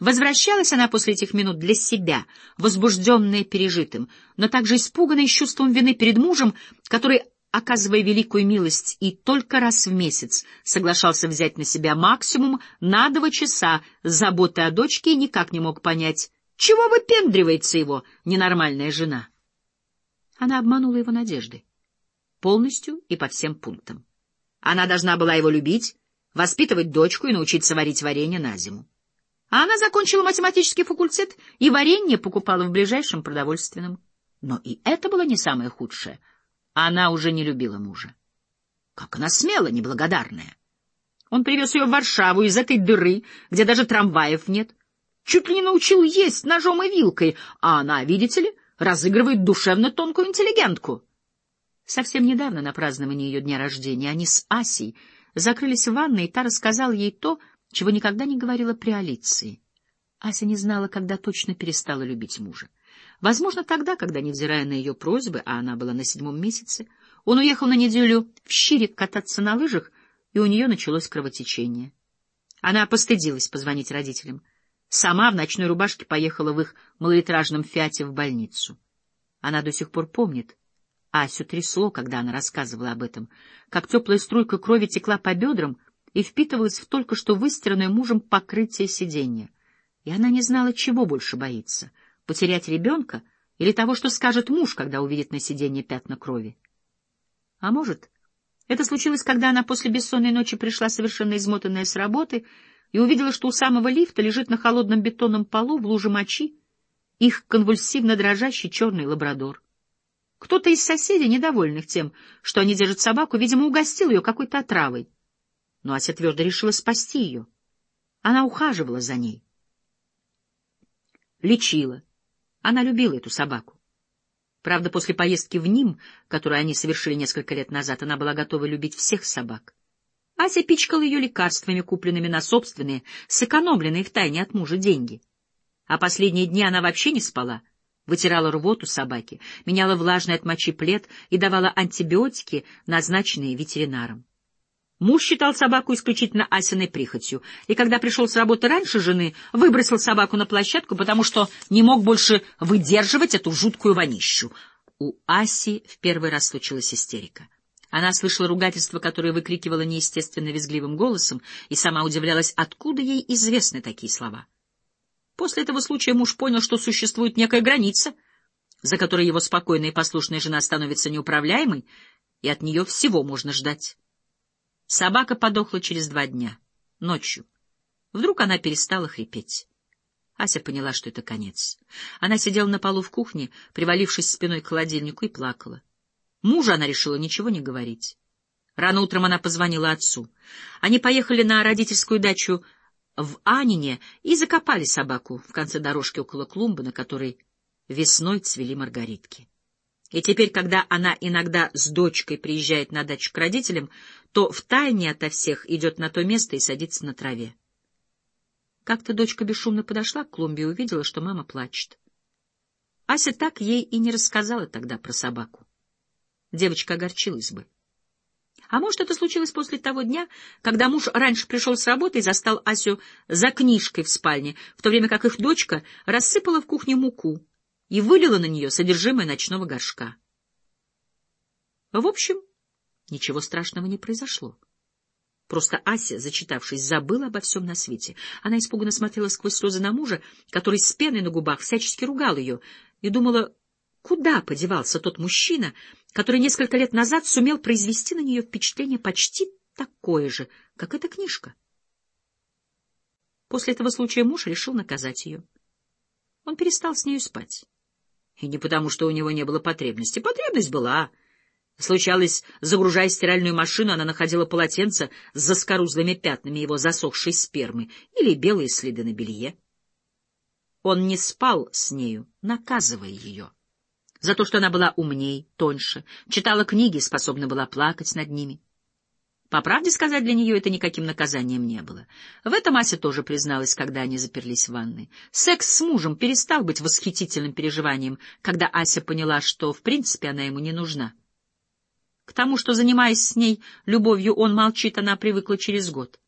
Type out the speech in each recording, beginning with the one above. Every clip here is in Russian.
Возвращалась она после этих минут для себя, возбужденная пережитым, но также испуганная чувством вины перед мужем, который, оказывая великую милость и только раз в месяц, соглашался взять на себя максимум на два часа заботы о дочке и никак не мог понять, чего выпендривается его ненормальная жена. Она обманула его надежды. Полностью и по всем пунктам. Она должна была его любить, воспитывать дочку и научиться варить варенье на зиму. А она закончила математический факультет и варенье покупала в ближайшем продовольственном. Но и это было не самое худшее. Она уже не любила мужа. Как она смела, неблагодарная. Он привез ее в Варшаву из этой дыры, где даже трамваев нет. Чуть ли не научил есть ножом и вилкой, а она, видите ли, разыгрывает душевно тонкую интеллигентку. Совсем недавно, на праздновании ее дня рождения, они с Асей закрылись в ванной, и та рассказала ей то, чего никогда не говорила при Алиции. Ася не знала, когда точно перестала любить мужа. Возможно, тогда, когда, невзирая на ее просьбы, а она была на седьмом месяце, он уехал на неделю в Щирик кататься на лыжах, и у нее началось кровотечение. Она постыдилась позвонить родителям. Сама в ночной рубашке поехала в их малолитражном «Фиате» в больницу. Она до сих пор помнит. Асю трясло, когда она рассказывала об этом, как теплая струйка крови текла по бедрам, и впитывалась в только что выстиранное мужем покрытие сиденья. И она не знала, чего больше боится — потерять ребенка или того, что скажет муж, когда увидит на сиденье пятна крови. А может, это случилось, когда она после бессонной ночи пришла совершенно измотанная с работы и увидела, что у самого лифта лежит на холодном бетонном полу в луже мочи их конвульсивно дрожащий черный лабрадор. Кто-то из соседей, недовольных тем, что они держат собаку, видимо, угостил ее какой-то отравой но Ася твердо решила спасти ее. Она ухаживала за ней. Лечила. Она любила эту собаку. Правда, после поездки в Ним, которую они совершили несколько лет назад, она была готова любить всех собак. Ася пичкала ее лекарствами, купленными на собственные, сэкономленные втайне от мужа деньги. А последние дни она вообще не спала. Вытирала рвоту собаки, меняла влажный от мочи плед и давала антибиотики, назначенные ветеринаром. Муж считал собаку исключительно Асиной прихотью, и когда пришел с работы раньше жены, выбросил собаку на площадку, потому что не мог больше выдерживать эту жуткую вонищу. У Аси в первый раз случилась истерика. Она слышала ругательство, которое выкрикивала неестественно визгливым голосом, и сама удивлялась, откуда ей известны такие слова. После этого случая муж понял, что существует некая граница, за которой его спокойная и послушная жена становится неуправляемой, и от нее всего можно ждать. Собака подохла через два дня, ночью. Вдруг она перестала хрипеть. Ася поняла, что это конец. Она сидела на полу в кухне, привалившись спиной к холодильнику, и плакала. Мужу она решила ничего не говорить. Рано утром она позвонила отцу. Они поехали на родительскую дачу в Анине и закопали собаку в конце дорожки около клумбы, на которой весной цвели маргаритки. И теперь, когда она иногда с дочкой приезжает на дачу к родителям, то втайне ото всех идет на то место и садится на траве. Как-то дочка бесшумно подошла к клумбе и увидела, что мама плачет. Ася так ей и не рассказала тогда про собаку. Девочка огорчилась бы. А может, это случилось после того дня, когда муж раньше пришел с работы и застал Асю за книжкой в спальне, в то время как их дочка рассыпала в кухне муку, и вылила на нее содержимое ночного горшка. В общем, ничего страшного не произошло. Просто Ася, зачитавшись, забыла обо всем на свете. Она испуганно смотрела сквозь слезы на мужа, который с пеной на губах всячески ругал ее, и думала, куда подевался тот мужчина, который несколько лет назад сумел произвести на нее впечатление почти такое же, как эта книжка. После этого случая муж решил наказать ее. Он перестал с нею спать. И не потому, что у него не было потребности. Потребность была. Случалось, загружая стиральную машину, она находила полотенце с заскорузлыми пятнами его засохшей спермы или белые следы на белье. Он не спал с нею, наказывая ее. За то, что она была умней, тоньше, читала книги, способна была плакать над ними. По правде сказать, для нее это никаким наказанием не было. В этом Ася тоже призналась, когда они заперлись в ванной. Секс с мужем перестал быть восхитительным переживанием, когда Ася поняла, что, в принципе, она ему не нужна. К тому, что, занимаясь с ней любовью, он молчит, она привыкла через год.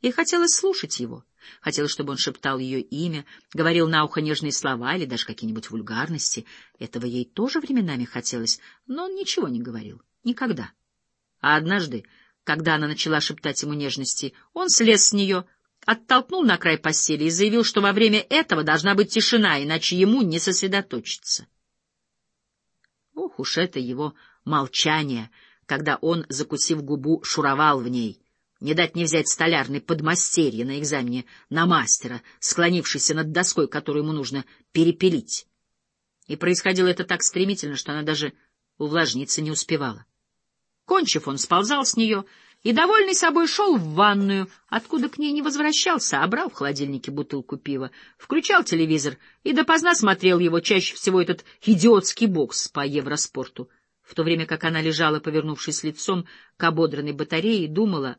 Ей хотелось слушать его. Хотелось, чтобы он шептал ее имя, говорил на ухо нежные слова или даже какие-нибудь вульгарности. Этого ей тоже временами хотелось, но он ничего не говорил. Никогда. А однажды, когда она начала шептать ему нежности, он слез с нее, оттолкнул на край постели и заявил, что во время этого должна быть тишина, иначе ему не сосредоточиться. Ох уж это его молчание, когда он, закусив губу, шуровал в ней. Не дать не взять столярный подмастерье на экзамене на мастера, склонившийся над доской, которую ему нужно перепилить. И происходило это так стремительно, что она даже увлажниться не успевала. Кончив, он сползал с нее и, довольный собой, шел в ванную, откуда к ней не возвращался, а брал в холодильнике бутылку пива, включал телевизор и допоздна смотрел его, чаще всего этот идиотский бокс по Евроспорту, в то время как она лежала, повернувшись лицом к ободранной батарее, и думала,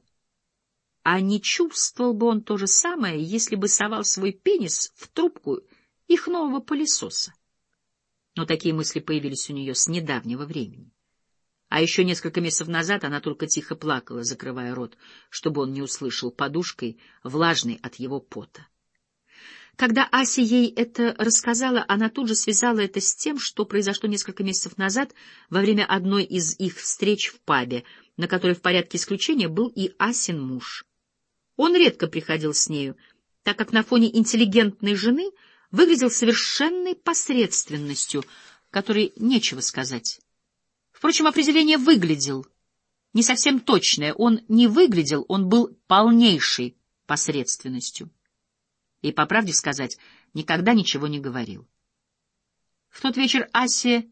а не чувствовал бы он то же самое, если бы совал свой пенис в трубку их нового пылесоса. Но такие мысли появились у нее с недавнего времени. А еще несколько месяцев назад она только тихо плакала, закрывая рот, чтобы он не услышал подушкой, влажной от его пота. Когда Ася ей это рассказала, она тут же связала это с тем, что произошло несколько месяцев назад во время одной из их встреч в пабе, на которой в порядке исключения был и Асин муж. Он редко приходил с нею, так как на фоне интеллигентной жены выглядел совершенной посредственностью, которой нечего сказать. Впрочем, определение «выглядел» не совсем точное. Он не выглядел, он был полнейшей посредственностью. И, по правде сказать, никогда ничего не говорил. В тот вечер Асе,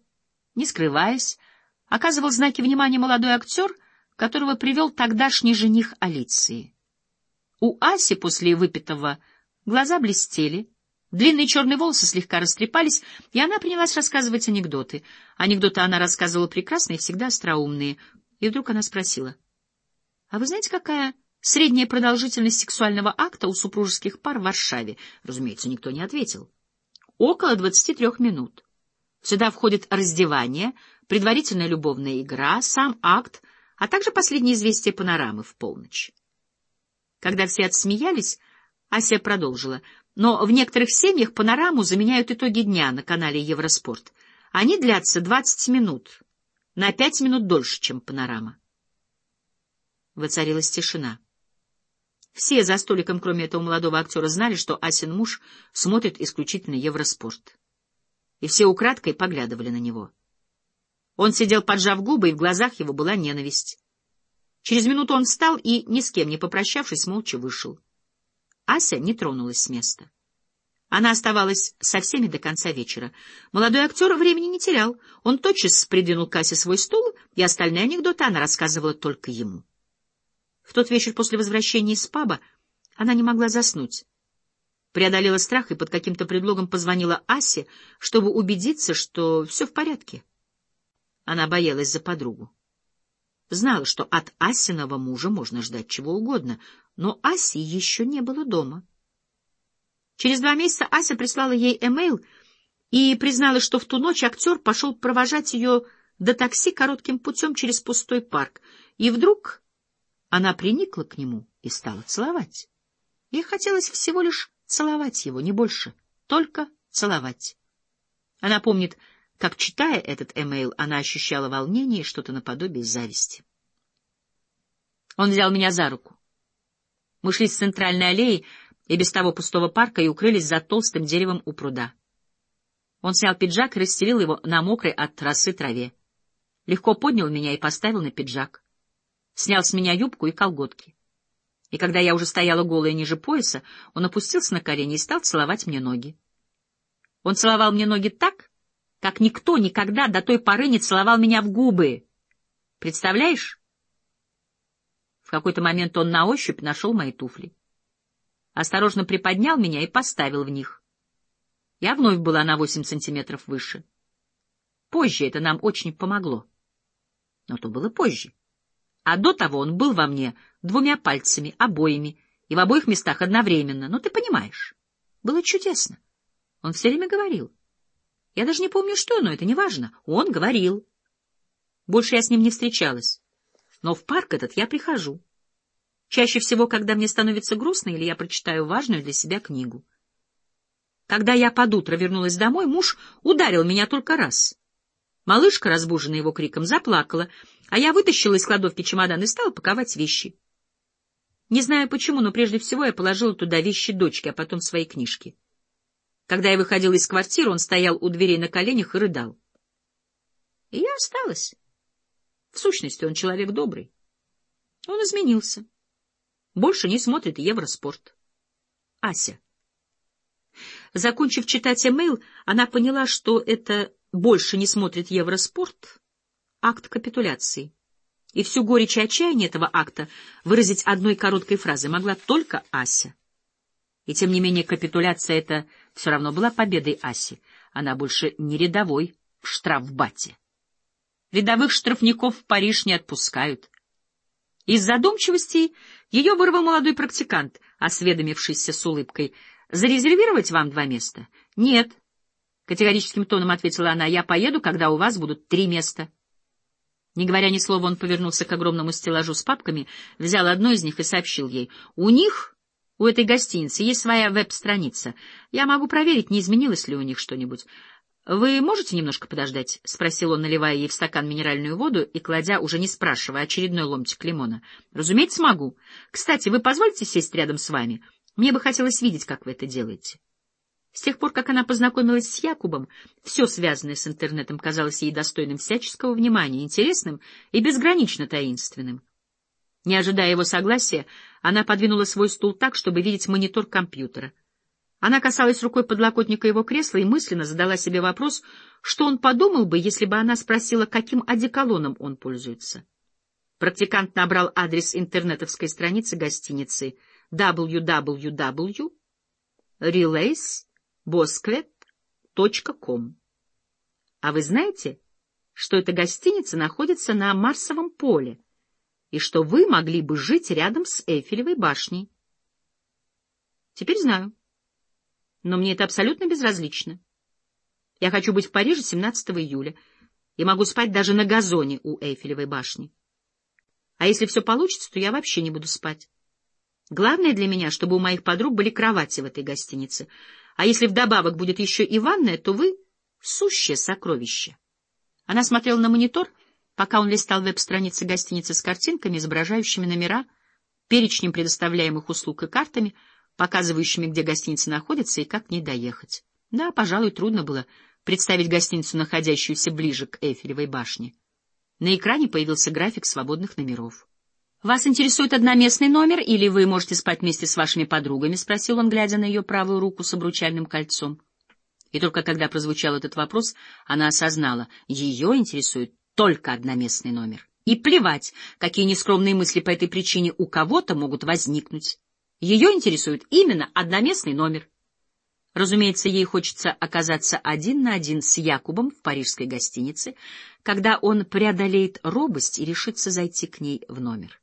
не скрываясь, оказывал знаки внимания молодой актер, которого привел тогдашний жених Алиции. У Аси после выпитого глаза блестели, Длинные черные волосы слегка растрепались, и она принялась рассказывать анекдоты. Анекдоты она рассказывала прекрасные, всегда остроумные. И вдруг она спросила, «А вы знаете, какая средняя продолжительность сексуального акта у супружеских пар в Варшаве?» Разумеется, никто не ответил. «Около двадцати трех минут. Сюда входит раздевание, предварительная любовная игра, сам акт, а также последнее известие панорамы в полночь». Когда все отсмеялись, Ася продолжила — но в некоторых семьях панораму заменяют итоги дня на канале Евроспорт. Они длятся 20 минут, на 5 минут дольше, чем панорама. Воцарилась тишина. Все за столиком, кроме этого молодого актера, знали, что Асин муж смотрит исключительно Евроспорт. И все украдкой поглядывали на него. Он сидел, поджав губы, и в глазах его была ненависть. Через минуту он встал и, ни с кем не попрощавшись, молча вышел. Ася не тронулась с места. Она оставалась со всеми до конца вечера. Молодой актер времени не терял. Он тотчас придвинул к Асе свой стул, и остальные анекдоты она рассказывала только ему. В тот вечер после возвращения из паба она не могла заснуть. Преодолела страх и под каким-то предлогом позвонила Асе, чтобы убедиться, что все в порядке. Она боялась за подругу. Знала, что от Асиного мужа можно ждать чего угодно, но Аси еще не было дома. Через два месяца Ася прислала ей эмейл и призналась, что в ту ночь актер пошел провожать ее до такси коротким путем через пустой парк, и вдруг она приникла к нему и стала целовать. Ей хотелось всего лишь целовать его, не больше, только целовать. Она помнит, как, читая этот эмейл, она ощущала волнение и что-то наподобие зависти. Он взял меня за руку. Мы шли с центральной аллеи и без того пустого парка и укрылись за толстым деревом у пруда. Он снял пиджак и расстелил его на мокрой от росы траве. Легко поднял меня и поставил на пиджак. Снял с меня юбку и колготки. И когда я уже стояла голая ниже пояса, он опустился на колени и стал целовать мне ноги. Он целовал мне ноги так, как никто никогда до той поры не целовал меня в губы. Представляешь? В какой-то момент он на ощупь нашел мои туфли. Осторожно приподнял меня и поставил в них. Я вновь была на восемь сантиметров выше. Позже это нам очень помогло. Но то было позже. А до того он был во мне двумя пальцами, обоими, и в обоих местах одновременно. Ну, ты понимаешь. Было чудесно. Он все время говорил. Я даже не помню, что, но это не важно. Он говорил. Больше я с ним не встречалась. Но в парк этот я прихожу. Чаще всего, когда мне становится грустно или я прочитаю важную для себя книгу. Когда я под утро вернулась домой, муж ударил меня только раз. Малышка, разбуженная его криком, заплакала, а я вытащила из кладовки чемодан и стала паковать вещи. Не знаю почему, но прежде всего я положила туда вещи дочки, а потом свои книжки. Когда я выходила из квартиры, он стоял у дверей на коленях и рыдал. И я осталась. В сущности, он человек добрый. Он изменился. Больше не смотрит Евроспорт. Ася. Закончив читать эмейл, она поняла, что это «больше не смотрит Евроспорт» — акт капитуляции. И всю горечь и отчаяние этого акта выразить одной короткой фразой могла только Ася. И тем не менее капитуляция эта все равно была победой Аси. Она больше не рядовой в штрафбате. Рядовых штрафников в Париж не отпускают. Из задумчивости ее вырвал молодой практикант, осведомившийся с улыбкой. «Зарезервировать вам два места?» «Нет», — категорическим тоном ответила она, — «я поеду, когда у вас будут три места». Не говоря ни слова, он повернулся к огромному стеллажу с папками, взял одну из них и сообщил ей. «У них, у этой гостиницы, есть своя веб-страница. Я могу проверить, не изменилось ли у них что-нибудь. «Вы можете немножко подождать?» — спросил он, наливая ей в стакан минеральную воду и кладя, уже не спрашивая, очередной ломтик лимона. «Разумеется, могу. Кстати, вы позволите сесть рядом с вами? Мне бы хотелось видеть, как вы это делаете». С тех пор, как она познакомилась с Якубом, все связанное с интернетом казалось ей достойным всяческого внимания, интересным и безгранично таинственным. Не ожидая его согласия, она подвинула свой стул так, чтобы видеть монитор компьютера — она касалась рукой подлокотника его кресла и мысленно задала себе вопрос, что он подумал бы, если бы она спросила, каким одеколоном он пользуется. Практикант набрал адрес интернетовской страницы гостиницы www.relaysbosquet.com. А вы знаете, что эта гостиница находится на Марсовом поле и что вы могли бы жить рядом с Эйфелевой башней? Теперь знаю но мне это абсолютно безразлично. Я хочу быть в Париже 17 июля и могу спать даже на газоне у Эйфелевой башни. А если все получится, то я вообще не буду спать. Главное для меня, чтобы у моих подруг были кровати в этой гостинице. А если вдобавок будет еще и ванная, то вы — сущее сокровище. Она смотрела на монитор, пока он листал веб-страницы гостиницы с картинками, изображающими номера, перечнем предоставляемых услуг и картами — показывающими, где гостиница находится и как к ней доехать. Да, пожалуй, трудно было представить гостиницу, находящуюся ближе к Эйфелевой башне. На экране появился график свободных номеров. «Вас интересует одноместный номер, или вы можете спать вместе с вашими подругами?» — спросил он, глядя на ее правую руку с обручальным кольцом. И только когда прозвучал этот вопрос, она осознала, ее интересует только одноместный номер. И плевать, какие нескромные мысли по этой причине у кого-то могут возникнуть. Ее интересует именно одноместный номер. Разумеется, ей хочется оказаться один на один с Якубом в парижской гостинице, когда он преодолеет робость и решится зайти к ней в номер.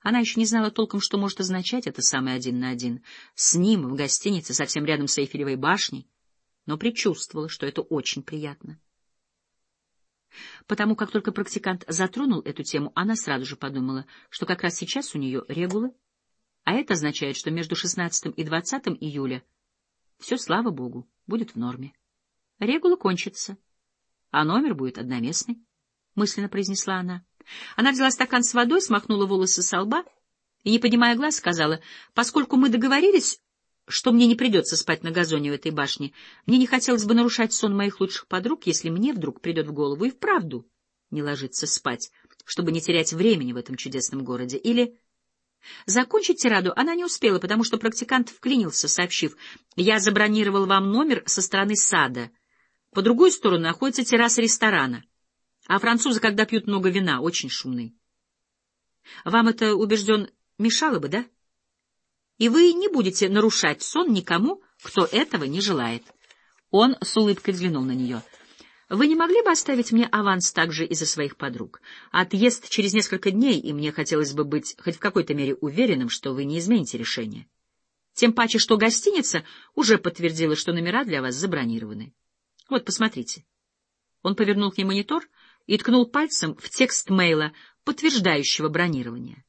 Она еще не знала толком, что может означать это самый один на один. С ним в гостинице, совсем рядом с Эйфелевой башней, но предчувствовала, что это очень приятно. Потому как только практикант затронул эту тему, она сразу же подумала, что как раз сейчас у нее регулы а это означает, что между 16 и 20 июля все, слава богу, будет в норме. Регула кончится, а номер будет одноместный, — мысленно произнесла она. Она взяла стакан с водой, смахнула волосы со лба и, не поднимая глаз, сказала, поскольку мы договорились, что мне не придется спать на газоне в этой башне, мне не хотелось бы нарушать сон моих лучших подруг, если мне вдруг придет в голову и вправду не ложиться спать, чтобы не терять времени в этом чудесном городе, или... Закончить тираду она не успела, потому что практикант вклинился, сообщив, «Я забронировал вам номер со стороны сада. По другую сторону находится терраса ресторана. А французы, когда пьют много вина, очень шумные. Вам это, убежден, мешало бы, да? И вы не будете нарушать сон никому, кто этого не желает». Он с улыбкой взглянул на нее — вы не могли бы оставить мне аванс также из-за своих подруг? Отъезд через несколько дней, и мне хотелось бы быть хоть в какой-то мере уверенным, что вы не измените решение. Тем паче, что гостиница уже подтвердила, что номера для вас забронированы. Вот, посмотрите. Он повернул к ней монитор и ткнул пальцем в текст мейла, подтверждающего бронирование.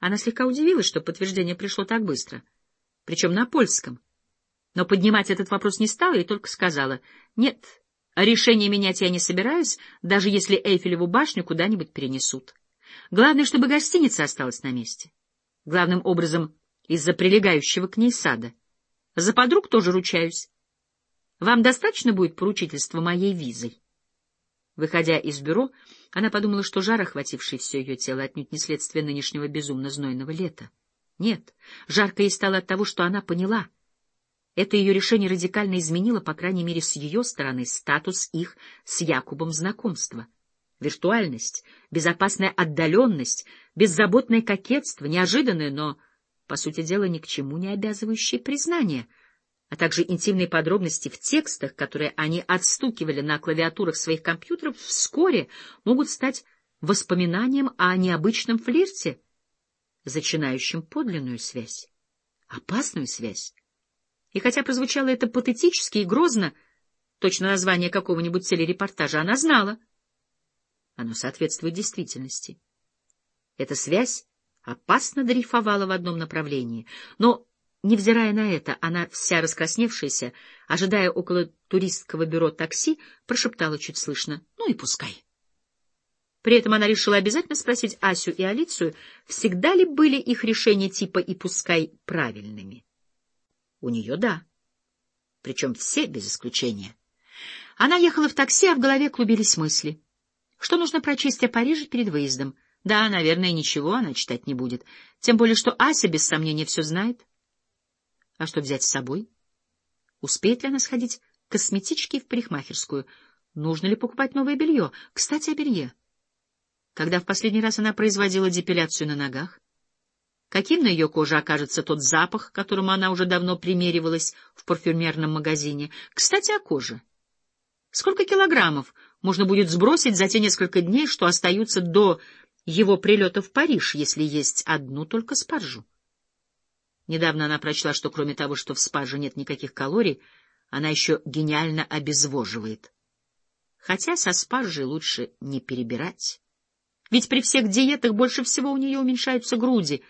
Она слегка удивилась, что подтверждение пришло так быстро, причем на польском. Но поднимать этот вопрос не стала и только сказала, «Нет, решение менять я не собираюсь, даже если Эйфелеву башню куда-нибудь перенесут. Главное, чтобы гостиница осталась на месте. Главным образом, из-за прилегающего к ней сада. За подруг тоже ручаюсь. Вам достаточно будет поручительства моей визой?» Выходя из бюро, она подумала, что жар, охвативший все ее тело, отнюдь не следствие нынешнего безумно-знойного лета. Нет, жарко ей стало от того, что она поняла. Это ее решение радикально изменило, по крайней мере, с ее стороны, статус их с Якубом знакомства. Виртуальность, безопасная отдаленность, беззаботное кокетство, неожиданное, но, по сути дела, ни к чему не обязывающее признание — а также интимные подробности в текстах, которые они отстукивали на клавиатурах своих компьютеров, вскоре могут стать воспоминанием о необычном флирте, зачинающем подлинную связь, опасную связь. И хотя прозвучало это патетически и грозно, точно название какого-нибудь телерепортажа, она знала. Оно соответствует действительности. Эта связь опасно дрейфовала в одном направлении, но Невзирая на это, она, вся раскрасневшаяся, ожидая около туристского бюро такси, прошептала чуть слышно «Ну и пускай». При этом она решила обязательно спросить Асю и Алицию, всегда ли были их решения типа «и пускай» правильными. У нее да. Причем все без исключения. Она ехала в такси, а в голове клубились мысли. Что нужно прочесть о Париже перед выездом? Да, наверное, ничего она читать не будет. Тем более, что Ася, без сомнения, все знает. А что взять с собой? Успеет ли она сходить к косметичке в парикмахерскую? Нужно ли покупать новое белье? Кстати, о белье. Когда в последний раз она производила депиляцию на ногах? Каким на ее коже окажется тот запах, которому она уже давно примеривалась в парфюмерном магазине? Кстати, о коже. Сколько килограммов можно будет сбросить за те несколько дней, что остаются до его прилета в Париж, если есть одну только спаржу? Недавно она прочла, что кроме того, что в спарже нет никаких калорий, она еще гениально обезвоживает. Хотя со спаржей лучше не перебирать. Ведь при всех диетах больше всего у нее уменьшаются груди,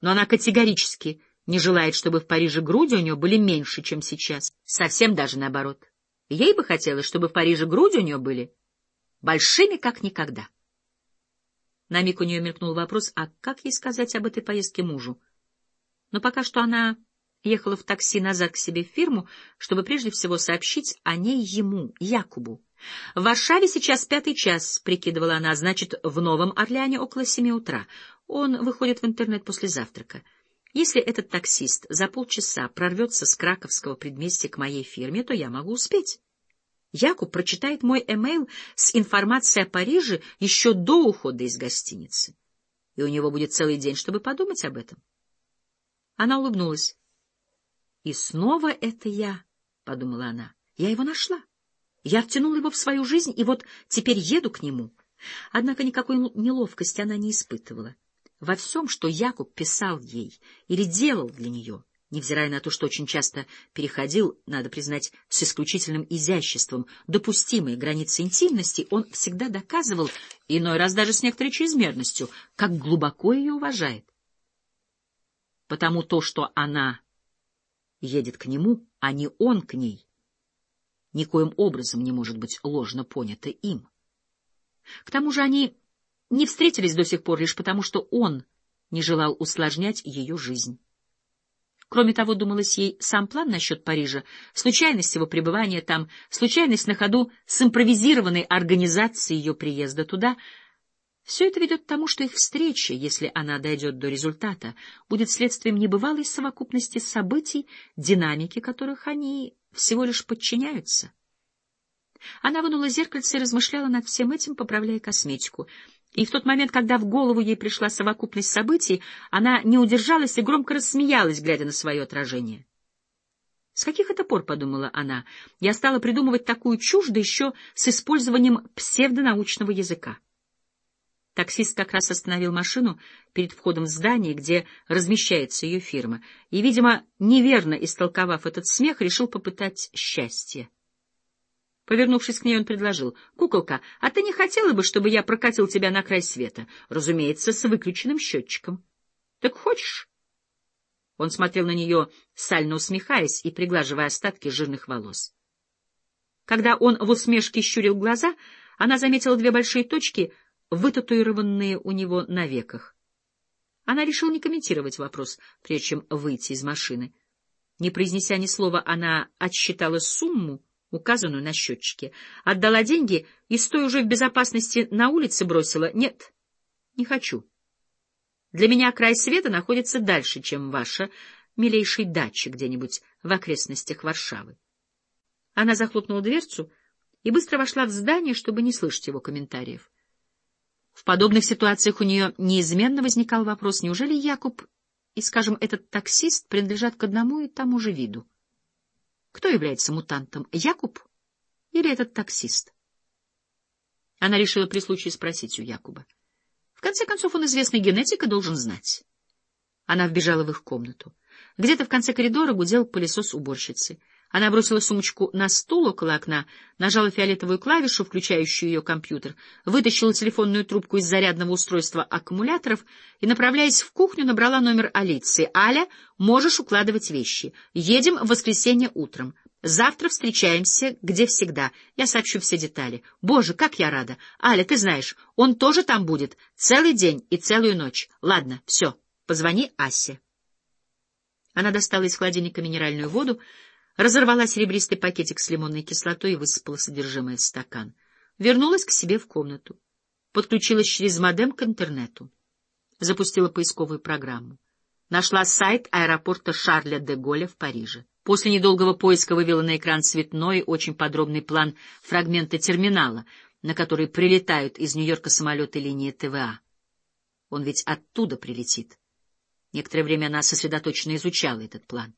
но она категорически не желает, чтобы в Париже груди у нее были меньше, чем сейчас. Совсем даже наоборот. Ей бы хотелось, чтобы в Париже груди у нее были большими, как никогда. На миг у нее мелькнул вопрос, а как ей сказать об этой поездке мужу? Но пока что она ехала в такси назад к себе в фирму, чтобы прежде всего сообщить о ней ему, Якубу. В Варшаве сейчас пятый час, прикидывала она, значит, в Новом Орлеане около семи утра. Он выходит в интернет после завтрака. Если этот таксист за полчаса прорвется с краковского предместья к моей фирме, то я могу успеть. Якуб прочитает мой эмейл с информацией о Париже еще до ухода из гостиницы. И у него будет целый день, чтобы подумать об этом. Она улыбнулась. «И снова это я», — подумала она. «Я его нашла. Я втянула его в свою жизнь, и вот теперь еду к нему». Однако никакой неловкости она не испытывала. Во всем, что Якуб писал ей или делал для нее, невзирая на то, что очень часто переходил, надо признать, с исключительным изяществом, допустимые границы интимности, он всегда доказывал, иной раз даже с некоторой чрезмерностью, как глубоко ее уважает потому то, что она едет к нему, а не он к ней, никоим образом не может быть ложно понято им. К тому же они не встретились до сих пор лишь потому, что он не желал усложнять ее жизнь. Кроме того, думалось ей, сам план насчет Парижа, случайность его пребывания там, случайность на ходу с импровизированной организацией ее приезда туда — все это ведет к тому, что их встреча, если она дойдет до результата, будет следствием небывалой совокупности событий, динамики которых они всего лишь подчиняются. Она вынула зеркальце и размышляла над всем этим, поправляя косметику. И в тот момент, когда в голову ей пришла совокупность событий, она не удержалась и громко рассмеялась, глядя на свое отражение. С каких это пор, — подумала она, — я стала придумывать такую чушь, да еще с использованием псевдонаучного языка. Таксист как раз остановил машину перед входом в здание, где размещается ее фирма, и, видимо, неверно истолковав этот смех, решил попытать счастье. Повернувшись к ней, он предложил. — Куколка, а ты не хотела бы, чтобы я прокатил тебя на край света? Разумеется, с выключенным счетчиком. — Так хочешь? Он смотрел на нее, сально усмехаясь и приглаживая остатки жирных волос. Когда он в усмешке щурил глаза, она заметила две большие точки, вытатуированные у него на веках. Она решила не комментировать вопрос, прежде чем выйти из машины. Не произнеся ни слова, она отсчитала сумму, указанную на счетчике, отдала деньги и, стоя уже в безопасности на улице, бросила «Нет, не хочу». Для меня край света находится дальше, чем ваша милейшей дача где-нибудь в окрестностях Варшавы. Она захлопнула дверцу и быстро вошла в здание, чтобы не слышать его комментариев. В подобных ситуациях у нее неизменно возникал вопрос, неужели Якуб и, скажем, этот таксист принадлежат к одному и тому же виду? Кто является мутантом, Якуб или этот таксист? Она решила при случае спросить у Якуба. В конце концов, он известный генетик и должен знать. Она вбежала в их комнату. Где-то в конце коридора гудел пылесос уборщицы. Она бросила сумочку на стул около окна, нажала фиолетовую клавишу, включающую ее компьютер, вытащила телефонную трубку из зарядного устройства аккумуляторов и, направляясь в кухню, набрала номер Алиции. «Аля, можешь укладывать вещи. Едем в воскресенье утром. Завтра встречаемся, где всегда. Я сообщу все детали. Боже, как я рада. Аля, ты знаешь, он тоже там будет. Целый день и целую ночь. Ладно, все. Позвони Асе. Она достала из холодильника минеральную воду, разорвала серебристый пакетик с лимонной кислотой и высыпала содержимое в стакан. Вернулась к себе в комнату. Подключилась через модем к интернету. Запустила поисковую программу. Нашла сайт аэропорта Шарля де Голля в Париже. После недолгого поиска вывела на экран цветной, очень подробный план фрагмента терминала, на который прилетают из Нью-Йорка самолеты линии ТВА. Он ведь оттуда прилетит. Некоторое время она сосредоточенно изучала этот план.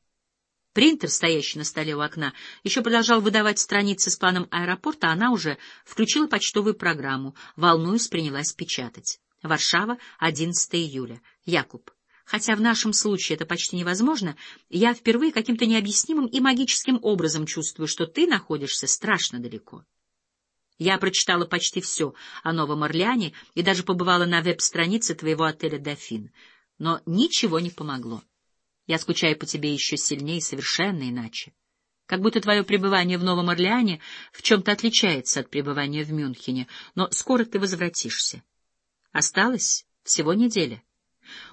Принтер, стоящий на столе у окна, еще продолжал выдавать страницы с планом аэропорта, а она уже включила почтовую программу, волнуясь, принялась печатать. Варшава, 11 июля. Якуб. Хотя в нашем случае это почти невозможно, я впервые каким-то необъяснимым и магическим образом чувствую, что ты находишься страшно далеко. Я прочитала почти все о Новом Орлеане и даже побывала на веб-странице твоего отеля «Дофин». Но ничего не помогло. Я скучаю по тебе еще сильнее совершенно иначе. Как будто твое пребывание в Новом Орлеане в чем-то отличается от пребывания в Мюнхене, но скоро ты возвратишься. Осталось всего неделя.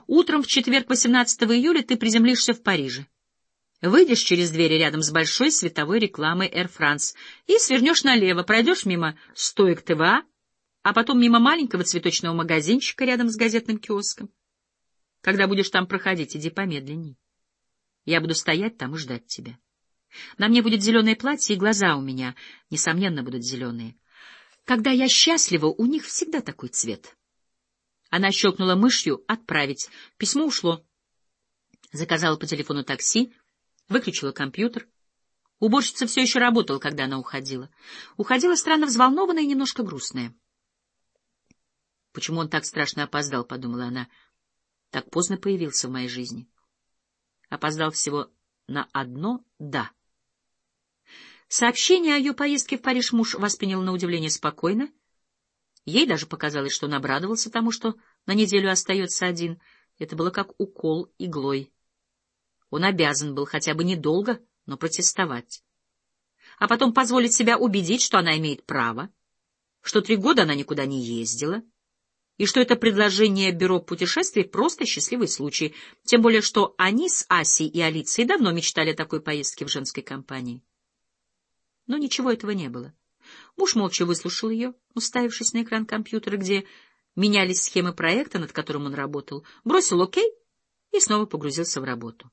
Утром в четверг, 18 июля, ты приземлишься в Париже. Выйдешь через двери рядом с большой световой рекламой Air France и свернешь налево, пройдешь мимо стоек ТВА, а потом мимо маленького цветочного магазинчика рядом с газетным киоском. Когда будешь там проходить, иди помедленней. Я буду стоять там и ждать тебя. На мне будет зеленое платье, и глаза у меня, несомненно, будут зеленые. Когда я счастлива, у них всегда такой цвет. Она щелкнула мышью «Отправить». Письмо ушло. Заказала по телефону такси, выключила компьютер. Уборщица все еще работала, когда она уходила. Уходила странно взволнованная и немножко грустная. «Почему он так страшно опоздал?» — подумала она. «Так поздно появился в моей жизни». Опоздал всего на одно «да». Сообщение о ее поездке в Париж муж воспринял на удивление спокойно — Ей даже показалось, что он обрадовался тому, что на неделю остается один. Это было как укол иглой. Он обязан был хотя бы недолго, но протестовать. А потом позволить себя убедить, что она имеет право, что три года она никуда не ездила, и что это предложение бюро путешествий просто счастливый случай, тем более что они с Асей и Алицией давно мечтали о такой поездке в женской компании. Но ничего этого не было. Муж молча выслушал ее, уставившись на экран компьютера, где менялись схемы проекта, над которым он работал, бросил «Окей» и снова погрузился в работу.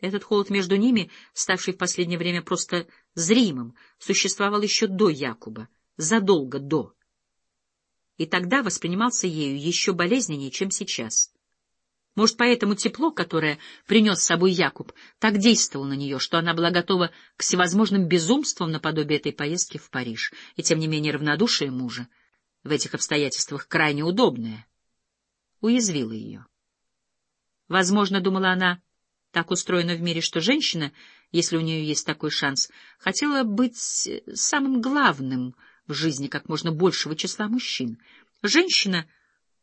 Этот холод между ними, ставший в последнее время просто зримым, существовал еще до Якуба, задолго до. И тогда воспринимался ею еще болезненнее, чем сейчас. Может, поэтому тепло, которое принес с собой Якуб, так действовало на нее, что она была готова к всевозможным безумствам наподобие этой поездки в Париж, и тем не менее равнодушие мужа, в этих обстоятельствах крайне удобное, уязвило ее. Возможно, думала она, так устроена в мире, что женщина, если у нее есть такой шанс, хотела быть самым главным в жизни как можно большего числа мужчин. Женщина —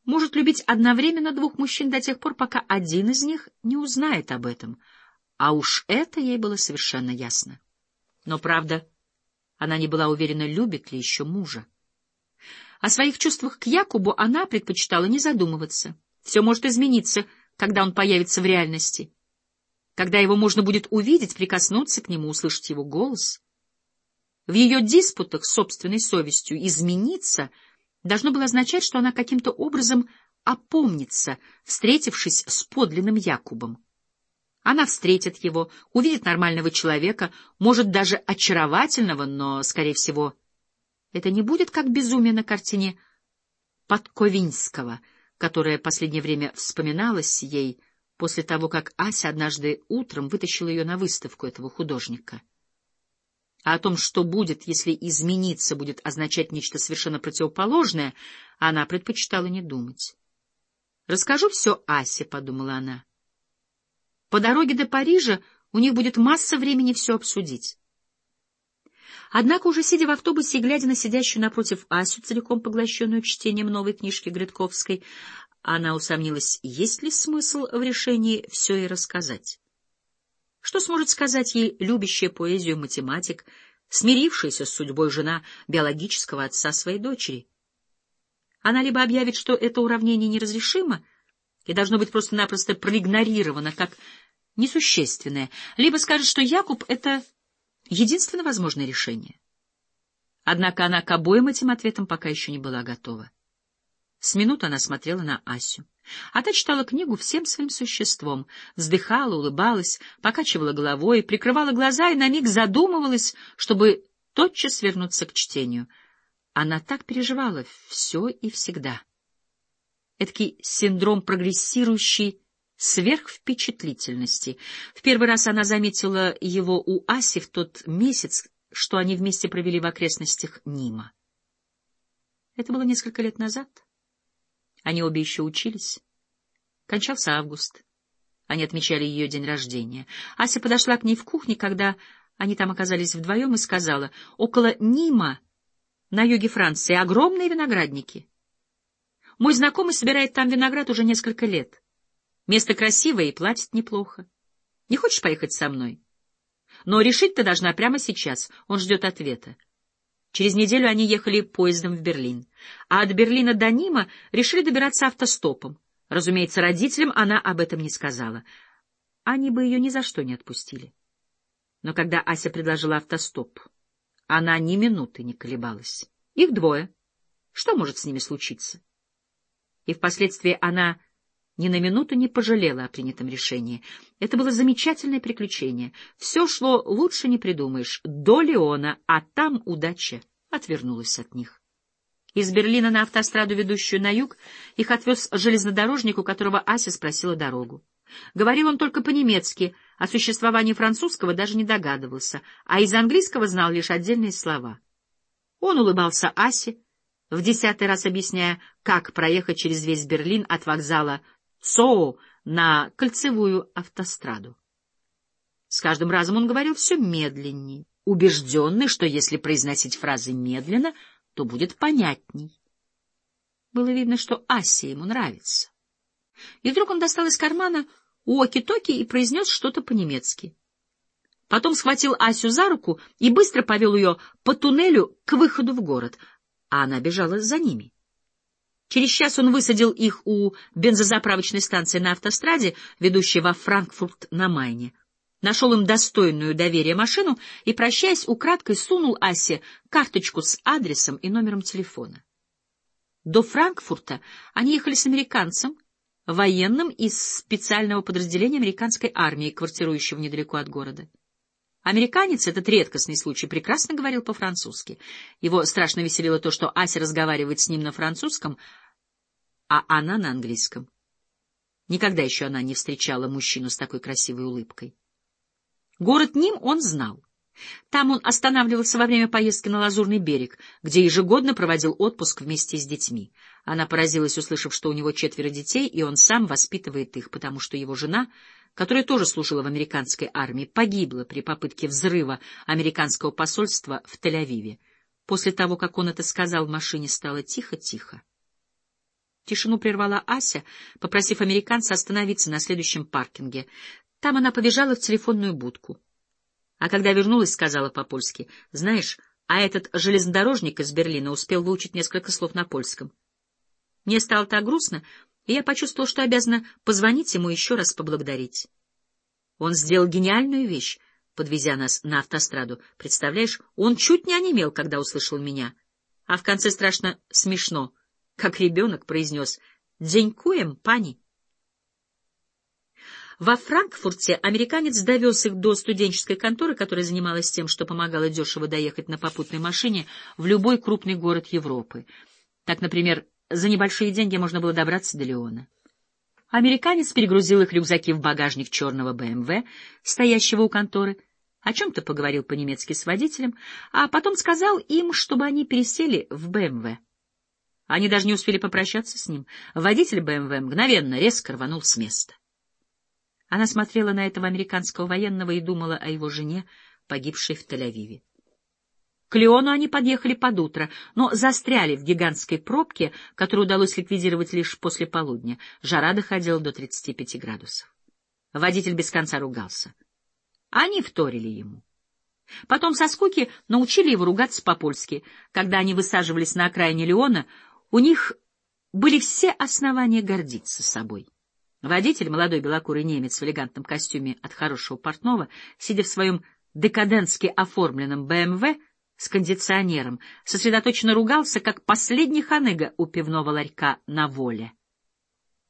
может любить одновременно двух мужчин до тех пор, пока один из них не узнает об этом. А уж это ей было совершенно ясно. Но, правда, она не была уверена, любит ли еще мужа. О своих чувствах к Якубу она предпочитала не задумываться. Все может измениться, когда он появится в реальности. Когда его можно будет увидеть, прикоснуться к нему, услышать его голос. В ее диспутах с собственной совестью измениться должно было означать, что она каким-то образом опомнится, встретившись с подлинным Якубом. Она встретит его, увидит нормального человека, может, даже очаровательного, но, скорее всего, это не будет как безумие на картине Подковинского, которая последнее время вспоминалась ей после того, как Ася однажды утром вытащила ее на выставку этого художника. А о том, что будет, если измениться будет означать нечто совершенно противоположное, она предпочитала не думать. «Расскажу все Асе», — подумала она. По дороге до Парижа у них будет масса времени все обсудить. Однако, уже сидя в автобусе и глядя на сидящую напротив Асю, целиком поглощенную чтением новой книжки Гридковской, она усомнилась, есть ли смысл в решении все ей рассказать. Что сможет сказать ей любящая поэзию математик, смирившаяся с судьбой жена биологического отца своей дочери? Она либо объявит, что это уравнение неразрешимо, и должно быть просто-напросто проигнорировано как несущественное, либо скажет, что Якуб — это единственно возможное решение. Однако она к обоим этим ответам пока еще не была готова. С минуты она смотрела на Асю. А та читала книгу всем своим существом, вздыхала, улыбалась, покачивала головой, прикрывала глаза и на миг задумывалась, чтобы тотчас вернуться к чтению. Она так переживала все и всегда эдакий синдром прогрессирующей сверхвпечатлительности. В первый раз она заметила его у Аси в тот месяц, что они вместе провели в окрестностях Нима. Это было несколько лет назад. Они обе еще учились. Кончался август. Они отмечали ее день рождения. Ася подошла к ней в кухне, когда они там оказались вдвоем, и сказала, около Нима, на юге Франции, огромные виноградники. Мой знакомый собирает там виноград уже несколько лет. Место красивое и платит неплохо. Не хочешь поехать со мной? Но решить ты должна прямо сейчас. Он ждет ответа. Через неделю они ехали поездом в Берлин. А от Берлина до Нима решили добираться автостопом. Разумеется, родителям она об этом не сказала. Они бы ее ни за что не отпустили. Но когда Ася предложила автостоп, она ни минуты не колебалась. Их двое. Что может с ними случиться? и впоследствии она ни на минуту не пожалела о принятом решении. Это было замечательное приключение. Все шло лучше не придумаешь. До Леона, а там удача отвернулась от них. Из Берлина на автостраду, ведущую на юг, их отвез железнодорожник, у которого Ася спросила дорогу. Говорил он только по-немецки, о существовании французского даже не догадывался, а из английского знал лишь отдельные слова. Он улыбался Асе, в десятый раз объясняя, как проехать через весь Берлин от вокзала Цоо на кольцевую автостраду. С каждым разом он говорил все медленней, убежденный, что если произносить фразы медленно, то будет понятней. Было видно, что Асе ему нравится. И вдруг он достал из кармана уоки-токи и произнес что-то по-немецки. Потом схватил Асю за руку и быстро повел ее по туннелю к выходу в город — а она бежала за ними. Через час он высадил их у бензозаправочной станции на автостраде, ведущей во Франкфурт на Майне. Нашел им достойную доверия машину и, прощаясь, украдкой сунул Асе карточку с адресом и номером телефона. До Франкфурта они ехали с американцем, военным из специального подразделения американской армии, квартирующего недалеко от города. Американец, этот редкостный случай, прекрасно говорил по-французски. Его страшно веселило то, что Ася разговаривает с ним на французском, а она на английском. Никогда еще она не встречала мужчину с такой красивой улыбкой. Город Ним он знал. Там он останавливался во время поездки на Лазурный берег, где ежегодно проводил отпуск вместе с детьми. Она поразилась, услышав, что у него четверо детей, и он сам воспитывает их, потому что его жена которая тоже служила в американской армии, погибла при попытке взрыва американского посольства в Тель-Авиве. После того, как он это сказал, в машине стало тихо-тихо. Тишину прервала Ася, попросив американца остановиться на следующем паркинге. Там она побежала в телефонную будку. А когда вернулась, сказала по-польски, «Знаешь, а этот железнодорожник из Берлина успел выучить несколько слов на польском. Мне стало так грустно, и я почувствовал, что обязана позвонить ему еще раз поблагодарить. Он сделал гениальную вещь, подвезя нас на автостраду. Представляешь, он чуть не онемел, когда услышал меня. А в конце страшно смешно, как ребенок произнес «Дзенькуем, пани». Во Франкфурте американец довез их до студенческой конторы, которая занималась тем, что помогала дешево доехать на попутной машине в любой крупный город Европы. Так, например, за небольшие деньги можно было добраться до Леона. Американец перегрузил их рюкзаки в багажник черного БМВ, стоящего у конторы, о чем-то поговорил по-немецки с водителем, а потом сказал им, чтобы они пересели в БМВ. Они даже не успели попрощаться с ним. Водитель БМВ мгновенно резко рванул с места. Она смотрела на этого американского военного и думала о его жене, погибшей в Тель-Авиве. К Леону они подъехали под утро, но застряли в гигантской пробке, которую удалось ликвидировать лишь после полудня. Жара доходила до 35 градусов. Водитель без конца ругался. Они вторили ему. Потом со скуки научили его ругаться по-польски. Когда они высаживались на окраине Леона, у них были все основания гордиться собой. Водитель, молодой белокурый немец в элегантном костюме от хорошего портного, сидя в своем декадентски оформленном БМВ с кондиционером, сосредоточенно ругался, как последний ханыга у пивного ларька на воле.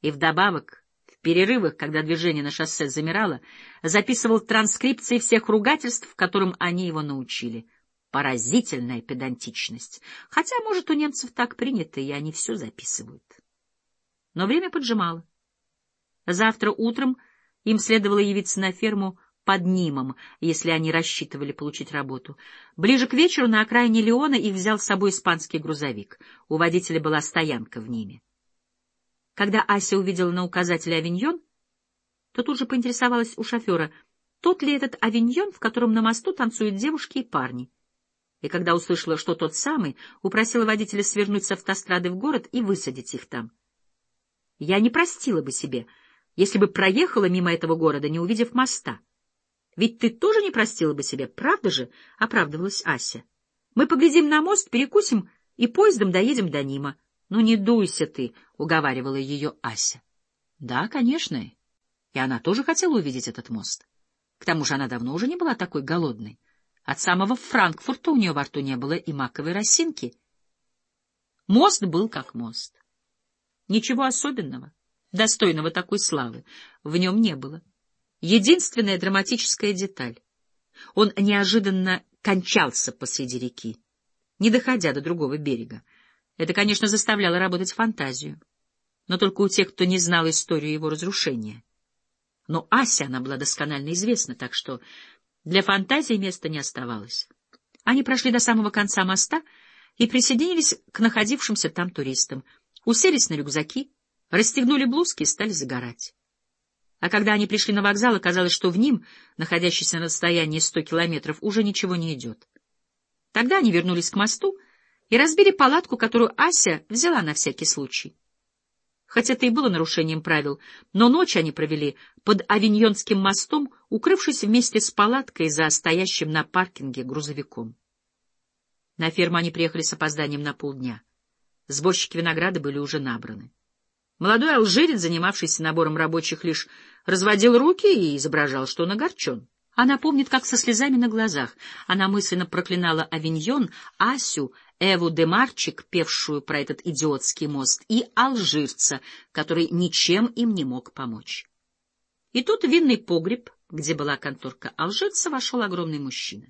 И вдобавок, в перерывах, когда движение на шоссе замирало, записывал транскрипции всех ругательств, которым они его научили. Поразительная педантичность. Хотя, может, у немцев так принято, и они все записывают. Но время поджимало. Завтра утром им следовало явиться на ферму под Нимом, если они рассчитывали получить работу. Ближе к вечеру на окраине Леона их взял с собой испанский грузовик. У водителя была стоянка в Ниме. Когда Ася увидела на указателе «Авиньон», то тут же поинтересовалась у шофера, тот ли этот авиньон, в котором на мосту танцуют девушки и парни. И когда услышала, что тот самый, упросила водителя свернуть с автострады в город и высадить их там. Я не простила бы себе — если бы проехала мимо этого города, не увидев моста. Ведь ты тоже не простила бы себе, правда же? — оправдывалась Ася. — Мы поглядим на мост, перекусим и поездом доедем до Нима. — Ну, не дуйся ты, — уговаривала ее Ася. — Да, конечно. И она тоже хотела увидеть этот мост. К тому же она давно уже не была такой голодной. От самого Франкфурта у нее во рту не было и маковой росинки. Мост был как мост. Ничего особенного достойного такой славы, в нем не было. Единственная драматическая деталь. Он неожиданно кончался посреди реки, не доходя до другого берега. Это, конечно, заставляло работать фантазию, но только у тех, кто не знал историю его разрушения. Но Ася она была досконально известна, так что для фантазии места не оставалось. Они прошли до самого конца моста и присоединились к находившимся там туристам, уселись на рюкзаки, расстегнули блузки и стали загорать. А когда они пришли на вокзал, оказалось, что в ним, находящийся на расстоянии сто километров, уже ничего не идет. Тогда они вернулись к мосту и разбили палатку, которую Ася взяла на всякий случай. Хотя это и было нарушением правил, но ночь они провели под Авиньонским мостом, укрывшись вместе с палаткой за стоящим на паркинге грузовиком. На ферму они приехали с опозданием на полдня. Сборщики винограда были уже набраны. Молодой алжирец, занимавшийся набором рабочих, лишь разводил руки и изображал, что он огорчен. Она помнит, как со слезами на глазах она мысленно проклинала Авиньон, Асю, Эву де Марчик, певшую про этот идиотский мост, и алжирца, который ничем им не мог помочь. И тут в винный погреб, где была конторка алжирца, вошел огромный мужчина.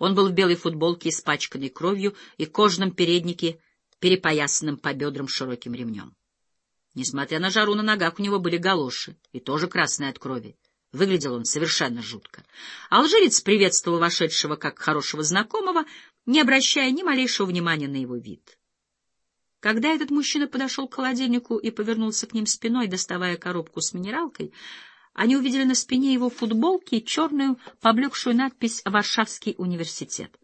Он был в белой футболке, испачканной кровью, и кожаном переднике, перепоясанном по бедрам широким ремнем. Несмотря на жару, на ногах у него были галоши, и тоже красные от крови. Выглядел он совершенно жутко. Алжирец приветствовал вошедшего как хорошего знакомого, не обращая ни малейшего внимания на его вид. Когда этот мужчина подошел к холодильнику и повернулся к ним спиной, доставая коробку с минералкой, они увидели на спине его футболки черную, поблекшую надпись «Варшавский университет».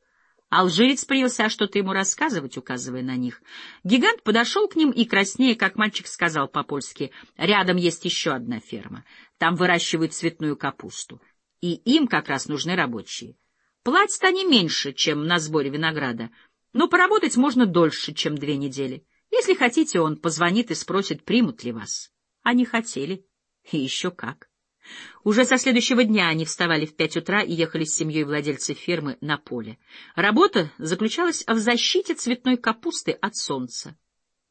Алжирец принялся что-то ему рассказывать, указывая на них. Гигант подошел к ним и, краснее, как мальчик сказал по-польски, «Рядом есть еще одна ферма. Там выращивают цветную капусту. И им как раз нужны рабочие. Платят они меньше, чем на сборе винограда, но поработать можно дольше, чем две недели. Если хотите, он позвонит и спросит, примут ли вас. Они хотели. И еще как. Уже со следующего дня они вставали в пять утра и ехали с семьей владельца фермы на поле. Работа заключалась в защите цветной капусты от солнца.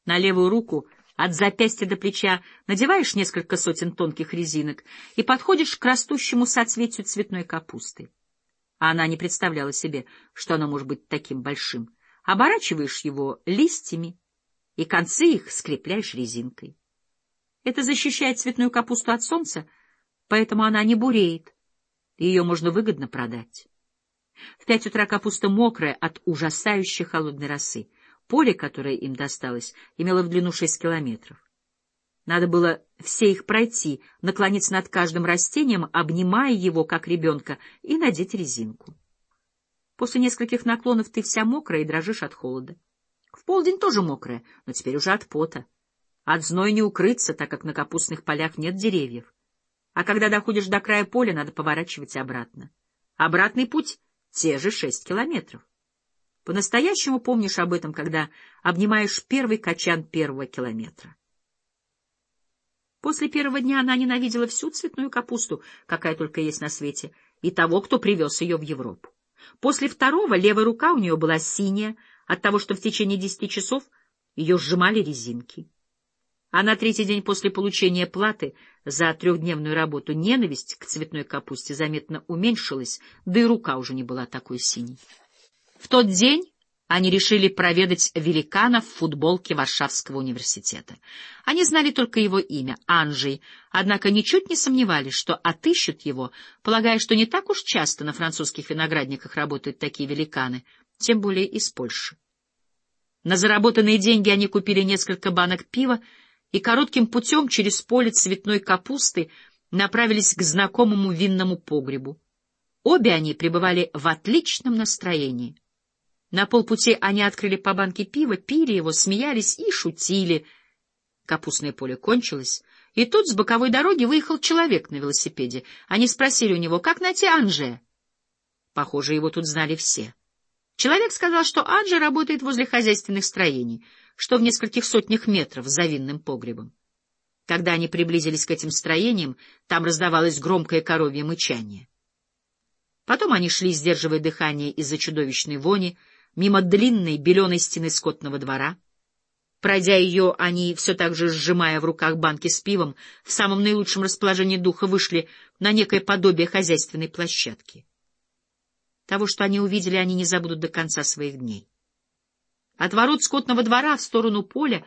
На левую руку от запястья до плеча надеваешь несколько сотен тонких резинок и подходишь к растущему соцветию цветной капусты. А она не представляла себе, что оно может быть таким большим. Оборачиваешь его листьями, и концы их скрепляешь резинкой. Это защищает цветную капусту от солнца, поэтому она не буреет, ее можно выгодно продать. В пять утра капуста мокрая от ужасающей холодной росы. Поле, которое им досталось, имело в длину шесть километров. Надо было все их пройти, наклониться над каждым растением, обнимая его, как ребенка, и надеть резинку. После нескольких наклонов ты вся мокрая и дрожишь от холода. В полдень тоже мокрая, но теперь уже от пота. От зноя не укрыться, так как на капустных полях нет деревьев. А когда доходишь до края поля, надо поворачивать обратно. Обратный путь — те же шесть километров. По-настоящему помнишь об этом, когда обнимаешь первый качан первого километра. После первого дня она ненавидела всю цветную капусту, какая только есть на свете, и того, кто привез ее в Европу. После второго левая рука у нее была синяя от того, что в течение десяти часов ее сжимали резинки. А на третий день после получения платы за трехдневную работу ненависть к цветной капусте заметно уменьшилась, да и рука уже не была такой синей. В тот день они решили проведать великана в футболке Варшавского университета. Они знали только его имя — Анжей, однако ничуть не сомневались, что отыщут его, полагая, что не так уж часто на французских виноградниках работают такие великаны, тем более из Польши. На заработанные деньги они купили несколько банок пива и коротким путем через поле цветной капусты направились к знакомому винному погребу. Обе они пребывали в отличном настроении. На полпути они открыли по банке пива, пили его, смеялись и шутили. Капустное поле кончилось, и тут с боковой дороги выехал человек на велосипеде. Они спросили у него, как найти Анже. Похоже, его тут знали все. Человек сказал, что Анже работает возле хозяйственных строений — что в нескольких сотнях метров за винным погребом. Когда они приблизились к этим строениям, там раздавалось громкое коровье мычание. Потом они шли, сдерживая дыхание из-за чудовищной вони, мимо длинной беленой стены скотного двора. Пройдя ее, они, все так же сжимая в руках банки с пивом, в самом наилучшем расположении духа вышли на некое подобие хозяйственной площадки. Того, что они увидели, они не забудут до конца своих дней. От ворот скотного двора в сторону поля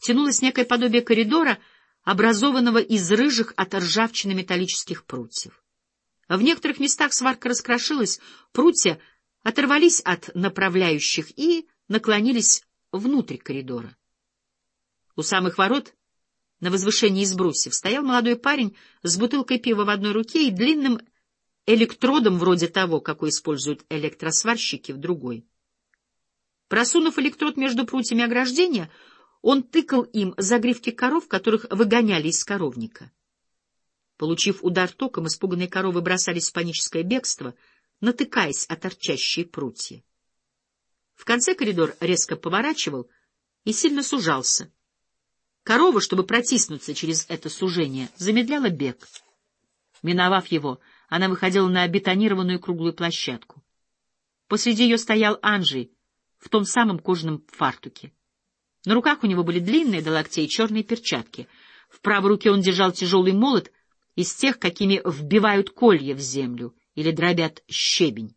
тянулось некое подобие коридора, образованного из рыжих от ржавчины металлических прутьев. В некоторых местах сварка раскрошилась, прутья оторвались от направляющих и наклонились внутрь коридора. У самых ворот, на возвышении из брусьев, стоял молодой парень с бутылкой пива в одной руке и длинным электродом вроде того, какой используют электросварщики, в другой. Просунув электрод между прутьями ограждения, он тыкал им загривки коров, которых выгоняли из коровника. Получив удар током, испуганные коровы бросались в паническое бегство, натыкаясь о торчащие прутья. В конце коридор резко поворачивал и сильно сужался. Корова, чтобы протиснуться через это сужение, замедляла бег. Миновав его, она выходила на бетонированную круглую площадку. Посреди ее стоял Анжей, в том самом кожаном фартуке. На руках у него были длинные до локтей черные перчатки. В правой руке он держал тяжелый молот из тех, какими вбивают колья в землю или дробят щебень.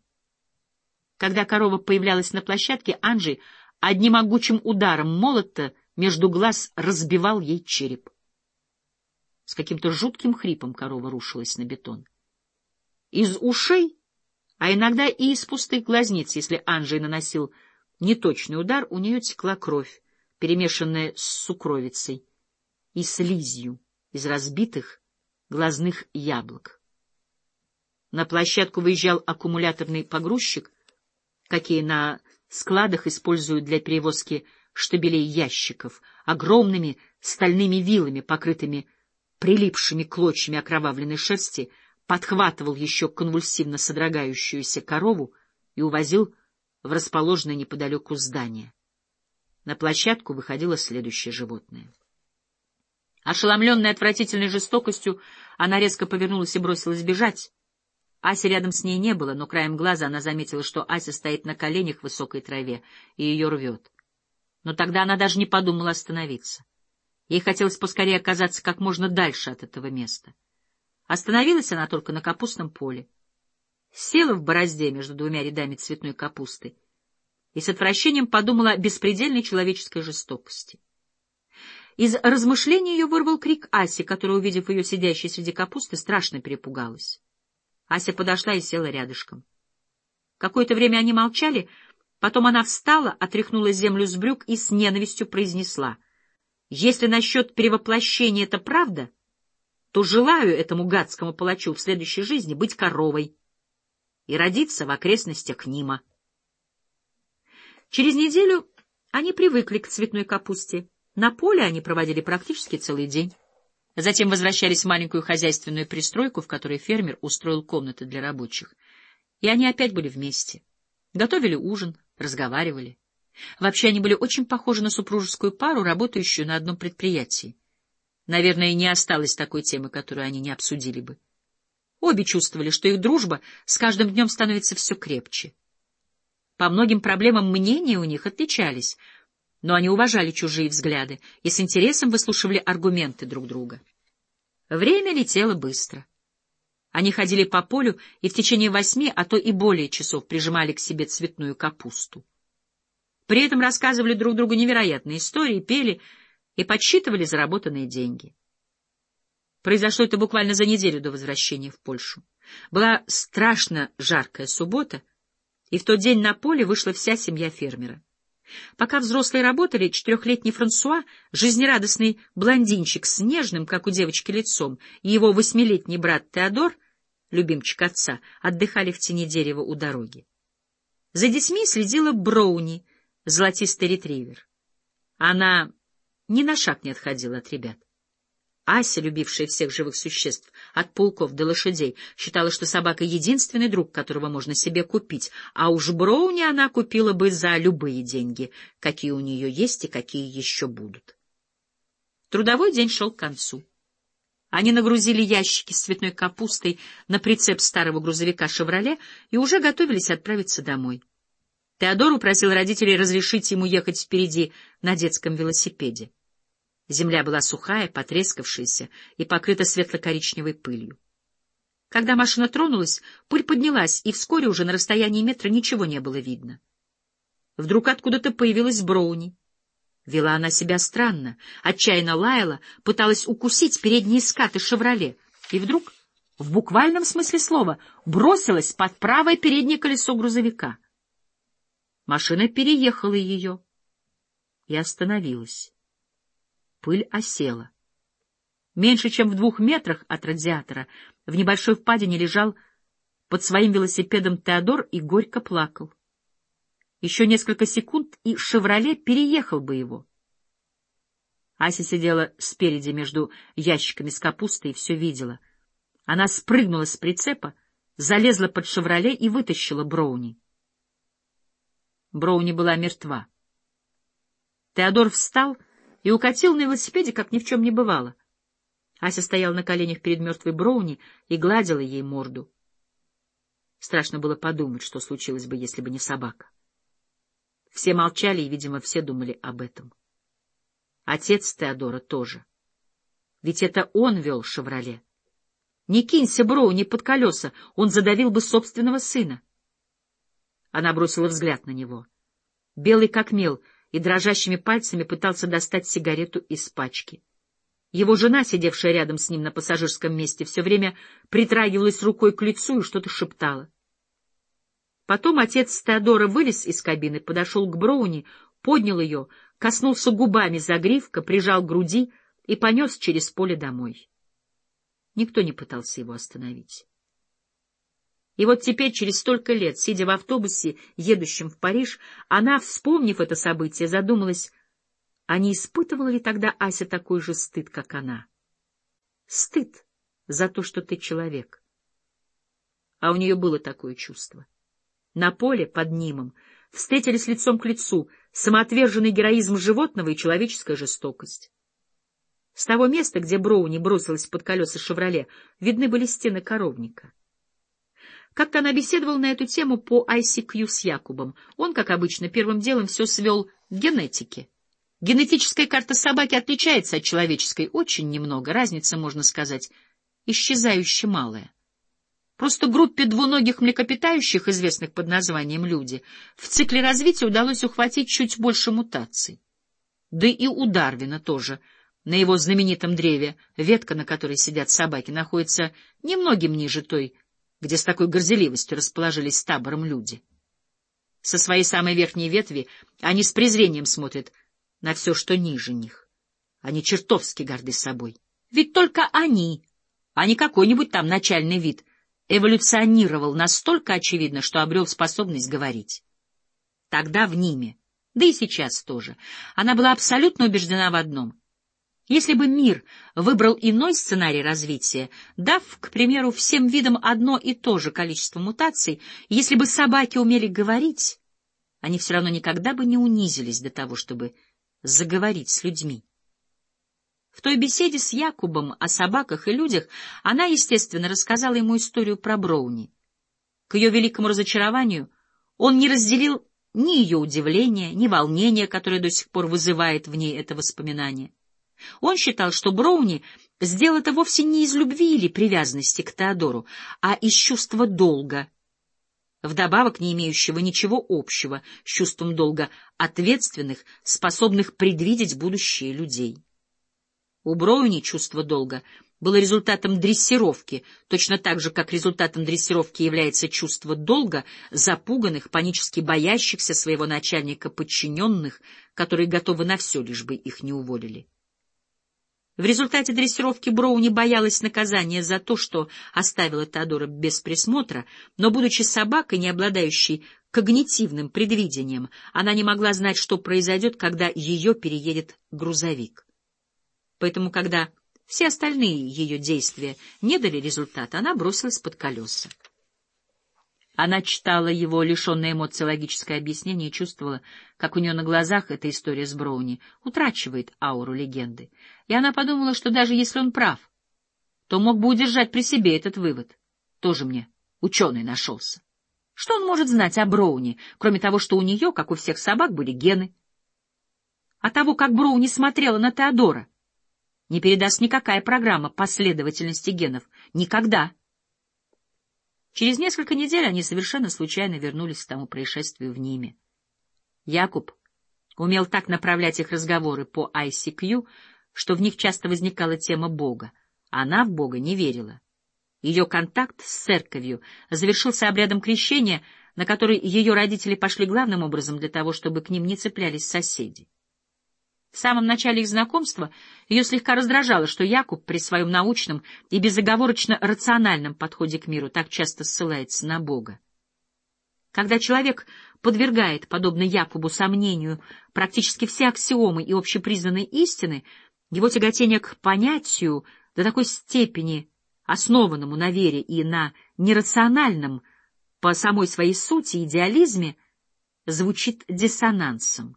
Когда корова появлялась на площадке, Анджей одним могучим ударом молота между глаз разбивал ей череп. С каким-то жутким хрипом корова рушилась на бетон. Из ушей, а иногда и из пустых глазниц, если Анджей наносил неточный удар, у нее текла кровь, перемешанная с сукровицей и слизью из разбитых глазных яблок. На площадку выезжал аккумуляторный погрузчик, какие на складах используют для перевозки штабелей ящиков, огромными стальными вилами, покрытыми прилипшими клочьями окровавленной шерсти, подхватывал еще конвульсивно содрогающуюся корову и увозил в расположенное неподалеку здание. На площадку выходило следующее животное. Ошеломленная отвратительной жестокостью, она резко повернулась и бросилась бежать. Аси рядом с ней не было, но краем глаза она заметила, что Ася стоит на коленях в высокой траве и ее рвет. Но тогда она даже не подумала остановиться. Ей хотелось поскорее оказаться как можно дальше от этого места. Остановилась она только на капустном поле. Села в борозде между двумя рядами цветной капусты и с отвращением подумала о беспредельной человеческой жестокости. Из размышлений ее вырвал крик Аси, которая, увидев ее сидящей среди капусты, страшно перепугалась. Ася подошла и села рядышком. Какое-то время они молчали, потом она встала, отряхнула землю с брюк и с ненавистью произнесла. — Если насчет перевоплощения это правда, то желаю этому гадскому палачу в следующей жизни быть коровой и родиться в окрестностях Нима. Через неделю они привыкли к цветной капусте. На поле они проводили практически целый день. Затем возвращались в маленькую хозяйственную пристройку, в которой фермер устроил комнаты для рабочих. И они опять были вместе. Готовили ужин, разговаривали. Вообще они были очень похожи на супружескую пару, работающую на одном предприятии. Наверное, не осталось такой темы, которую они не обсудили бы. Обе чувствовали, что их дружба с каждым днем становится все крепче. По многим проблемам мнения у них отличались, но они уважали чужие взгляды и с интересом выслушивали аргументы друг друга. Время летело быстро. Они ходили по полю и в течение восьми, а то и более часов прижимали к себе цветную капусту. При этом рассказывали друг другу невероятные истории, пели и подсчитывали заработанные деньги. Произошло это буквально за неделю до возвращения в Польшу. Была страшно жаркая суббота — и в тот день на поле вышла вся семья фермера. Пока взрослые работали, четырехлетний Франсуа, жизнерадостный блондинчик с нежным, как у девочки, лицом, и его восьмилетний брат Теодор, любимчик отца, отдыхали в тени дерева у дороги. За детьми следила Броуни, золотистый ретривер. Она ни на шаг не отходила от ребят. Ася, любившая всех живых существ, от пауков до лошадей, считала, что собака — единственный друг, которого можно себе купить, а уж Броуни она купила бы за любые деньги, какие у нее есть и какие еще будут. Трудовой день шел к концу. Они нагрузили ящики с цветной капустой на прицеп старого грузовика «Шевроле» и уже готовились отправиться домой. Теодор упросил родителей разрешить ему ехать впереди на детском велосипеде. Земля была сухая, потрескавшаяся и покрыта светло-коричневой пылью. Когда машина тронулась, пыль поднялась, и вскоре уже на расстоянии метра ничего не было видно. Вдруг откуда-то появилась Броуни. Вела она себя странно, отчаянно лаяла, пыталась укусить передние скаты «Шевроле», и вдруг, в буквальном смысле слова, бросилась под правое переднее колесо грузовика. Машина переехала ее и остановилась пыль осела. Меньше чем в двух метрах от радиатора в небольшой впадине лежал под своим велосипедом Теодор и горько плакал. Еще несколько секунд, и «Шевроле» переехал бы его. Ася сидела спереди между ящиками с капустой и все видела. Она спрыгнула с прицепа, залезла под «Шевроле» и вытащила Броуни. Броуни была мертва. Теодор встал и укатил на велосипеде, как ни в чем не бывало. Ася стояла на коленях перед мертвой Броуни и гладила ей морду. Страшно было подумать, что случилось бы, если бы не собака. Все молчали, и, видимо, все думали об этом. Отец Теодора тоже. Ведь это он вел «Шевроле». Не кинься Броуни под колеса, он задавил бы собственного сына. Она бросила взгляд на него. Белый как мел — и дрожащими пальцами пытался достать сигарету из пачки. Его жена, сидевшая рядом с ним на пассажирском месте, все время притрагивалась рукой к лицу и что-то шептала. Потом отец Теодора вылез из кабины, подошел к Броуни, поднял ее, коснулся губами загривка, прижал к груди и понес через поле домой. Никто не пытался его остановить. И вот теперь, через столько лет, сидя в автобусе, едущем в Париж, она, вспомнив это событие, задумалась, а не испытывала ли тогда Ася такой же стыд, как она? Стыд за то, что ты человек. А у нее было такое чувство. На поле под Нимом встретились лицом к лицу самоотверженный героизм животного и человеческая жестокость. С того места, где Броуни бросилась под колеса «Шевроле», видны были стены коровника. Как-то она беседовала на эту тему по ICQ с Якубом. Он, как обычно, первым делом все свел к генетике. Генетическая карта собаки отличается от человеческой очень немного, разница, можно сказать, исчезающе малая. Просто группе двуногих млекопитающих, известных под названием люди, в цикле развития удалось ухватить чуть больше мутаций. Да и у Дарвина тоже. На его знаменитом древе ветка, на которой сидят собаки, находится немногим ниже той, где с такой горделивостью расположились табором люди. Со своей самой верхней ветви они с презрением смотрят на все, что ниже них. Они чертовски горды собой. Ведь только они, а не какой-нибудь там начальный вид, эволюционировал настолько очевидно, что обрел способность говорить. Тогда в Ниме, да и сейчас тоже, она была абсолютно убеждена в одном — если бы мир выбрал иной сценарий развития, дав, к примеру, всем видам одно и то же количество мутаций, если бы собаки умели говорить, они все равно никогда бы не унизились до того, чтобы заговорить с людьми. В той беседе с Якубом о собаках и людях она, естественно, рассказала ему историю про Броуни. К ее великому разочарованию он не разделил ни ее удивления, ни волнения, которое до сих пор вызывает в ней это воспоминание. Он считал, что Броуни сделал это вовсе не из любви или привязанности к Теодору, а из чувства долга, вдобавок не имеющего ничего общего с чувством долга ответственных, способных предвидеть будущее людей. У Броуни чувство долга было результатом дрессировки, точно так же, как результатом дрессировки является чувство долга запуганных, панически боящихся своего начальника подчиненных, которые готовы на все, лишь бы их не уволили. В результате дрессировки Броуни боялась наказания за то, что оставила Теодора без присмотра, но, будучи собакой, не обладающей когнитивным предвидением, она не могла знать, что произойдет, когда ее переедет грузовик. Поэтому, когда все остальные ее действия не дали результата, она бросилась под колеса. Она читала его лишенное эмоций логическое объяснение и чувствовала, как у нее на глазах эта история с Броуни утрачивает ауру легенды. И она подумала, что даже если он прав, то мог бы удержать при себе этот вывод. Тоже мне ученый нашелся. Что он может знать о Броуни, кроме того, что у нее, как у всех собак, были гены? А того, как Броуни смотрела на Теодора, не передаст никакая программа последовательности генов. Никогда. Через несколько недель они совершенно случайно вернулись к тому происшествию в Ниме. Якуб умел так направлять их разговоры по ICQ, что в них часто возникала тема Бога. Она в Бога не верила. Ее контакт с церковью завершился обрядом крещения, на который ее родители пошли главным образом для того, чтобы к ним не цеплялись соседи. В самом начале их знакомства ее слегка раздражало, что Якуб при своем научном и безоговорочно рациональном подходе к миру так часто ссылается на Бога. Когда человек подвергает, подобно Якубу, сомнению практически все аксиомы и общепризнанные истины, его тяготение к понятию до такой степени, основанному на вере и на нерациональном по самой своей сути идеализме, звучит диссонансом.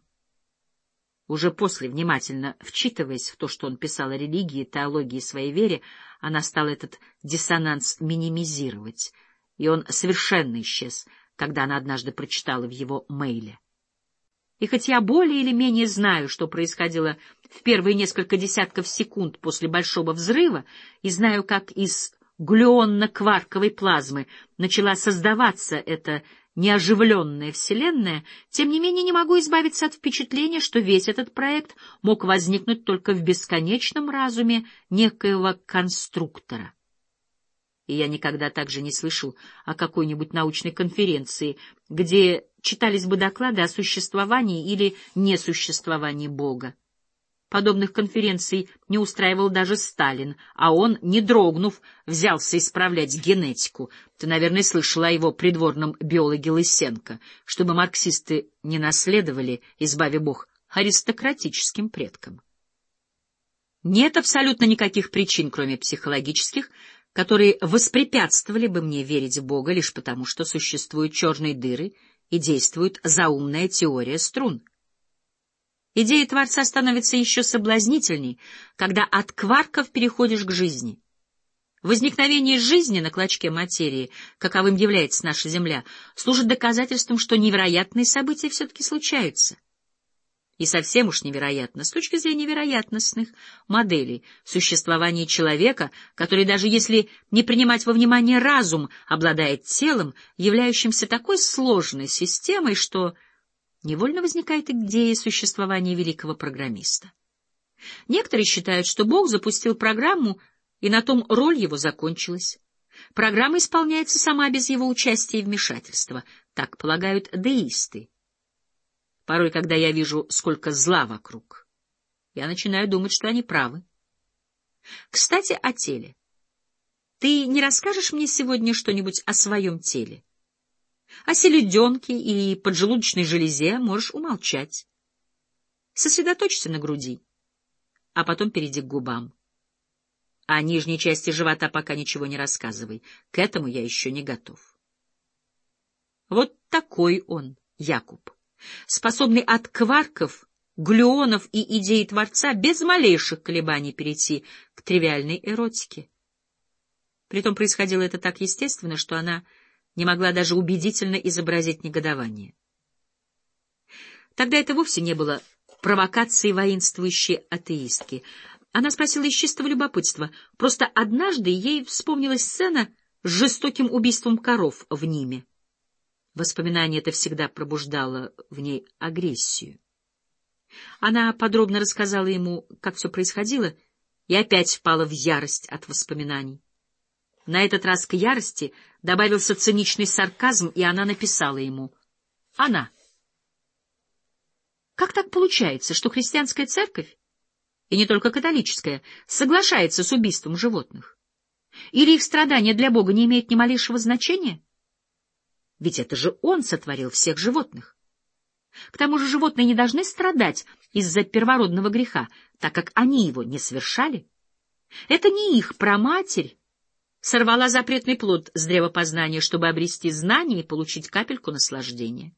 Уже после, внимательно вчитываясь в то, что он писал о религии, теологии и своей вере, она стала этот диссонанс минимизировать, и он совершенно исчез, когда она однажды прочитала в его мейле. И хоть я более или менее знаю, что происходило в первые несколько десятков секунд после большого взрыва, и знаю, как из глюонно-кварковой плазмы начала создаваться эта неоживленная Вселенная, тем не менее не могу избавиться от впечатления, что весь этот проект мог возникнуть только в бесконечном разуме некоего конструктора. И я никогда также не слышал о какой-нибудь научной конференции, где читались бы доклады о существовании или несуществовании Бога. Подобных конференций не устраивал даже Сталин, а он, не дрогнув, взялся исправлять генетику. Ты, наверное, слышала о его придворном биологе Лысенко, чтобы марксисты не наследовали, избави бог, аристократическим предкам. Нет абсолютно никаких причин, кроме психологических, которые воспрепятствовали бы мне верить в Бога лишь потому, что существуют черные дыры и действует заумная теория струн. Идея Творца становится еще соблазнительней, когда от кварков переходишь к жизни. Возникновение жизни на клочке материи, каковым является наша Земля, служит доказательством, что невероятные события все-таки случаются. И совсем уж невероятно, с точки зрения вероятностных моделей, существование человека, который даже если не принимать во внимание разум, обладает телом, являющимся такой сложной системой, что невольно возникает идея существования великого программиста. Некоторые считают, что Бог запустил программу, и на том роль его закончилась. Программа исполняется сама без его участия и вмешательства, так полагают деисты. Порой, когда я вижу, сколько зла вокруг, я начинаю думать, что они правы. Кстати, о теле. Ты не расскажешь мне сегодня что-нибудь о своем теле? О селеденке и поджелудочной железе можешь умолчать. Сосредоточься на груди, а потом перейди к губам. О нижней части живота пока ничего не рассказывай. К этому я еще не готов. Вот такой он, Якуб способный от кварков, глюонов и идей Творца без малейших колебаний перейти к тривиальной эротике. Притом происходило это так естественно, что она не могла даже убедительно изобразить негодование. Тогда это вовсе не было провокацией воинствующей атеистки. Она спросила из чистого любопытства. Просто однажды ей вспомнилась сцена с жестоким убийством коров в Ниме. Воспоминание это всегда пробуждало в ней агрессию. Она подробно рассказала ему, как все происходило, и опять впала в ярость от воспоминаний. На этот раз к ярости добавился циничный сарказм, и она написала ему. Она. Как так получается, что христианская церковь, и не только католическая, соглашается с убийством животных? Или их страдания для Бога не имеют ни малейшего значения? Ведь это же он сотворил всех животных. К тому же животные не должны страдать из-за первородного греха, так как они его не совершали. Это не их праматерь сорвала запретный плод с древа познания, чтобы обрести знания и получить капельку наслаждения.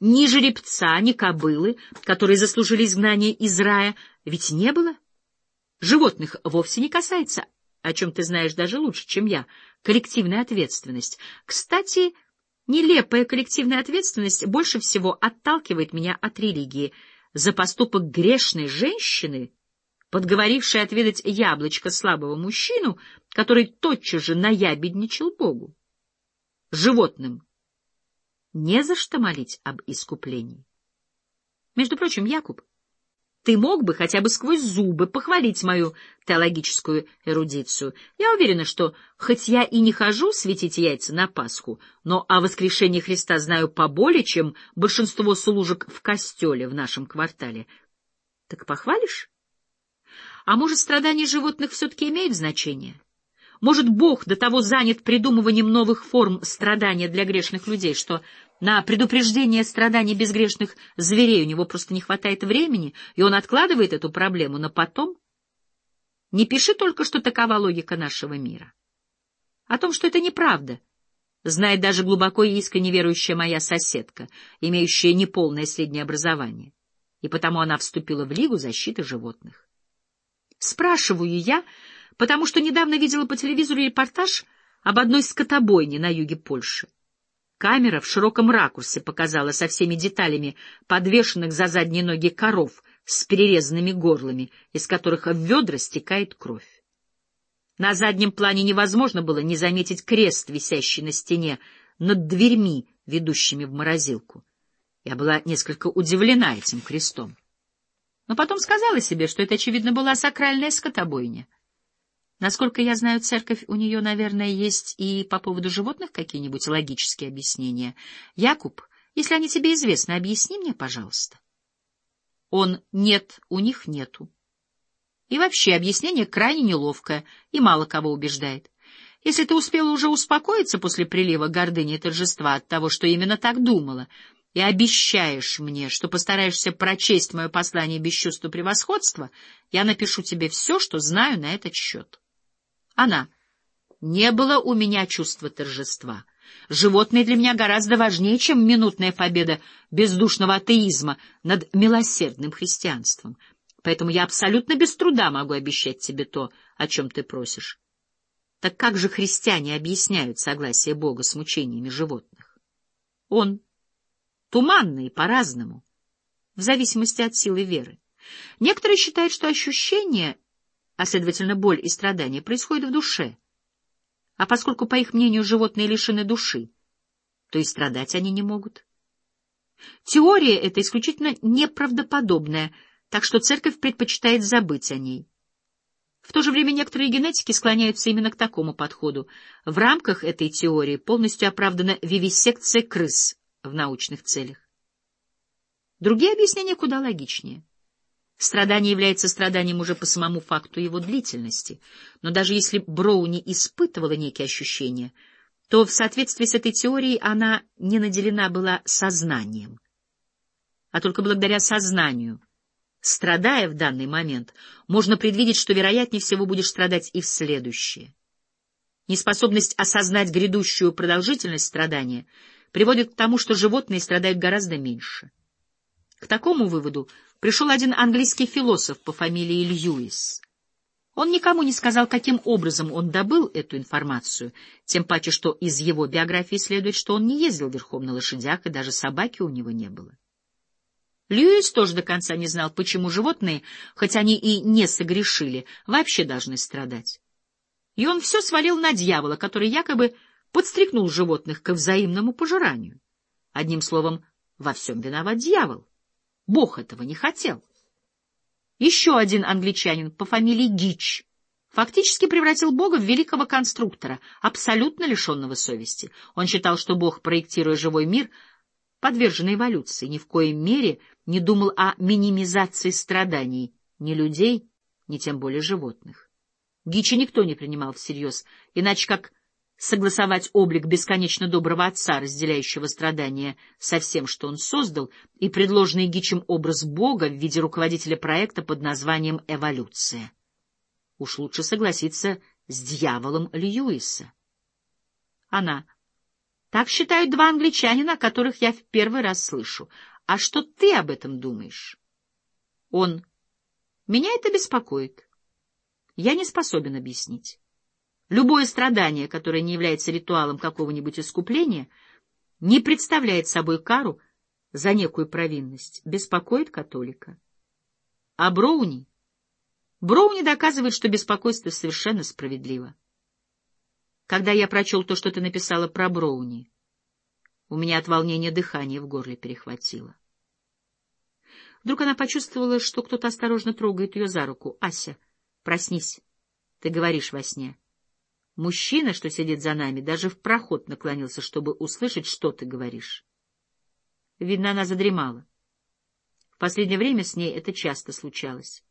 Ни жеребца, ни кобылы, которые заслужили изгнание из рая, ведь не было. Животных вовсе не касается, о чем ты знаешь даже лучше, чем я, коллективная ответственность. Кстати, Нелепая коллективная ответственность больше всего отталкивает меня от религии. За поступок грешной женщины, подговорившей отведать яблочко слабого мужчину, который тотчас же наябедничал Богу. Животным не за что молить об искуплении. Между прочим, Якуб, ты мог бы хотя бы сквозь зубы похвалить мою теологическую эрудицию. Я уверена, что, хоть я и не хожу светить яйца на Пасху, но о воскрешении Христа знаю поболее, чем большинство служек в костеле в нашем квартале. Так похвалишь? А может, страдания животных все-таки имеют значение? Может, Бог до того занят придумыванием новых форм страдания для грешных людей, что на предупреждение страданий безгрешных зверей у него просто не хватает времени, и он откладывает эту проблему на потом? Не пиши только, что такова логика нашего мира. О том, что это неправда, знает даже глубоко и искренне верующая моя соседка, имеющая неполное среднее образование, и потому она вступила в Лигу защиты животных. Спрашиваю я, потому что недавно видела по телевизору репортаж об одной скотобойне на юге Польши. Камера в широком ракурсе показала со всеми деталями подвешенных за задние ноги коров с перерезанными горлами, из которых в ведра стекает кровь. На заднем плане невозможно было не заметить крест, висящий на стене над дверьми, ведущими в морозилку. Я была несколько удивлена этим крестом. Но потом сказала себе, что это, очевидно, была сакральная скотобойня — Насколько я знаю, церковь у нее, наверное, есть и по поводу животных какие-нибудь логические объяснения. Якуб, если они тебе известны, объясни мне, пожалуйста. Он «нет, у них нету». И вообще объяснение крайне неловкое и мало кого убеждает. Если ты успела уже успокоиться после прилива гордыни и торжества от того, что именно так думала, и обещаешь мне, что постараешься прочесть мое послание без чувства превосходства, я напишу тебе все, что знаю на этот счет. Она. Не было у меня чувства торжества. Животные для меня гораздо важнее, чем минутная победа бездушного атеизма над милосердным христианством. Поэтому я абсолютно без труда могу обещать тебе то, о чем ты просишь. Так как же христиане объясняют согласие Бога с мучениями животных? Он туманно и по-разному, в зависимости от силы веры. Некоторые считают, что ощущение, а следовательно боль и страдания, происходят в душе. А поскольку, по их мнению, животные лишены души, то и страдать они не могут. Теория эта исключительно неправдоподобная, так что церковь предпочитает забыть о ней. В то же время некоторые генетики склоняются именно к такому подходу. В рамках этой теории полностью оправдана вивисекция крыс в научных целях. Другие объяснения куда логичнее. Страдание является страданием уже по самому факту его длительности, но даже если Броуни испытывала некие ощущения, то в соответствии с этой теорией она не наделена была сознанием, а только благодаря сознанию — Страдая в данный момент, можно предвидеть, что вероятнее всего будешь страдать и в следующее. Неспособность осознать грядущую продолжительность страдания приводит к тому, что животные страдают гораздо меньше. К такому выводу пришел один английский философ по фамилии Льюис. Он никому не сказал, каким образом он добыл эту информацию, тем паче, что из его биографии следует, что он не ездил верхом на лошадях, и даже собаки у него не было. Льюис тоже до конца не знал, почему животные, хоть они и не согрешили, вообще должны страдать. И он все свалил на дьявола, который якобы подстрекнул животных к взаимному пожиранию. Одним словом, во всем виноват дьявол. Бог этого не хотел. Еще один англичанин по фамилии Гич фактически превратил Бога в великого конструктора, абсолютно лишенного совести. Он считал, что Бог, проектируя живой мир, подверженный эволюции, ни в коей мере — не думал о минимизации страданий ни людей, ни тем более животных. Гичи никто не принимал всерьез, иначе как согласовать облик бесконечно доброго отца, разделяющего страдания со всем, что он создал, и предложенный Гичем образ Бога в виде руководителя проекта под названием «Эволюция». Уж лучше согласиться с дьяволом Льюиса. Она. Так считают два англичанина, о которых я в первый раз слышу. А что ты об этом думаешь? Он. Меня это беспокоит. Я не способен объяснить. Любое страдание, которое не является ритуалом какого-нибудь искупления, не представляет собой кару за некую провинность, беспокоит католика. А Броуни? Броуни доказывает, что беспокойство совершенно справедливо. Когда я прочел то, что ты написала про Броуни, у меня от волнения дыхание в горле перехватило. Вдруг она почувствовала, что кто-то осторожно трогает ее за руку. — Ася, проснись. Ты говоришь во сне. Мужчина, что сидит за нами, даже в проход наклонился, чтобы услышать, что ты говоришь. Видно, она задремала. В последнее время с ней это часто случалось.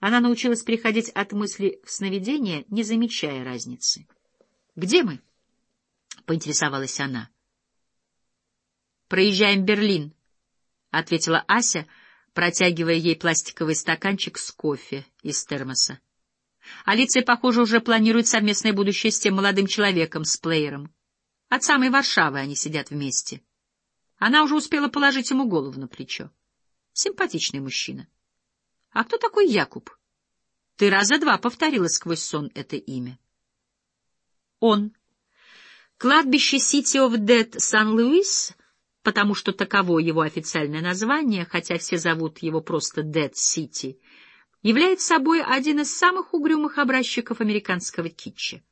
Она научилась переходить от мысли в сновидение, не замечая разницы. — Где мы? — поинтересовалась она. — Проезжаем Берлин, — ответила Ася, протягивая ей пластиковый стаканчик с кофе из термоса. Алиция, похоже, уже планирует совместное будущее с тем молодым человеком, с плеером. От самой Варшавы они сидят вместе. Она уже успела положить ему голову на плечо. Симпатичный мужчина. А кто такой Якуб? Ты раза два повторила сквозь сон это имя. Он. Кладбище City of Dead Сан-Луис потому что таково его официальное название, хотя все зовут его просто Dead City, является собой один из самых угрюмых образчиков американского китча.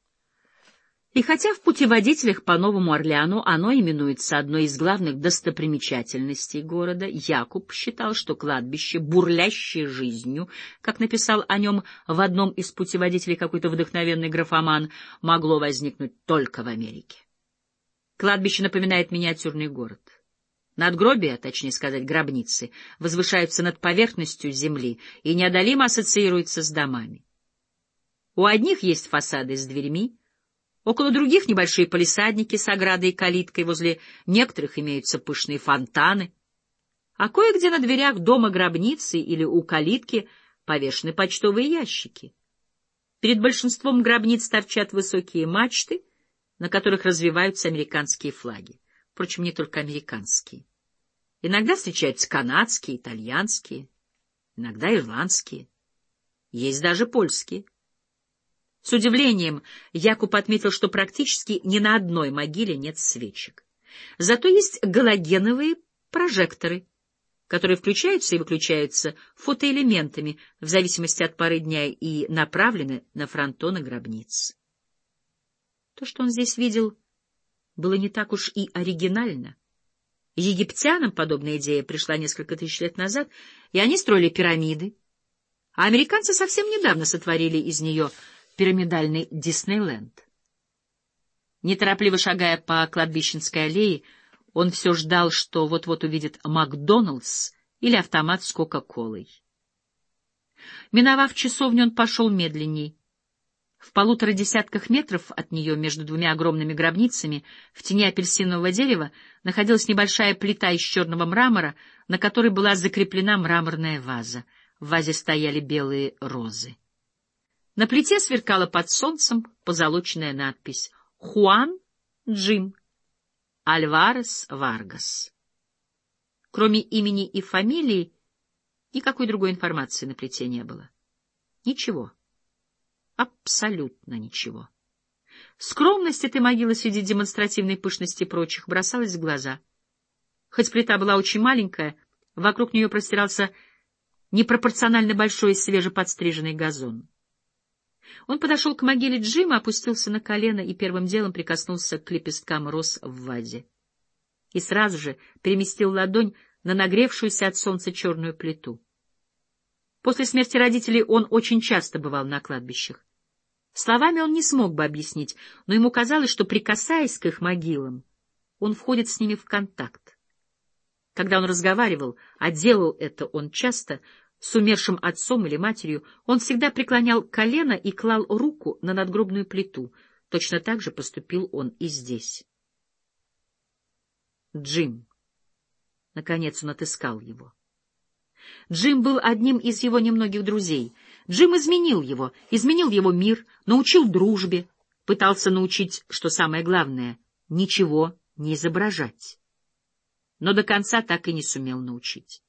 И хотя в путеводителях по Новому Орлеану оно именуется одной из главных достопримечательностей города, Якуб считал, что кладбище, бурлящее жизнью, как написал о нем в одном из путеводителей какой-то вдохновенный графоман, могло возникнуть только в Америке. Кладбище напоминает миниатюрный город. Надгробия, точнее сказать, гробницы, возвышаются над поверхностью земли и неодолимо ассоциируются с домами. У одних есть фасады с дверьми, около других небольшие палисадники с оградой и калиткой, возле некоторых имеются пышные фонтаны, а кое-где на дверях дома гробницы или у калитки повешены почтовые ящики. Перед большинством гробниц торчат высокие мачты, на которых развиваются американские флаги. Впрочем, не только американские. Иногда встречаются канадские, итальянские, иногда ирландские. Есть даже польские. С удивлением Якуб отметил, что практически ни на одной могиле нет свечек. Зато есть галогеновые прожекторы, которые включаются и выключаются фотоэлементами в зависимости от поры дня и направлены на фронтоны гробниц. То, что он здесь видел, было не так уж и оригинально. Египтянам подобная идея пришла несколько тысяч лет назад, и они строили пирамиды. А американцы совсем недавно сотворили из нее пирамидальный Диснейленд. Неторопливо шагая по кладбищенской аллее, он все ждал, что вот-вот увидит Макдоналдс или автомат с Кока-Колой. Миновав часовню, он пошел медленней. В полутора десятках метров от нее, между двумя огромными гробницами, в тени апельсинового дерева, находилась небольшая плита из черного мрамора, на которой была закреплена мраморная ваза. В вазе стояли белые розы. На плите сверкала под солнцем позолоченная надпись «Хуан Джим Альварес Варгас». Кроме имени и фамилии, никакой другой информации на плите не было. Ничего. Абсолютно ничего. Скромность этой могилы среди демонстративной пышности прочих бросалась в глаза. Хоть плита была очень маленькая, вокруг нее простирался непропорционально большой свежеподстриженный газон. Он подошел к могиле Джима, опустился на колено и первым делом прикоснулся к лепесткам роз в вазе. И сразу же переместил ладонь на нагревшуюся от солнца черную плиту. После смерти родителей он очень часто бывал на кладбищах. Словами он не смог бы объяснить, но ему казалось, что, прикасаясь к их могилам, он входит с ними в контакт. Когда он разговаривал, а делал это он часто, с умершим отцом или матерью, он всегда преклонял колено и клал руку на надгробную плиту. Точно так же поступил он и здесь. Джим. Наконец он отыскал его. Джим был одним из его немногих друзей. Джим изменил его, изменил его мир, научил дружбе, пытался научить, что самое главное — ничего не изображать. Но до конца так и не сумел научить.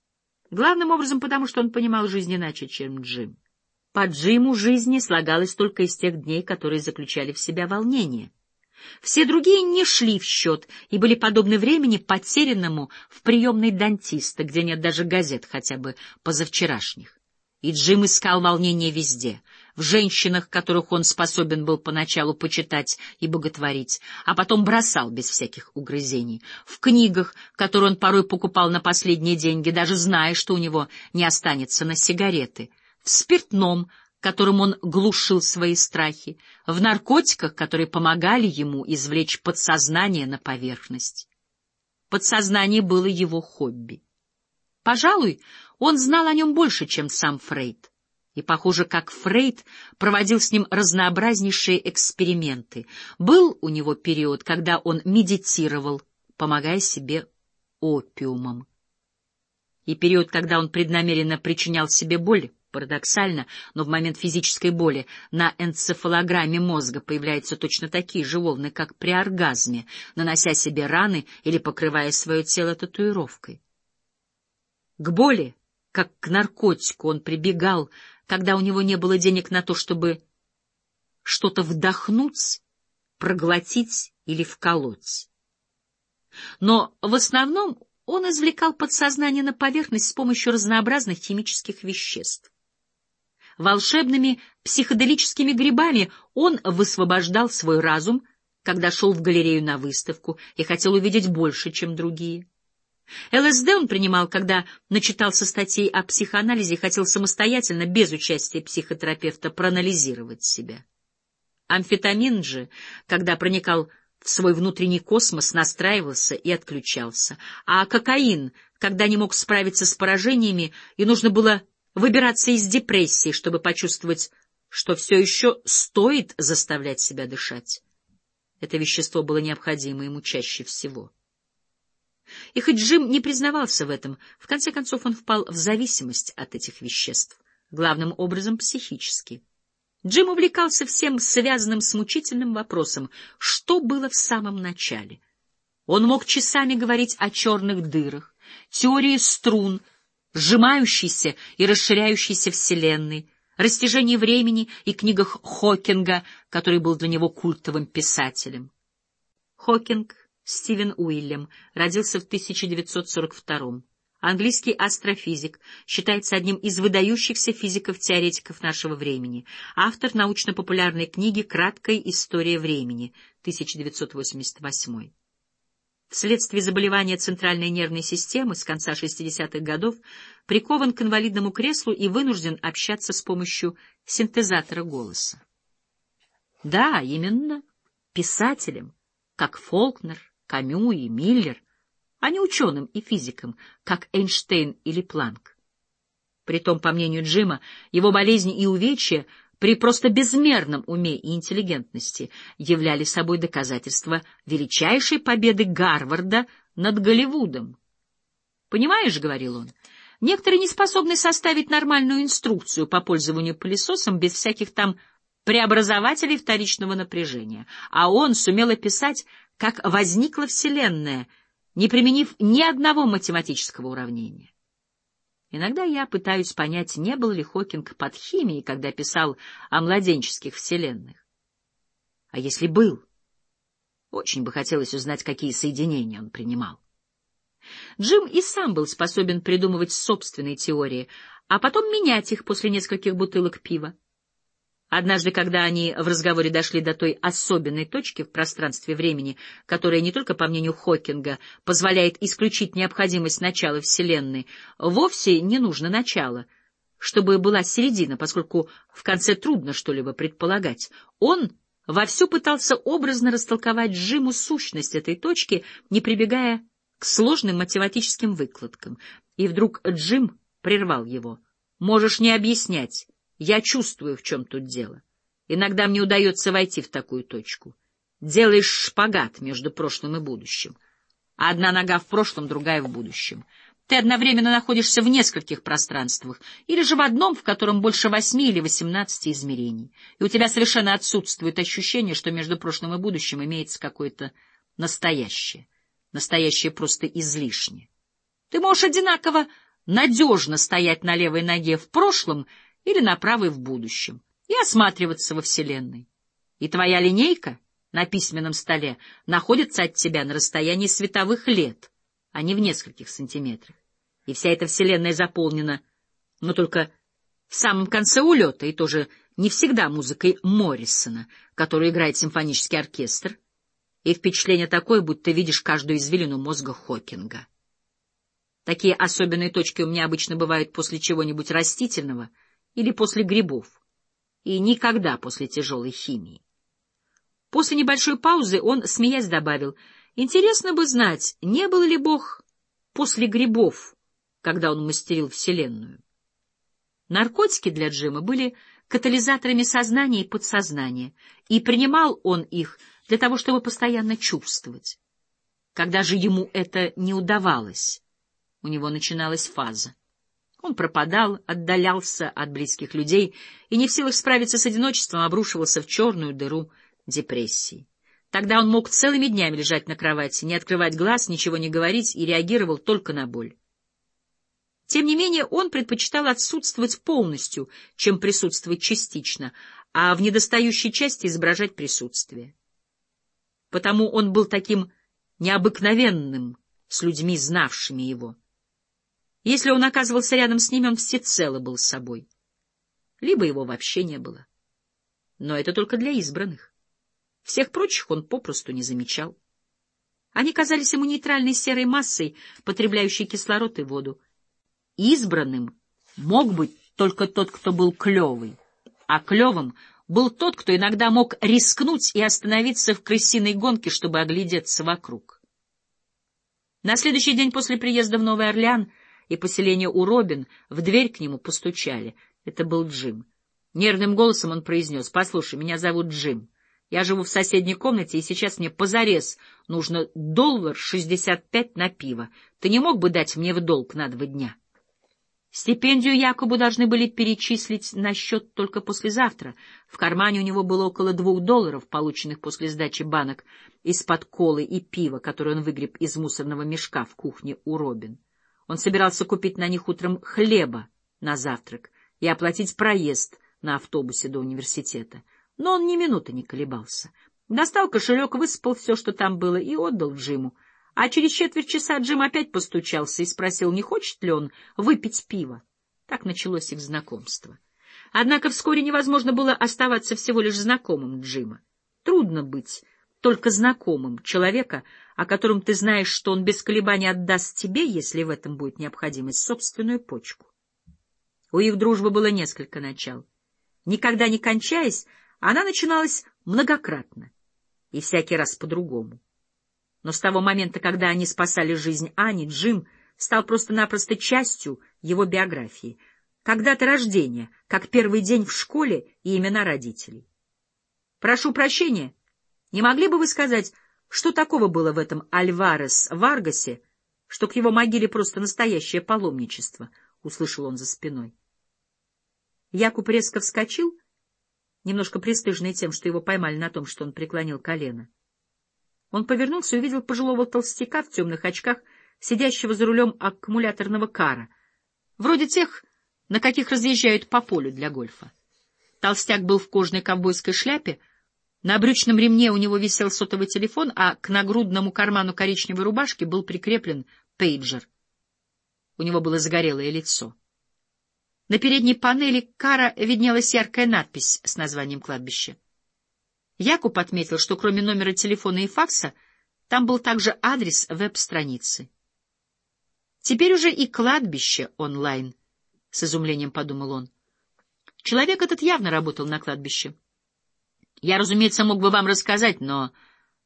Главным образом потому, что он понимал жизнь иначе, чем Джим. По Джиму жизни слагалась только из тех дней, которые заключали в себя волнение. Все другие не шли в счет и были подобны времени, потерянному в приемной дантиста, где нет даже газет хотя бы позавчерашних. И Джим искал волнение везде — в женщинах, которых он способен был поначалу почитать и боготворить, а потом бросал без всяких угрызений, в книгах, которые он порой покупал на последние деньги, даже зная, что у него не останется на сигареты, в спиртном, которым он глушил свои страхи, в наркотиках, которые помогали ему извлечь подсознание на поверхность. Подсознание было его хобби. Пожалуй, он знал о нем больше, чем сам Фрейд. И, похоже, как Фрейд проводил с ним разнообразнейшие эксперименты. Был у него период, когда он медитировал, помогая себе опиумом. И период, когда он преднамеренно причинял себе боль, Парадоксально, но в момент физической боли на энцефалограмме мозга появляются точно такие же волны, как при оргазме, нанося себе раны или покрывая свое тело татуировкой. К боли, как к наркотику, он прибегал, когда у него не было денег на то, чтобы что-то вдохнуть, проглотить или вколоть. Но в основном он извлекал подсознание на поверхность с помощью разнообразных химических веществ волшебными психоделическими грибами он высвобождал свой разум, когда шел в галерею на выставку и хотел увидеть больше, чем другие. ЛСД он принимал, когда начитался статей о психоанализе и хотел самостоятельно, без участия психотерапевта, проанализировать себя. Амфетамин же, когда проникал в свой внутренний космос настраивался и отключался, а кокаин, когда не мог справиться с поражениями, и нужно было выбираться из депрессии, чтобы почувствовать, что все еще стоит заставлять себя дышать. Это вещество было необходимо ему чаще всего. И хоть Джим не признавался в этом, в конце концов он впал в зависимость от этих веществ, главным образом психически. Джим увлекался всем связанным с мучительным вопросом, что было в самом начале. Он мог часами говорить о черных дырах, теории струн, сжимающейся и расширяющейся Вселенной, растяжении времени и книгах Хокинга, который был для него культовым писателем. Хокинг Стивен Уильям родился в 1942 Английский астрофизик, считается одним из выдающихся физиков-теоретиков нашего времени, автор научно-популярной книги «Краткая история времени» 1988. Вследствие заболевания центральной нервной системы с конца 60-х годов прикован к инвалидному креслу и вынужден общаться с помощью синтезатора голоса. Да, именно писателем, как Фолкнер, Камю и Миллер, а не ученым и физикам, как Эйнштейн или Планк. Притом, по мнению Джима, его болезни и увечья при просто безмерном уме и интеллигентности являли собой доказательство величайшей победы Гарварда над Голливудом. «Понимаешь, — говорил он, — некоторые не способны составить нормальную инструкцию по пользованию пылесосом без всяких там преобразователей вторичного напряжения, а он сумел описать, как возникла Вселенная, не применив ни одного математического уравнения. Иногда я пытаюсь понять, не был ли Хокинг под химией, когда писал о младенческих вселенных. А если был? Очень бы хотелось узнать, какие соединения он принимал. Джим и сам был способен придумывать собственные теории, а потом менять их после нескольких бутылок пива. Однажды, когда они в разговоре дошли до той особенной точки в пространстве времени, которая не только, по мнению Хокинга, позволяет исключить необходимость начала Вселенной, вовсе не нужно начало, чтобы была середина, поскольку в конце трудно что-либо предполагать, он вовсю пытался образно растолковать Джиму сущность этой точки, не прибегая к сложным математическим выкладкам. И вдруг Джим прервал его. «Можешь не объяснять». Я чувствую, в чем тут дело. Иногда мне удается войти в такую точку. Делаешь шпагат между прошлым и будущим. Одна нога в прошлом, другая в будущем. Ты одновременно находишься в нескольких пространствах, или же в одном, в котором больше восьми или восемнадцати измерений. И у тебя совершенно отсутствует ощущение, что между прошлым и будущим имеется какое-то настоящее. Настоящее просто излишне. Ты можешь одинаково надежно стоять на левой ноге в прошлом или на правой в будущем, и осматриваться во Вселенной. И твоя линейка на письменном столе находится от тебя на расстоянии световых лет, а не в нескольких сантиметрах. И вся эта Вселенная заполнена, но только в самом конце улета, и тоже не всегда музыкой Моррисона, которую играет симфонический оркестр, и впечатление такое, будто видишь каждую извилину мозга Хокинга. Такие особенные точки у меня обычно бывают после чего-нибудь растительного — или после грибов, и никогда после тяжелой химии. После небольшой паузы он, смеясь, добавил, «Интересно бы знать, не был ли Бог после грибов, когда он мастерил Вселенную?» Наркотики для Джима были катализаторами сознания и подсознания, и принимал он их для того, чтобы постоянно чувствовать. Когда же ему это не удавалось, у него начиналась фаза. Он пропадал, отдалялся от близких людей и, не в силах справиться с одиночеством, обрушивался в черную дыру депрессии. Тогда он мог целыми днями лежать на кровати, не открывать глаз, ничего не говорить и реагировал только на боль. Тем не менее, он предпочитал отсутствовать полностью, чем присутствовать частично, а в недостающей части изображать присутствие. Потому он был таким необыкновенным с людьми, знавшими его. Если он оказывался рядом с ними, он всецело был собой. Либо его вообще не было. Но это только для избранных. Всех прочих он попросту не замечал. Они казались ему нейтральной серой массой, потребляющей кислород и воду. Избранным мог быть только тот, кто был клевый, а клевым был тот, кто иногда мог рискнуть и остановиться в крысиной гонке, чтобы оглядеться вокруг. На следующий день после приезда в Новый Орлеан и поселения у Робин в дверь к нему постучали. Это был Джим. Нервным голосом он произнес, «Послушай, меня зовут Джим. Я живу в соседней комнате, и сейчас мне позарез нужно доллар шестьдесят пять на пиво. Ты не мог бы дать мне в долг на два дня?» Стипендию Якобу должны были перечислить на счет только послезавтра. В кармане у него было около двух долларов, полученных после сдачи банок из-под колы и пива, которые он выгреб из мусорного мешка в кухне у Робин. Он собирался купить на них утром хлеба на завтрак и оплатить проезд на автобусе до университета. Но он ни минуты не колебался. Достал кошелек, высыпал все, что там было, и отдал Джиму. А через четверть часа Джим опять постучался и спросил, не хочет ли он выпить пиво. Так началось их знакомство. Однако вскоре невозможно было оставаться всего лишь знакомым Джима. Трудно быть только знакомым человека, о котором ты знаешь, что он без колебаний отдаст тебе, если в этом будет необходимость, собственную почку. У их дружбы было несколько начал. Никогда не кончаясь, она начиналась многократно, и всякий раз по-другому. Но с того момента, когда они спасали жизнь Ани, Джим стал просто-напросто частью его биографии. Когда-то рождение, как первый день в школе и имена родителей. Прошу прощения, не могли бы вы сказать, что такого было в этом Альварес Варгасе, что к его могиле просто настоящее паломничество? — услышал он за спиной. Якуб резко вскочил, немножко пристыжный тем, что его поймали на том, что он преклонил колено. Он повернулся и увидел пожилого толстяка в темных очках, сидящего за рулем аккумуляторного кара, вроде тех, на каких разъезжают по полю для гольфа. Толстяк был в кожаной ковбойской шляпе, на брючном ремне у него висел сотовый телефон, а к нагрудному карману коричневой рубашки был прикреплен пейджер. У него было загорелое лицо. На передней панели кара виднелась яркая надпись с названием кладбища. Якуб отметил, что кроме номера телефона и факса, там был также адрес веб-страницы. Теперь уже и кладбище онлайн, — с изумлением подумал он. Человек этот явно работал на кладбище. Я, разумеется, мог бы вам рассказать, но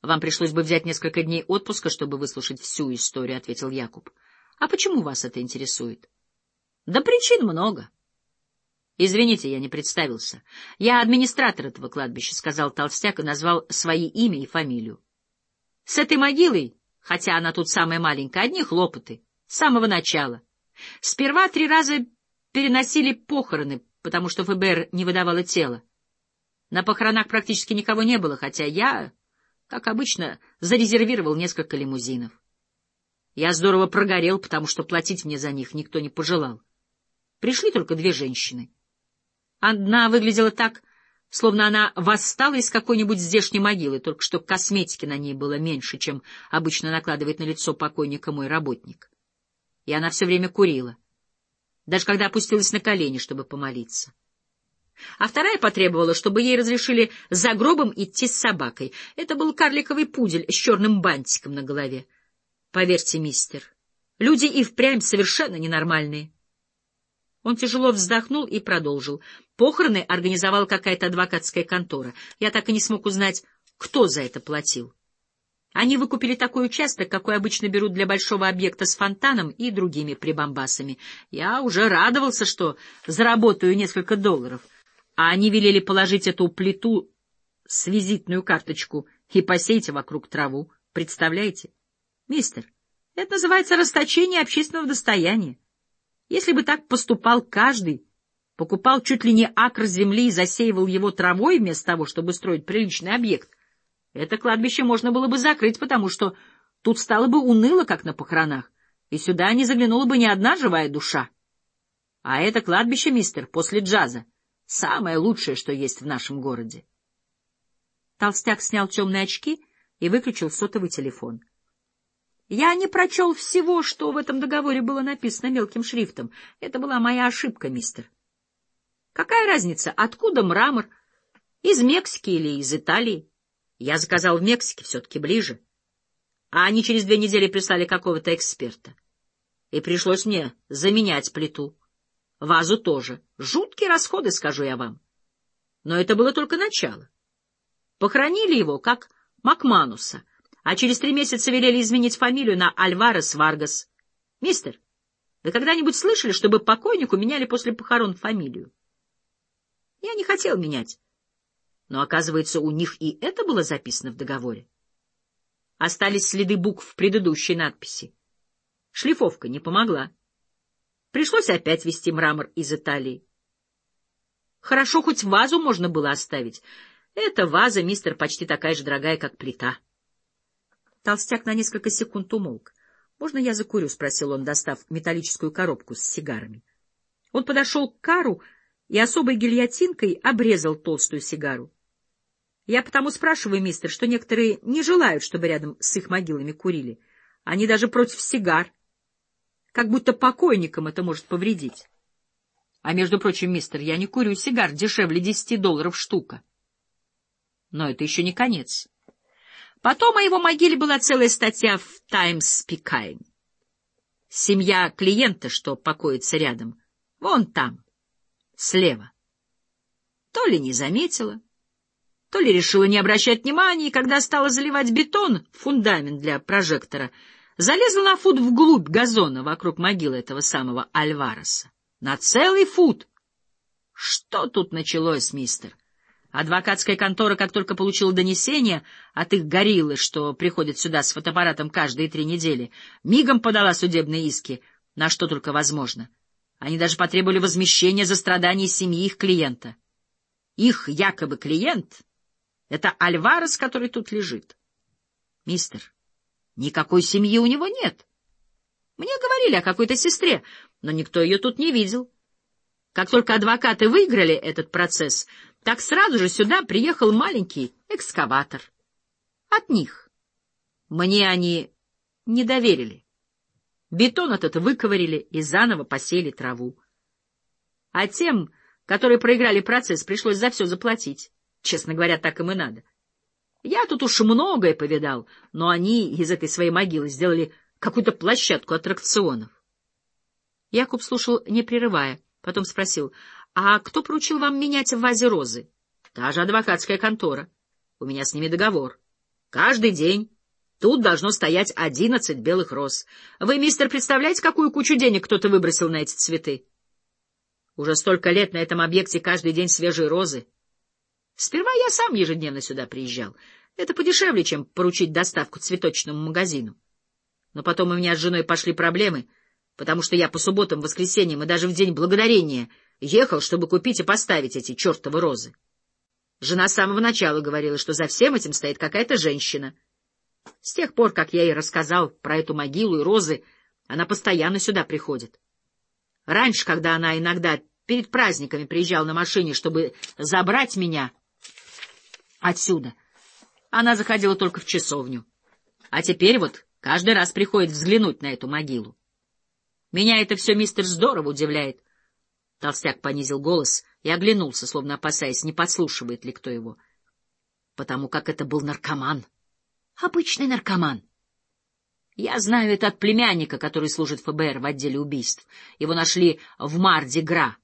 вам пришлось бы взять несколько дней отпуска, чтобы выслушать всю историю, — ответил Якуб. — А почему вас это интересует? — Да причин много. — Извините, я не представился. Я администратор этого кладбища, — сказал толстяк и назвал свои имя и фамилию. С этой могилой, хотя она тут самая маленькая, одни хлопоты. С самого начала. Сперва три раза переносили похороны, потому что ФБР не выдавало тело. На похоронах практически никого не было, хотя я, как обычно, зарезервировал несколько лимузинов. Я здорово прогорел, потому что платить мне за них никто не пожелал. Пришли только две женщины — Одна выглядела так, словно она восстала из какой-нибудь здешней могилы, только что косметики на ней было меньше, чем обычно накладывает на лицо покойника мой работник. И она все время курила, даже когда опустилась на колени, чтобы помолиться. А вторая потребовала, чтобы ей разрешили за гробом идти с собакой. Это был карликовый пудель с черным бантиком на голове. Поверьте, мистер, люди и впрямь совершенно ненормальные. Он тяжело вздохнул и продолжил. Похороны организовала какая-то адвокатская контора. Я так и не смог узнать, кто за это платил. Они выкупили такой участок, какой обычно берут для большого объекта с фонтаном и другими прибамбасами. Я уже радовался, что заработаю несколько долларов. А они велели положить эту плиту с визитную карточку и посеять вокруг траву. Представляете? Мистер, это называется расточение общественного достояния. Если бы так поступал каждый, покупал чуть ли не акр земли и засеивал его травой вместо того, чтобы строить приличный объект, это кладбище можно было бы закрыть, потому что тут стало бы уныло, как на похоронах, и сюда не заглянула бы ни одна живая душа. А это кладбище, мистер, после джаза, самое лучшее, что есть в нашем городе. Толстяк снял темные очки и выключил сотовый телефон. Я не прочел всего, что в этом договоре было написано мелким шрифтом. Это была моя ошибка, мистер. Какая разница, откуда мрамор? Из Мексики или из Италии? Я заказал в Мексике, все-таки ближе. А они через две недели прислали какого-то эксперта. И пришлось мне заменять плиту. Вазу тоже. Жуткие расходы, скажу я вам. Но это было только начало. Похоронили его, как Макмануса, а через три месяца велели изменить фамилию на Альварес Варгас. Мистер, вы когда-нибудь слышали, чтобы покойнику меняли после похорон фамилию? Я не хотел менять. Но, оказывается, у них и это было записано в договоре. Остались следы букв в предыдущей надписи. Шлифовка не помогла. Пришлось опять везти мрамор из Италии. Хорошо, хоть вазу можно было оставить. Эта ваза, мистер, почти такая же дорогая, как плита. Толстяк на несколько секунд умолк. «Можно я закурю?» — спросил он, достав металлическую коробку с сигарами. Он подошел к Кару и особой гильотинкой обрезал толстую сигару. Я потому спрашиваю, мистер, что некоторые не желают, чтобы рядом с их могилами курили. Они даже против сигар. Как будто покойникам это может повредить. А между прочим, мистер, я не курю сигар дешевле десяти долларов штука. Но это еще не конец. Потом о его могиле была целая статья в «Таймс Пикайн». Семья клиента, что покоится рядом, вон там, слева. То ли не заметила, то ли решила не обращать внимания, и когда стала заливать бетон фундамент для прожектора, залезла на фут вглубь газона вокруг могилы этого самого Альвареса. На целый фут! Что тут началось, мистер? Адвокатская контора, как только получила донесение от их гориллы, что приходят сюда с фотоаппаратом каждые три недели, мигом подала судебные иски, на что только возможно. Они даже потребовали возмещения за страдания семьи их клиента. Их якобы клиент — это Альварес, который тут лежит. Мистер, никакой семьи у него нет. Мне говорили о какой-то сестре, но никто ее тут не видел. Как только адвокаты выиграли этот процесс, так сразу же сюда приехал маленький экскаватор. От них. Мне они не доверили. Бетон этот выковырили и заново посеяли траву. А тем, которые проиграли процесс, пришлось за все заплатить. Честно говоря, так им и надо. Я тут уж многое повидал, но они из этой своей могилы сделали какую-то площадку аттракционов. Якуб слушал, не прерывая. Потом спросил, а кто поручил вам менять в вазе розы? Та же адвокатская контора. У меня с ними договор. Каждый день тут должно стоять одиннадцать белых роз. Вы, мистер, представляете, какую кучу денег кто-то выбросил на эти цветы? Уже столько лет на этом объекте каждый день свежие розы. Сперва я сам ежедневно сюда приезжал. Это подешевле, чем поручить доставку цветочному магазину. Но потом у меня с женой пошли проблемы — потому что я по субботам, воскресеньям и даже в день благодарения ехал, чтобы купить и поставить эти чертовы розы. Жена с самого начала говорила, что за всем этим стоит какая-то женщина. С тех пор, как я ей рассказал про эту могилу и розы, она постоянно сюда приходит. Раньше, когда она иногда перед праздниками приезжала на машине, чтобы забрать меня отсюда, она заходила только в часовню. А теперь вот каждый раз приходит взглянуть на эту могилу. Меня это все, мистер, здорово удивляет. Толстяк понизил голос и оглянулся, словно опасаясь, не подслушивает ли кто его. Потому как это был наркоман. Обычный наркоман. Я знаю это от племянника, который служит ФБР в отделе убийств. Его нашли в Марди-Гра.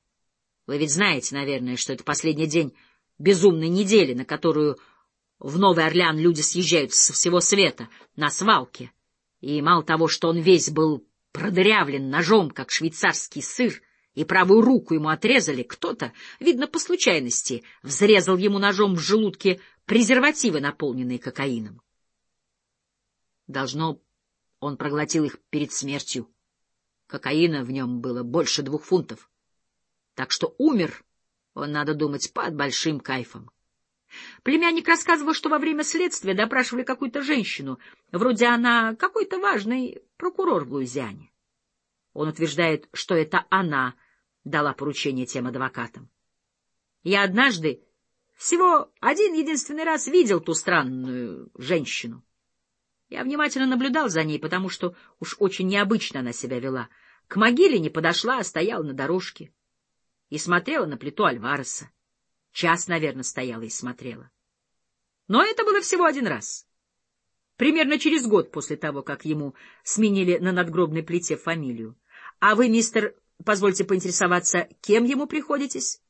Вы ведь знаете, наверное, что это последний день безумной недели, на которую в Новый Орлеан люди съезжают со всего света, на свалке. И мало того, что он весь был продырявлен ножом, как швейцарский сыр, и правую руку ему отрезали, кто-то, видно по случайности, взрезал ему ножом в желудке презервативы, наполненные кокаином. Должно, он проглотил их перед смертью. Кокаина в нем было больше двух фунтов. Так что умер он, надо думать, под большим кайфом. Племянник рассказывал, что во время следствия допрашивали какую-то женщину, вроде она какой-то важный прокурор в Луизиане. Он утверждает, что это она дала поручение тем адвокатам. Я однажды, всего один единственный раз видел ту странную женщину. Я внимательно наблюдал за ней, потому что уж очень необычно она себя вела. К могиле не подошла, а стояла на дорожке и смотрела на плиту Альвареса. Час, наверное, стояла и смотрела. Но это было всего один раз. Примерно через год после того, как ему сменили на надгробной плите фамилию. А вы, мистер, позвольте поинтересоваться, кем ему приходитесь?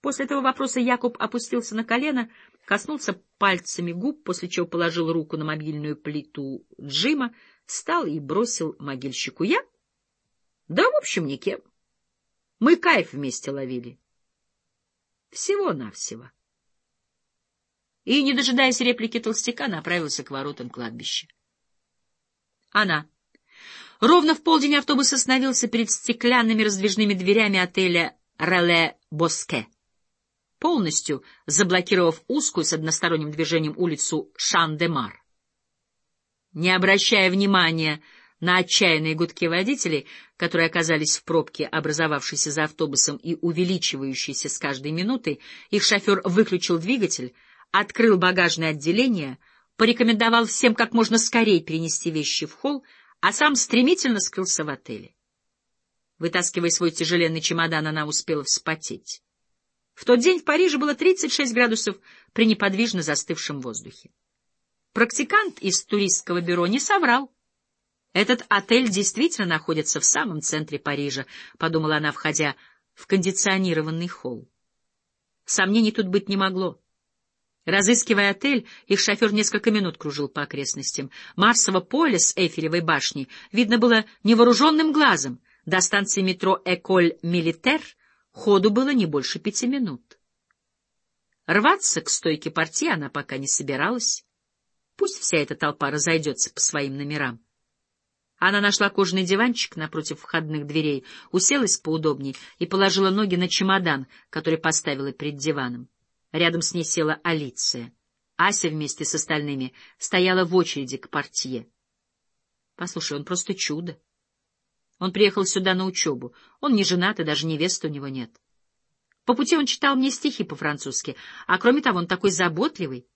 После этого вопроса Якуб опустился на колено, коснулся пальцами губ, после чего положил руку на мобильную плиту Джима, встал и бросил могильщику. Я? Да, в общем, никем. Мы кайф вместе ловили. Всего-навсего. И, не дожидаясь реплики толстяка, направился к воротам кладбища. Она. Ровно в полдень автобус остановился перед стеклянными раздвижными дверями отеля «Реле Боске» полностью заблокировав узкую с односторонним движением улицу Шан-де-Мар. Не обращая внимания на отчаянные гудки водителей, которые оказались в пробке, образовавшейся за автобусом и увеличивающейся с каждой минутой, их шофер выключил двигатель, открыл багажное отделение, порекомендовал всем как можно скорее перенести вещи в холл, а сам стремительно скрылся в отеле. Вытаскивая свой тяжеленный чемодан, она успела вспотеть. В тот день в Париже было 36 градусов при неподвижно застывшем воздухе. Практикант из туристского бюро не соврал. Этот отель действительно находится в самом центре Парижа, подумала она, входя в кондиционированный холл. Сомнений тут быть не могло. Разыскивая отель, их шофер несколько минут кружил по окрестностям. Марсово поле с Эйфелевой башней видно было невооруженным глазом. До станции метро «Эколь Милитер» Ходу было не больше пяти минут. Рваться к стойке партии она пока не собиралась. Пусть вся эта толпа разойдется по своим номерам. Она нашла кожаный диванчик напротив входных дверей, уселась поудобнее и положила ноги на чемодан, который поставила перед диваном. Рядом с ней села Алиция. Ася вместе с остальными стояла в очереди к портье. Послушай, он просто чудо. Он приехал сюда на учебу. Он не женат, и даже невесты у него нет. По пути он читал мне стихи по-французски, а кроме того, он такой заботливый.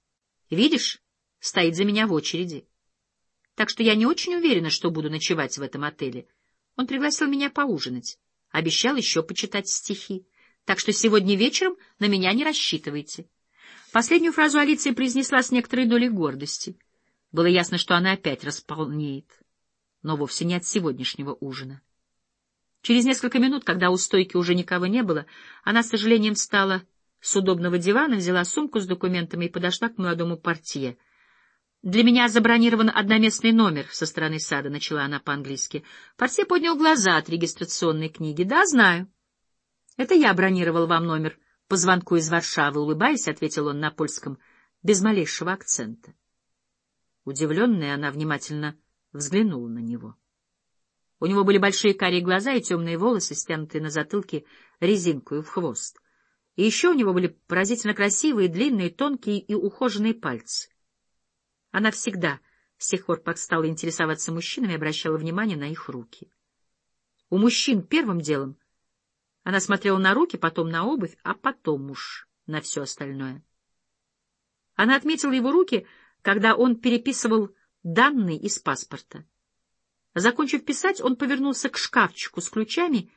Видишь, стоит за меня в очереди. Так что я не очень уверена, что буду ночевать в этом отеле. Он пригласил меня поужинать, обещал еще почитать стихи. Так что сегодня вечером на меня не рассчитывайте. Последнюю фразу Алиция произнесла с некоторой долей гордости. Было ясно, что она опять располнеет но вовсе не от сегодняшнего ужина. Через несколько минут, когда у стойки уже никого не было, она с сожалением встала с удобного дивана, взяла сумку с документами и подошла к молодому портье. «Для меня забронирован одноместный номер со стороны сада», — начала она по-английски. Портье поднял глаза от регистрационной книги. «Да, знаю. Это я бронировал вам номер по звонку из Варшавы», — улыбаясь, ответил он на польском, без малейшего акцента. Удивленная, она внимательно взглянула на него. У него были большие карие глаза и темные волосы, стянутые на затылке резинкой в хвост. И еще у него были поразительно красивые, длинные, тонкие и ухоженные пальцы. Она всегда, с тех пор, как стала интересоваться мужчинами, обращала внимание на их руки. У мужчин первым делом она смотрела на руки, потом на обувь, а потом уж на все остальное. Она отметила его руки, когда он переписывал данные из паспорта. Закончив писать, он повернулся к шкафчику с ключами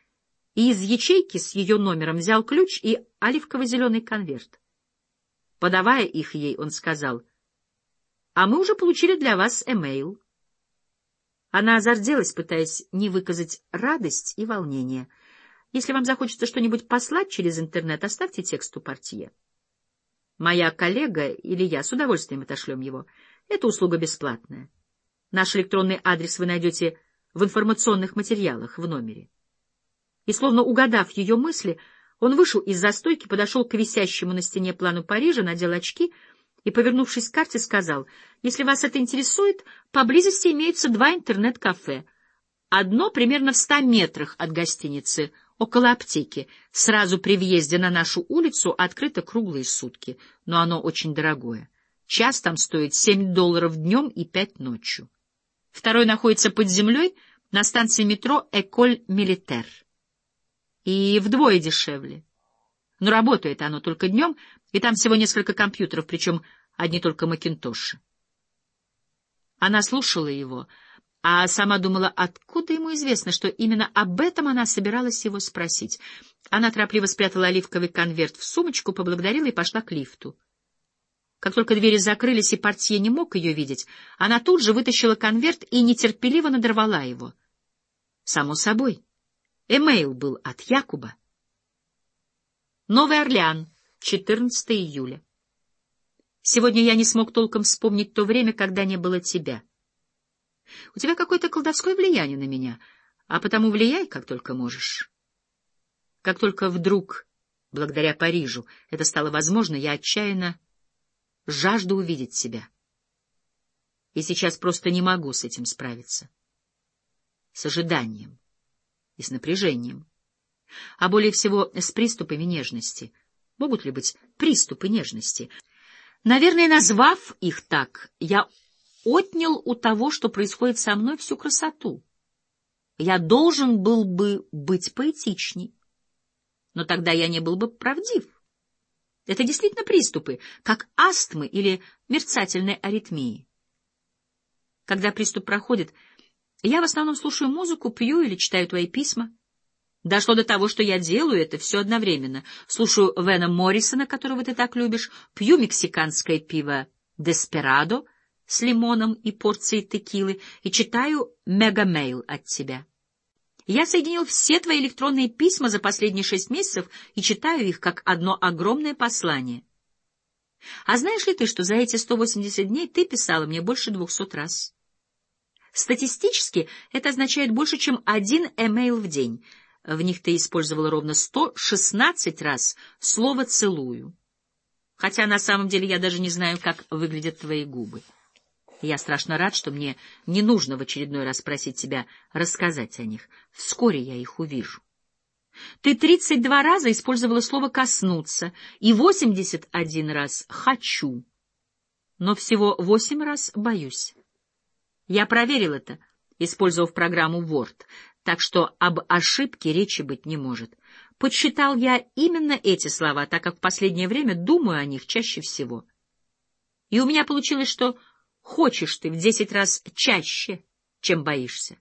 и из ячейки с ее номером взял ключ и оливково-зеленый конверт. Подавая их ей, он сказал, «А мы уже получили для вас эмейл». Она озарделась, пытаясь не выказать радость и волнение. «Если вам захочется что-нибудь послать через интернет, оставьте текст у портье. Моя коллега или я с удовольствием отошлем его». Эта услуга бесплатная. Наш электронный адрес вы найдете в информационных материалах в номере. И, словно угадав ее мысли, он вышел из застойки, подошел к висящему на стене плану Парижа, надел очки и, повернувшись к карте, сказал, «Если вас это интересует, поблизости имеются два интернет-кафе. Одно примерно в ста метрах от гостиницы, около аптеки. Сразу при въезде на нашу улицу открыто круглые сутки, но оно очень дорогое. Час там стоит 7 долларов днем и 5 ночью. Второй находится под землей на станции метро «Эколь Милитер». И вдвое дешевле. Но работает оно только днем, и там всего несколько компьютеров, причем одни только макинтоши. Она слушала его, а сама думала, откуда ему известно, что именно об этом она собиралась его спросить. Она торопливо спрятала оливковый конверт в сумочку, поблагодарила и пошла к лифту. Как только двери закрылись и портье не мог ее видеть, она тут же вытащила конверт и нетерпеливо надорвала его. Само собой, эмейл был от Якуба. Новый Орлеан, 14 июля. Сегодня я не смог толком вспомнить то время, когда не было тебя. У тебя какое-то колдовское влияние на меня, а потому влияй, как только можешь. Как только вдруг, благодаря Парижу, это стало возможно, я отчаянно жажду увидеть тебя. И сейчас просто не могу с этим справиться. С ожиданием и с напряжением. А более всего с приступами нежности. Могут ли быть приступы нежности? Наверное, назвав их так, я отнял у того, что происходит со мной, всю красоту. Я должен был бы быть поэтичней но тогда я не был бы правдив. Это действительно приступы, как астмы или мерцательной аритмии. Когда приступ проходит, я в основном слушаю музыку, пью или читаю твои письма. Дошло до того, что я делаю это все одновременно. Слушаю Вэна Моррисона, которого ты так любишь, пью мексиканское пиво «Десперадо» с лимоном и порцией текилы и читаю «Мегамейл» от тебя. Я соединил все твои электронные письма за последние шесть месяцев и читаю их как одно огромное послание. А знаешь ли ты, что за эти 180 дней ты писала мне больше двухсот раз? Статистически это означает больше, чем один эмейл в день. В них ты использовала ровно 116 раз слово «целую». Хотя на самом деле я даже не знаю, как выглядят твои губы. Я страшно рад, что мне не нужно в очередной раз просить тебя рассказать о них. Вскоре я их увижу. Ты тридцать два раза использовала слово «коснуться» и восемьдесят один раз «хочу», но всего восемь раз «боюсь». Я проверил это, использовав программу Word, так что об ошибке речи быть не может. Подсчитал я именно эти слова, так как в последнее время думаю о них чаще всего. И у меня получилось, что Хочешь ты в десять раз чаще, чем боишься.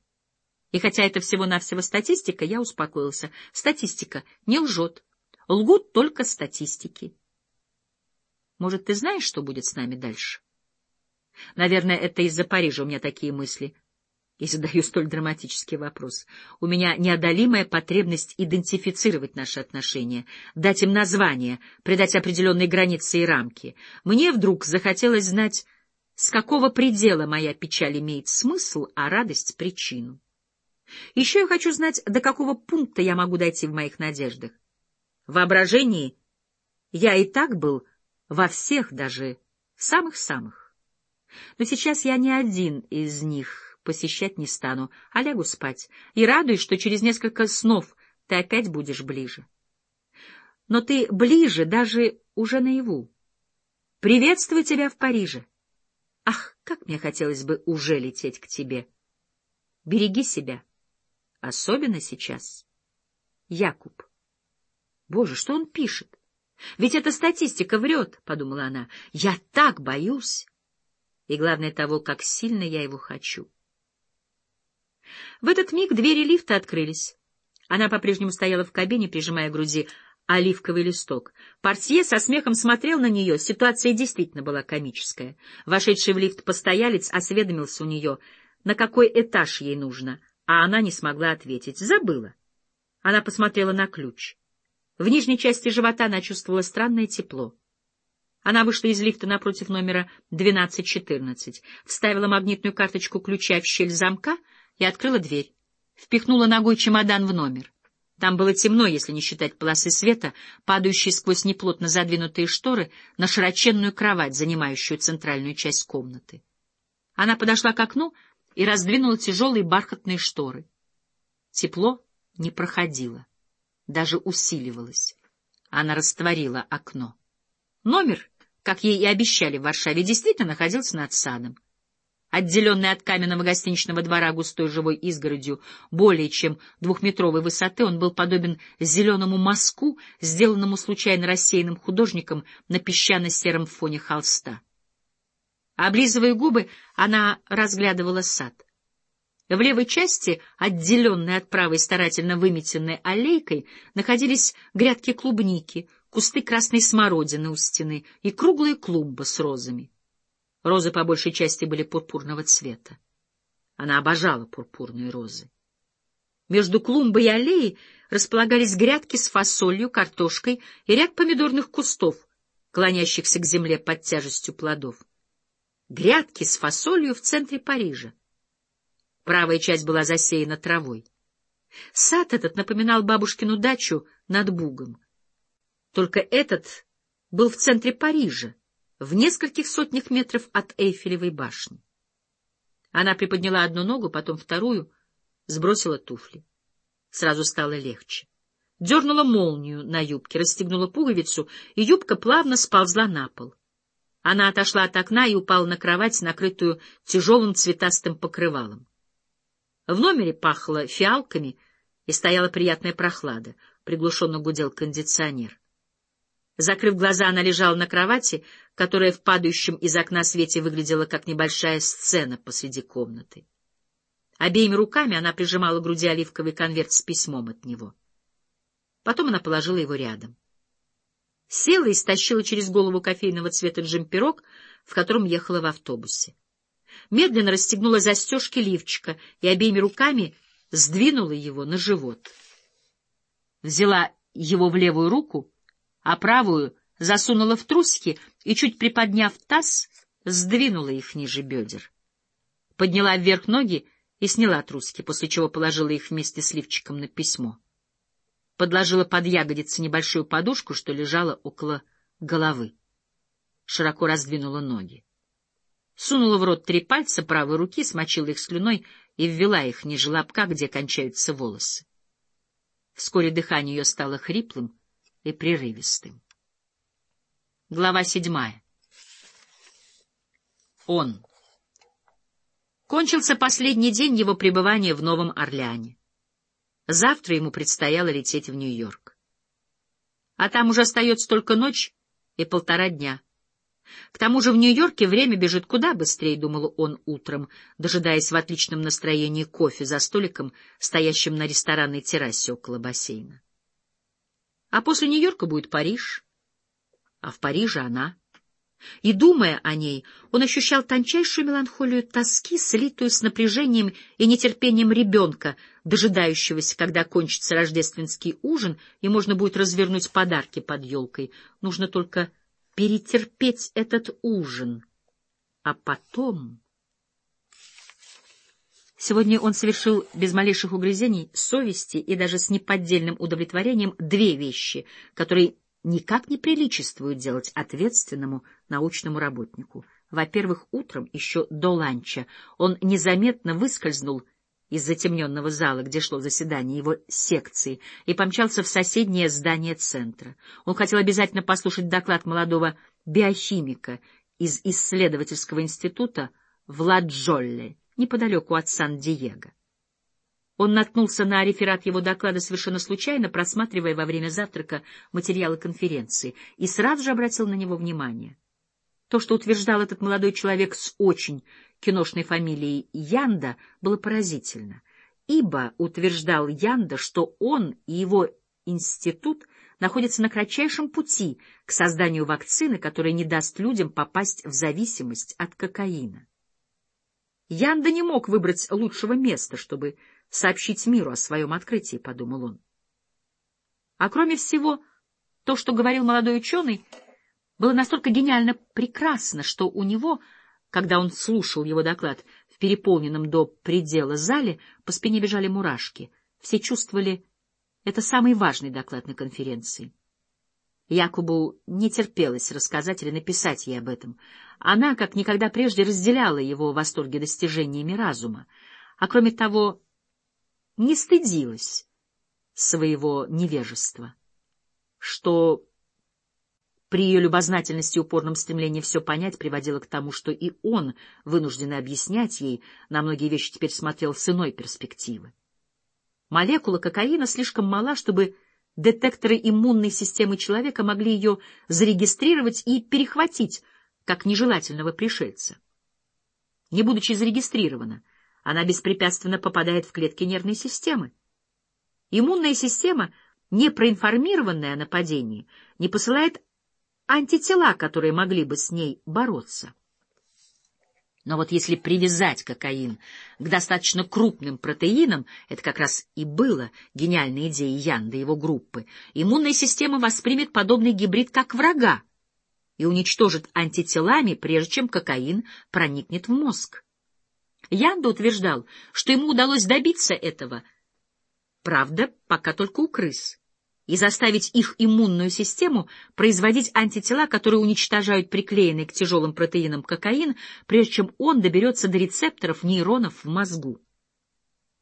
И хотя это всего-навсего статистика, я успокоился. Статистика не лжет. Лгут только статистики. Может, ты знаешь, что будет с нами дальше? Наверное, это из-за Парижа у меня такие мысли. И задаю столь драматический вопрос. У меня неодолимая потребность идентифицировать наши отношения, дать им название, придать определенные границы и рамки. Мне вдруг захотелось знать с какого предела моя печаль имеет смысл, а радость — причину. Еще я хочу знать, до какого пункта я могу дойти в моих надеждах. В воображении я и так был во всех, даже самых-самых. Но сейчас я ни один из них посещать не стану, а лягу спать, и радуюсь, что через несколько снов ты опять будешь ближе. Но ты ближе даже уже наяву. Приветствую тебя в Париже. Ах, как мне хотелось бы уже лететь к тебе. Береги себя. Особенно сейчас. Якуб. Боже, что он пишет? Ведь эта статистика врет, — подумала она. Я так боюсь. И главное того, как сильно я его хочу. В этот миг двери лифта открылись. Она по-прежнему стояла в кабине, прижимая к груди оливковый листок. Портье со смехом смотрел на нее. Ситуация действительно была комическая. Вошедший в лифт постоялец осведомился у нее, на какой этаж ей нужно, а она не смогла ответить. Забыла. Она посмотрела на ключ. В нижней части живота она чувствовала странное тепло. Она вышла из лифта напротив номера 1214, вставила магнитную карточку ключа в щель замка и открыла дверь. Впихнула ногой чемодан в номер. Там было темно, если не считать полосы света, падающей сквозь неплотно задвинутые шторы на широченную кровать, занимающую центральную часть комнаты. Она подошла к окну и раздвинула тяжелые бархатные шторы. Тепло не проходило, даже усиливалось. Она растворила окно. Номер, как ей и обещали в Варшаве, действительно находился над садом. Отделенный от каменного гостиничного двора густой живой изгородью более чем двухметровой высоты, он был подобен зеленому мазку, сделанному случайно рассеянным художником на песчано-сером фоне холста. Облизывая губы, она разглядывала сад. В левой части, отделенной от правой старательно выметенной аллейкой, находились грядки клубники, кусты красной смородины у стены и круглые клумбы с розами. Розы по большей части были пурпурного цвета. Она обожала пурпурные розы. Между клумбой и аллеей располагались грядки с фасолью, картошкой и ряд помидорных кустов, клонящихся к земле под тяжестью плодов. Грядки с фасолью в центре Парижа. Правая часть была засеяна травой. Сад этот напоминал бабушкину дачу над Бугом. Только этот был в центре Парижа, в нескольких сотнях метров от Эйфелевой башни. Она приподняла одну ногу, потом вторую, сбросила туфли. Сразу стало легче. Дернула молнию на юбке, расстегнула пуговицу, и юбка плавно сползла на пол. Она отошла от окна и упала на кровать, накрытую тяжелым цветастым покрывалом. В номере пахло фиалками, и стояла приятная прохлада. Приглушенно гудел кондиционер. Закрыв глаза, она лежала на кровати, которая в падающем из окна свете выглядела как небольшая сцена посреди комнаты. Обеими руками она прижимала к груди оливковый конверт с письмом от него. Потом она положила его рядом. Села и стащила через голову кофейного цвета джемперок, в котором ехала в автобусе. Медленно расстегнула застежки лифчика и обеими руками сдвинула его на живот. Взяла его в левую руку — а правую засунула в трусики и, чуть приподняв таз, сдвинула их ниже бедер. Подняла вверх ноги и сняла трусики, после чего положила их вместе с лифчиком на письмо. Подложила под ягодицы небольшую подушку, что лежала около головы. Широко раздвинула ноги. Сунула в рот три пальца правой руки, смочила их слюной и ввела их ниже лобка, где кончаются волосы. Вскоре дыхание ее стало хриплым, и прерывистым. Глава седьмая. Он. Кончился последний день его пребывания в Новом Орлеане. Завтра ему предстояло лететь в Нью-Йорк. А там уже остается только ночь и полтора дня. К тому же в Нью-Йорке время бежит куда быстрее, — думал он утром, дожидаясь в отличном настроении кофе за столиком, стоящим на ресторанной террасе около бассейна. А после Нью-Йорка будет Париж, а в Париже она. И, думая о ней, он ощущал тончайшую меланхолию тоски, слитую с напряжением и нетерпением ребенка, дожидающегося, когда кончится рождественский ужин, и можно будет развернуть подарки под елкой. Нужно только перетерпеть этот ужин. А потом... Сегодня он совершил без малейших угрызений совести и даже с неподдельным удовлетворением две вещи, которые никак не приличествуют делать ответственному научному работнику. Во-первых, утром, еще до ланча, он незаметно выскользнул из затемненного зала, где шло заседание его секции, и помчался в соседнее здание центра. Он хотел обязательно послушать доклад молодого биохимика из исследовательского института в Ладжолле, неподалеку от Сан-Диего. Он наткнулся на реферат его доклада совершенно случайно, просматривая во время завтрака материалы конференции, и сразу же обратил на него внимание. То, что утверждал этот молодой человек с очень киношной фамилией Янда, было поразительно, ибо утверждал Янда, что он и его институт находятся на кратчайшем пути к созданию вакцины, которая не даст людям попасть в зависимость от кокаина. Янда не мог выбрать лучшего места, чтобы сообщить миру о своем открытии, — подумал он. А кроме всего, то, что говорил молодой ученый, было настолько гениально прекрасно, что у него, когда он слушал его доклад в переполненном до предела зале, по спине бежали мурашки. Все чувствовали, это самый важный доклад на конференции. Якубу не терпелось рассказать или написать ей об этом. Она, как никогда прежде, разделяла его восторги достижениями разума, а кроме того, не стыдилась своего невежества, что при ее любознательности и упорном стремлении все понять приводило к тому, что и он, вынужденный объяснять ей, на многие вещи теперь смотрел с иной перспективы. Молекула кокаина слишком мала, чтобы детекторы иммунной системы человека могли ее зарегистрировать и перехватить, как нежелательного пришельца. Не будучи зарегистрирована, она беспрепятственно попадает в клетки нервной системы. Иммунная система, не проинформированная о нападении, не посылает антитела, которые могли бы с ней бороться. Но вот если привязать кокаин к достаточно крупным протеинам, это как раз и было гениальной идеей Янда и его группы, иммунная система воспримет подобный гибрид как врага и уничтожит антителами, прежде чем кокаин проникнет в мозг. Янда утверждал, что ему удалось добиться этого, правда, пока только у крыс и заставить их иммунную систему производить антитела, которые уничтожают приклеенный к тяжелым протеинам кокаин, прежде чем он доберется до рецепторов нейронов в мозгу.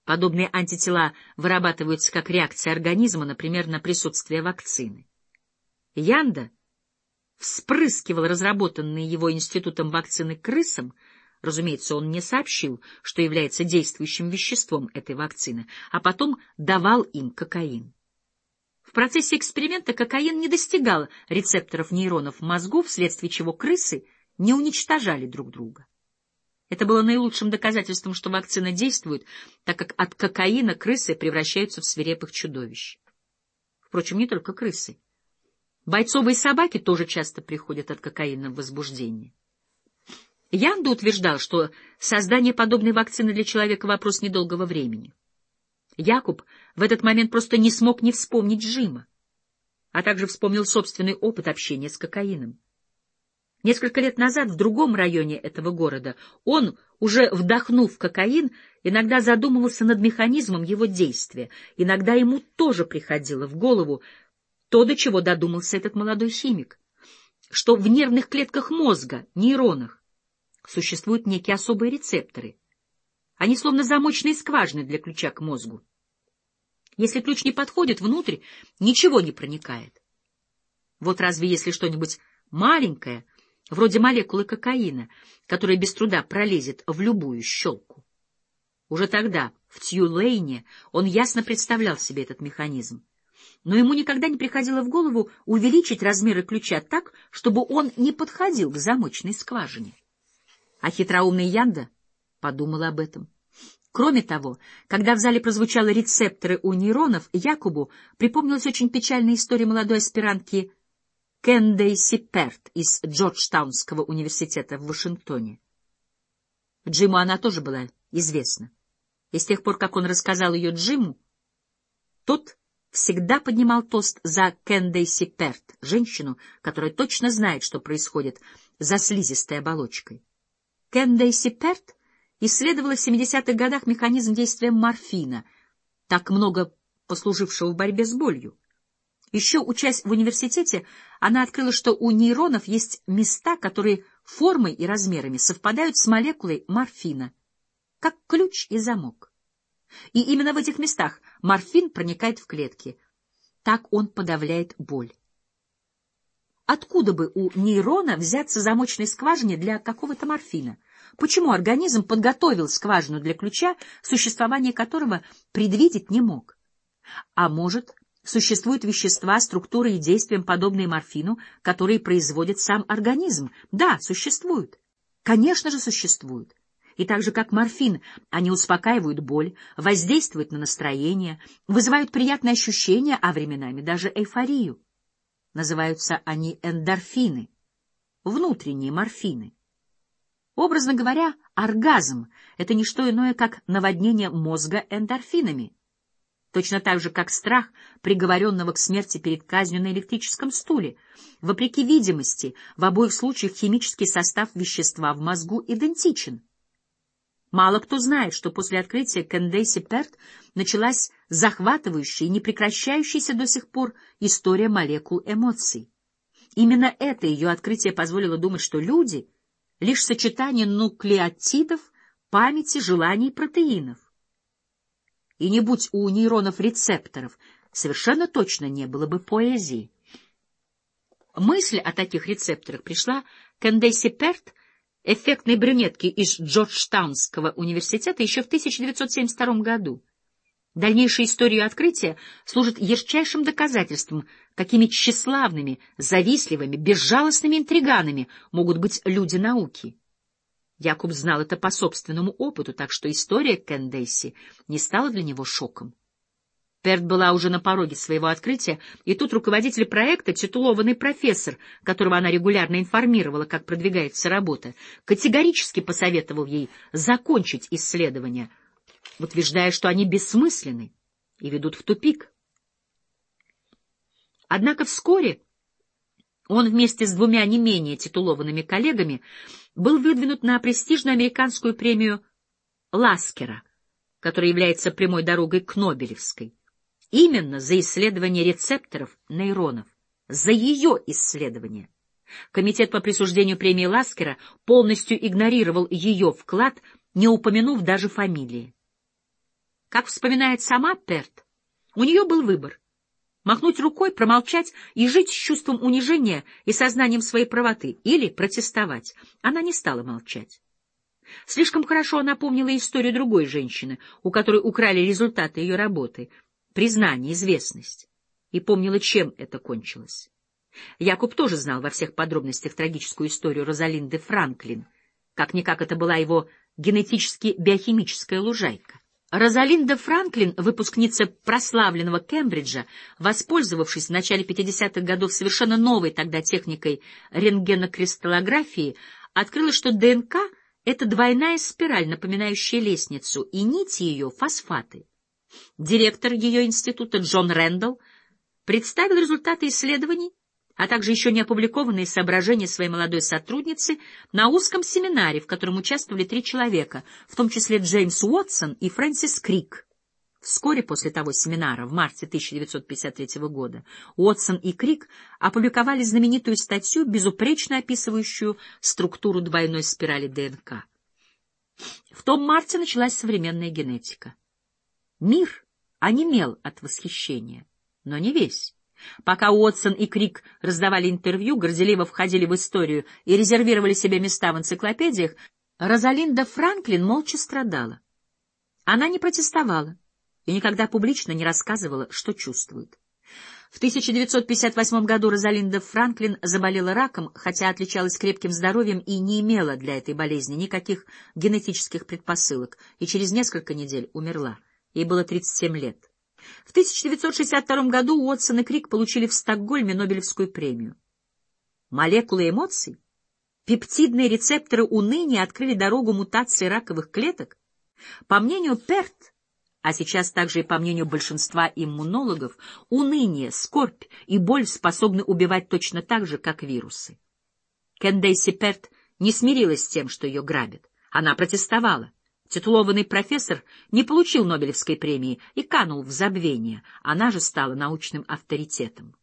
Подобные антитела вырабатываются как реакция организма, например, на присутствие вакцины. Янда вспрыскивал разработанные его институтом вакцины крысам, разумеется, он не сообщил, что является действующим веществом этой вакцины, а потом давал им кокаин. В процессе эксперимента кокаин не достигал рецепторов нейронов в мозгу, вследствие чего крысы не уничтожали друг друга. Это было наилучшим доказательством, что вакцина действует, так как от кокаина крысы превращаются в свирепых чудовищ. Впрочем, не только крысы. Бойцовые собаки тоже часто приходят от кокаина в возбуждение. Янда утверждал, что создание подобной вакцины для человека — вопрос недолгого времени. Якуб в этот момент просто не смог не вспомнить Джима, а также вспомнил собственный опыт общения с кокаином. Несколько лет назад в другом районе этого города он, уже вдохнув кокаин, иногда задумывался над механизмом его действия, иногда ему тоже приходило в голову то, до чего додумался этот молодой химик, что в нервных клетках мозга, нейронах, существуют некие особые рецепторы. Они словно замочные скважины для ключа к мозгу. Если ключ не подходит внутрь, ничего не проникает. Вот разве если что-нибудь маленькое, вроде молекулы кокаина, которая без труда пролезет в любую щелку? Уже тогда, в Тьюлейне, он ясно представлял себе этот механизм. Но ему никогда не приходило в голову увеличить размеры ключа так, чтобы он не подходил к замочной скважине. А хитроумный Янда подумал об этом. Кроме того, когда в зале прозвучали рецепторы у нейронов, Якубу припомнилась очень печальная история молодой аспирантки Кендейси Перт из Джорджтаунского университета в Вашингтоне. Джиму она тоже была известна. И с тех пор, как он рассказал ее Джиму, тот всегда поднимал тост за Кендейси Перт, женщину, которая точно знает, что происходит за слизистой оболочкой. Кендейси Перт исследовала в 70-х годах механизм действия морфина, так много послужившего в борьбе с болью. Еще учась в университете, она открыла, что у нейронов есть места, которые формой и размерами совпадают с молекулой морфина, как ключ и замок. И именно в этих местах морфин проникает в клетки. Так он подавляет боль. Откуда бы у нейрона взяться замочной скважине для какого-то морфина? Почему организм подготовил скважину для ключа, существование которого предвидеть не мог? А может, существуют вещества, структурой и действием, подобные морфину, которые производит сам организм? Да, существуют. Конечно же, существуют. И так же, как морфин, они успокаивают боль, воздействуют на настроение, вызывают приятные ощущения, а временами даже эйфорию. Называются они эндорфины, внутренние морфины. Образно говоря, оргазм — это не что иное, как наводнение мозга эндорфинами. Точно так же, как страх приговоренного к смерти перед казнью на электрическом стуле. Вопреки видимости, в обоих случаях химический состав вещества в мозгу идентичен. Мало кто знает, что после открытия Кендейси Перт началась захватывающая и непрекращающаяся до сих пор история молекул эмоций. Именно это ее открытие позволило думать, что люди — лишь сочетание нуклеотидов, памяти, желаний протеинов. И не будь у нейронов рецепторов, совершенно точно не было бы поэзии. Мысль о таких рецепторах пришла к Эндесси Перт, эффектной брюнетке из Джорджтаунского университета, еще в 1972 году. Дальнейшая история открытия служит ярчайшим доказательством, какими тщеславными, завистливыми, безжалостными интриганами могут быть люди науки. Якуб знал это по собственному опыту, так что история Кендейси не стала для него шоком. Перт была уже на пороге своего открытия, и тут руководитель проекта, титулованный профессор, которого она регулярно информировала, как продвигается работа, категорически посоветовал ей закончить исследования, утверждая, что они бессмысленны и ведут в тупик. Однако вскоре он вместе с двумя не менее титулованными коллегами был выдвинут на престижную американскую премию Ласкера, которая является прямой дорогой к Нобелевской. Именно за исследование рецепторов нейронов, за ее исследование. Комитет по присуждению премии Ласкера полностью игнорировал ее вклад, не упомянув даже фамилии. Как вспоминает сама Перт, у нее был выбор — махнуть рукой, промолчать и жить с чувством унижения и сознанием своей правоты, или протестовать. Она не стала молчать. Слишком хорошо она помнила историю другой женщины, у которой украли результаты ее работы — признание, известность, и помнила, чем это кончилось. Якуб тоже знал во всех подробностях трагическую историю Розалинды Франклин. Как-никак это была его генетически-биохимическая лужайка. Розалинда Франклин, выпускница прославленного Кембриджа, воспользовавшись в начале 50-х годов совершенно новой тогда техникой рентгенокристаллографии, открыла, что ДНК — это двойная спираль, напоминающая лестницу, и нити ее — фосфаты. Директор ее института Джон Рэндалл представил результаты исследований, а также еще не опубликованные соображения своей молодой сотрудницы на узком семинаре, в котором участвовали три человека, в том числе Джеймс Уотсон и Фрэнсис Крик. Вскоре после того семинара, в марте 1953 года, Уотсон и Крик опубликовали знаменитую статью, безупречно описывающую структуру двойной спирали ДНК. В том марте началась современная генетика. Мир онемел от восхищения, но не весь. Пока Уотсон и Крик раздавали интервью, горделиво входили в историю и резервировали себе места в энциклопедиях, Розалинда Франклин молча страдала. Она не протестовала и никогда публично не рассказывала, что чувствует. В 1958 году Розалинда Франклин заболела раком, хотя отличалась крепким здоровьем и не имела для этой болезни никаких генетических предпосылок, и через несколько недель умерла. Ей было 37 лет. В 1962 году Уотсон и Крик получили в Стокгольме Нобелевскую премию. Молекулы эмоций, пептидные рецепторы уныния открыли дорогу мутации раковых клеток. По мнению Перт, а сейчас также и по мнению большинства иммунологов, уныние, скорбь и боль способны убивать точно так же, как вирусы. Кендейси Перт не смирилась с тем, что ее грабят. Она протестовала. Титулованный профессор не получил Нобелевской премии и канул в забвение, она же стала научным авторитетом.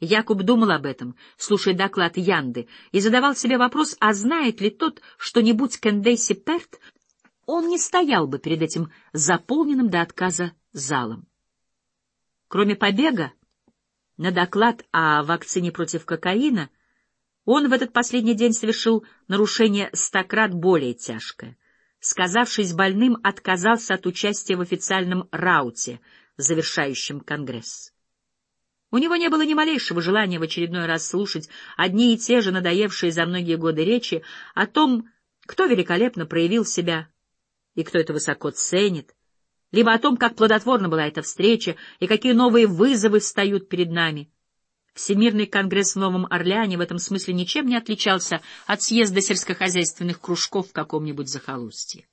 Якуб думал об этом, слушая доклад Янды, и задавал себе вопрос, а знает ли тот что-нибудь Кендейси Перт, он не стоял бы перед этим заполненным до отказа залом. Кроме побега на доклад о вакцине против кокаина, он в этот последний день совершил нарушение стократ более тяжкое — сказавшись больным, отказался от участия в официальном рауте, завершающем Конгресс. У него не было ни малейшего желания в очередной раз слушать одни и те же надоевшие за многие годы речи о том, кто великолепно проявил себя и кто это высоко ценит, либо о том, как плодотворна была эта встреча и какие новые вызовы встают перед нами — Всемирный конгресс в Новом Орлеане в этом смысле ничем не отличался от съезда сельскохозяйственных кружков в каком-нибудь захолустье.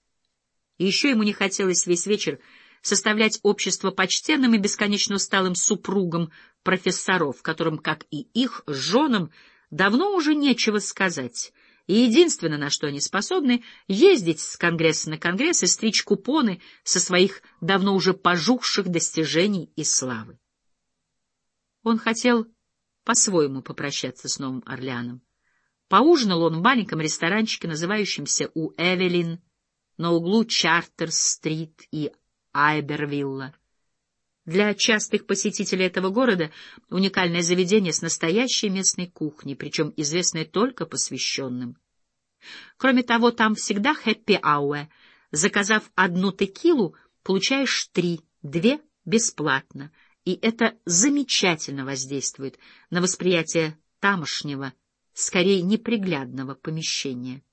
И еще ему не хотелось весь вечер составлять общество почтенным и бесконечно усталым супругам профессоров, которым, как и их женам, давно уже нечего сказать, и единственное, на что они способны, ездить с конгресса на конгресс и стричь купоны со своих давно уже пожухших достижений и славы. Он хотел по-своему попрощаться с Новым Орлеаном. Поужинал он в маленьком ресторанчике, называющемся у Эвелин, на углу Чартер-стрит и Айбервилла. Для частых посетителей этого города уникальное заведение с настоящей местной кухней, причем известное только посвященным. Кроме того, там всегда хэппи-ауэ. Заказав одну текилу, получаешь три, две — бесплатно — и это замечательно воздействует на восприятие тамошнего, скорее неприглядного помещения.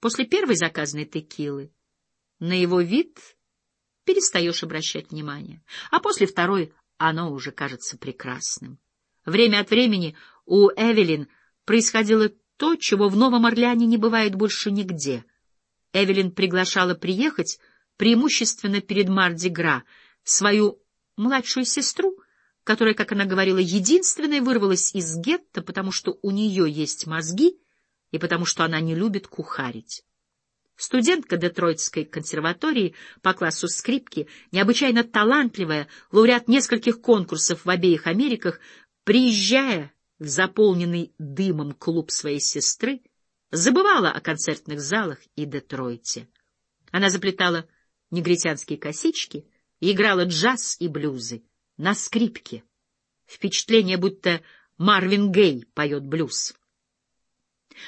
После первой заказанной текилы на его вид перестаешь обращать внимание, а после второй оно уже кажется прекрасным. Время от времени у Эвелин происходило то, чего в Новом Орлеане не бывает больше нигде. Эвелин приглашала приехать, преимущественно перед Марди-Гра, свою младшую сестру, которая, как она говорила, единственная вырвалась из гетто, потому что у нее есть мозги и потому что она не любит кухарить. Студентка Детройтской консерватории по классу скрипки, необычайно талантливая, лауреат нескольких конкурсов в обеих Америках, приезжая в заполненный дымом клуб своей сестры, забывала о концертных залах и Детройте. Она заплетала негритянские косички играла джаз и блюзы на скрипке. Впечатление, будто Марвин Гей поет блюз.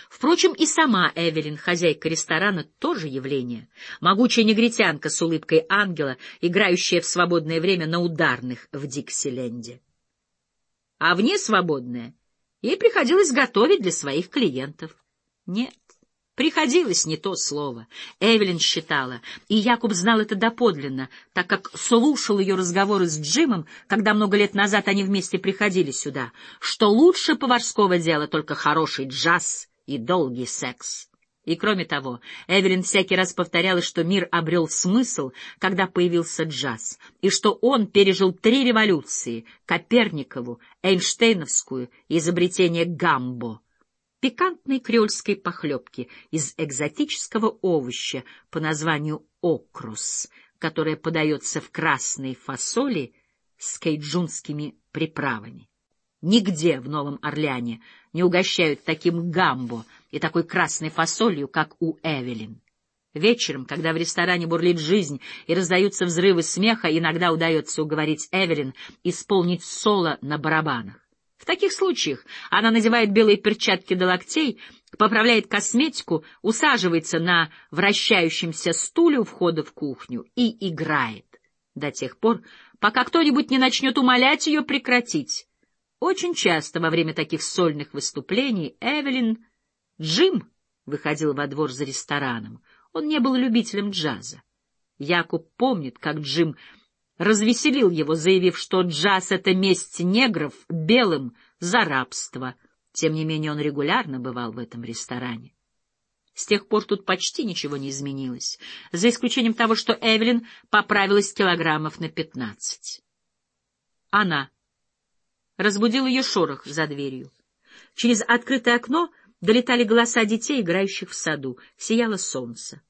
Впрочем, и сама Эвелин, хозяйка ресторана, тоже явление. Могучая негритянка с улыбкой ангела, играющая в свободное время на ударных в Диксиленде. А вне свободное ей приходилось готовить для своих клиентов. Нет, приходилось не то слово. Эвелин считала, и Якуб знал это доподлинно, так как слушал ее разговоры с Джимом, когда много лет назад они вместе приходили сюда, что лучше поварского дела только хороший джаз — и долгий секс. И кроме того, Эвелин всякий раз повторяла, что мир обрел смысл, когда появился джаз, и что он пережил три революции — Коперникову, Эйнштейновскую изобретение гамбо — пикантной креольской похлебки из экзотического овоща по названию окрус, которое подается в красной фасоли с кейджунскими приправами. Нигде в Новом Орлеане не угощают таким гамбо и такой красной фасолью, как у Эвелин. Вечером, когда в ресторане бурлит жизнь и раздаются взрывы смеха, иногда удается уговорить Эвелин исполнить соло на барабанах. В таких случаях она надевает белые перчатки до локтей, поправляет косметику, усаживается на вращающемся стуле у входа в кухню и играет до тех пор, пока кто-нибудь не начнет умолять ее прекратить. Очень часто во время таких сольных выступлений Эвелин Джим выходил во двор за рестораном. Он не был любителем джаза. Якуб помнит, как Джим развеселил его, заявив, что джаз — это месть негров белым за рабство. Тем не менее он регулярно бывал в этом ресторане. С тех пор тут почти ничего не изменилось, за исключением того, что Эвелин поправилась килограммов на пятнадцать. Она Разбудил ее шорох за дверью. Через открытое окно долетали голоса детей, играющих в саду. Сияло солнце,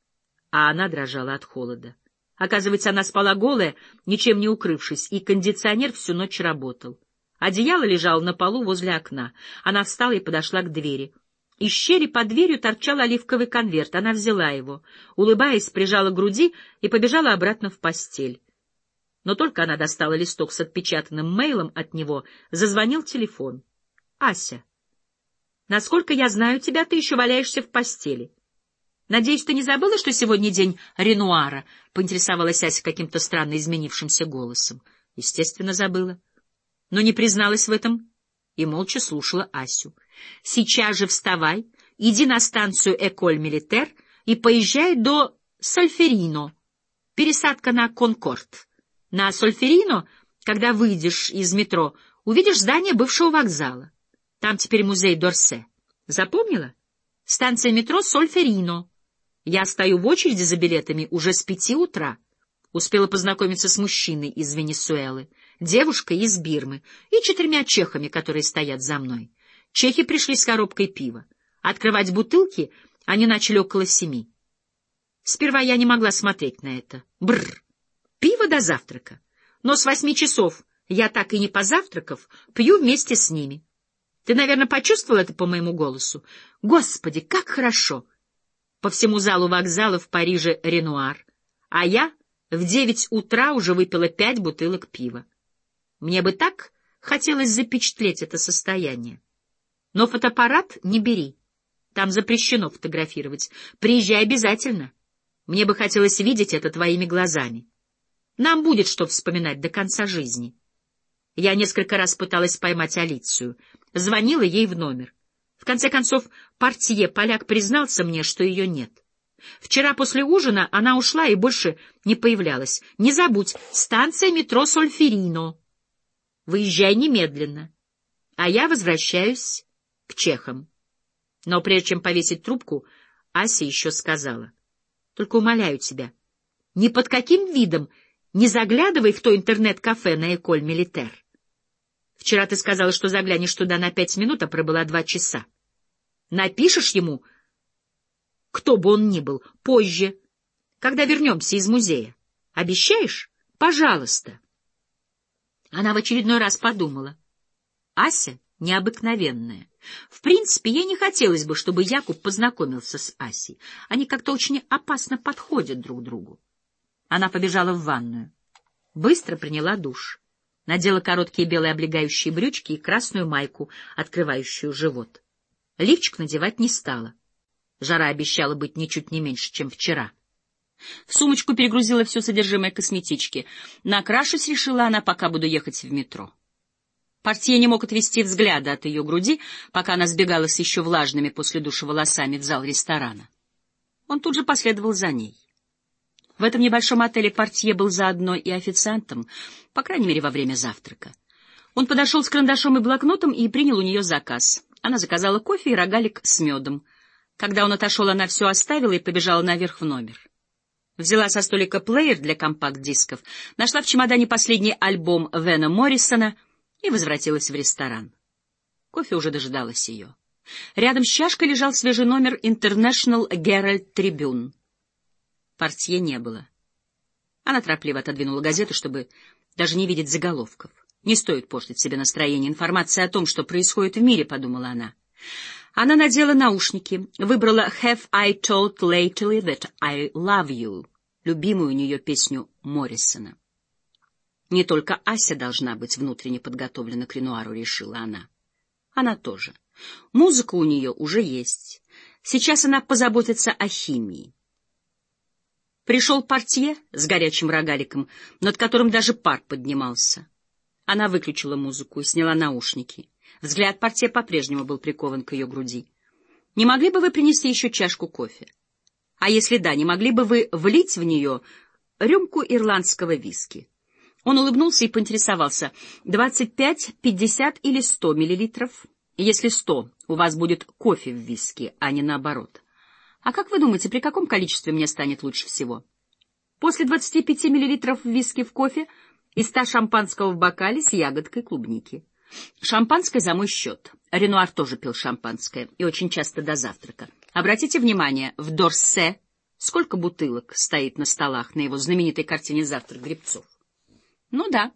а она дрожала от холода. Оказывается, она спала голая, ничем не укрывшись, и кондиционер всю ночь работал. Одеяло лежало на полу возле окна. Она встала и подошла к двери. Из щели под дверью торчал оливковый конверт. Она взяла его, улыбаясь, прижала к груди и побежала обратно в постель. Но только она достала листок с отпечатанным мейлом от него, зазвонил телефон. — Ася, насколько я знаю тебя, ты еще валяешься в постели. Надеюсь, ты не забыла, что сегодня день Ренуара? — поинтересовалась Ася каким-то странно изменившимся голосом. Естественно, забыла. Но не призналась в этом и молча слушала Асю. — Сейчас же вставай, иди на станцию Эколь-Милитер и поезжай до Сальферино. Пересадка на Конкорд. На Сольферино, когда выйдешь из метро, увидишь здание бывшего вокзала. Там теперь музей Дорсе. Запомнила? Станция метро Сольферино. Я стою в очереди за билетами уже с пяти утра. Успела познакомиться с мужчиной из Венесуэлы, девушкой из Бирмы и четырьмя чехами, которые стоят за мной. Чехи пришли с коробкой пива. Открывать бутылки они начали около семи. Сперва я не могла смотреть на это. Бррр! Пиво до завтрака. Но с восьми часов я, так и не позавтракав, пью вместе с ними. Ты, наверное, почувствовал это по моему голосу? Господи, как хорошо! По всему залу вокзала в Париже Ренуар. А я в девять утра уже выпила пять бутылок пива. Мне бы так хотелось запечатлеть это состояние. Но фотоаппарат не бери. Там запрещено фотографировать. Приезжай обязательно. Мне бы хотелось видеть это твоими глазами. Нам будет что вспоминать до конца жизни. Я несколько раз пыталась поймать Алицию, звонила ей в номер. В конце концов, портье поляк признался мне, что ее нет. Вчера после ужина она ушла и больше не появлялась. Не забудь, станция метро Сольферино. Выезжай немедленно. А я возвращаюсь к чехам. Но прежде чем повесить трубку, Ася еще сказала. Только умоляю тебя, ни под каким видом не заглядывай в то интернет-кафе на Эколь Милитер. Вчера ты сказала, что заглянешь туда на пять минут, а пробыла два часа. Напишешь ему, кто бы он ни был, позже, когда вернемся из музея. Обещаешь? Пожалуйста. Она в очередной раз подумала. Ася необыкновенная. В принципе, ей не хотелось бы, чтобы Якуб познакомился с Асей. Они как-то очень опасно подходят друг другу. Она побежала в ванную. Быстро приняла душ. Надела короткие белые облегающие брючки и красную майку, открывающую живот. Лифчик надевать не стала. Жара обещала быть ничуть не меньше, чем вчера. В сумочку перегрузила все содержимое косметички. Накрашусь, решила она, пока буду ехать в метро. Портье не мог отвести взгляда от ее груди, пока она сбегала с еще влажными после душа волосами в зал ресторана. Он тут же последовал за ней. В этом небольшом отеле портье был заодно и официантом, по крайней мере, во время завтрака. Он подошел с карандашом и блокнотом и принял у нее заказ. Она заказала кофе и рогалик с медом. Когда он отошел, она все оставила и побежала наверх в номер. Взяла со столика плеер для компакт-дисков, нашла в чемодане последний альбом Вена Моррисона и возвратилась в ресторан. Кофе уже дожидалась ее. Рядом с чашкой лежал свежий номер International Herald Tribune. Портье не было. Она торопливо отодвинула газету, чтобы даже не видеть заголовков. Не стоит портить себе настроение информацией о том, что происходит в мире, — подумала она. Она надела наушники, выбрала «Have I told lately that I love you», любимую у нее песню Моррисона. Не только Ася должна быть внутренне подготовлена к Ренуару, решила она. Она тоже. Музыка у нее уже есть. Сейчас она позаботится о химии. Пришел портье с горячим рогаликом, над которым даже пар поднимался. Она выключила музыку и сняла наушники. Взгляд портье по-прежнему был прикован к ее груди. «Не могли бы вы принести еще чашку кофе? А если да, не могли бы вы влить в нее рюмку ирландского виски?» Он улыбнулся и поинтересовался. «Двадцать пять, пятьдесят или сто миллилитров? Если сто, у вас будет кофе в виске, а не наоборот. А как вы думаете, при каком количестве мне станет лучше всего?» «После двадцати пяти миллилитров виски в кофе и ста шампанского в бокале с ягодкой клубники». Шампанское за мой счет. Ренуар тоже пил шампанское, и очень часто до завтрака. Обратите внимание, в Дорсе сколько бутылок стоит на столах на его знаменитой картине «Завтрак гребцов». Ну да,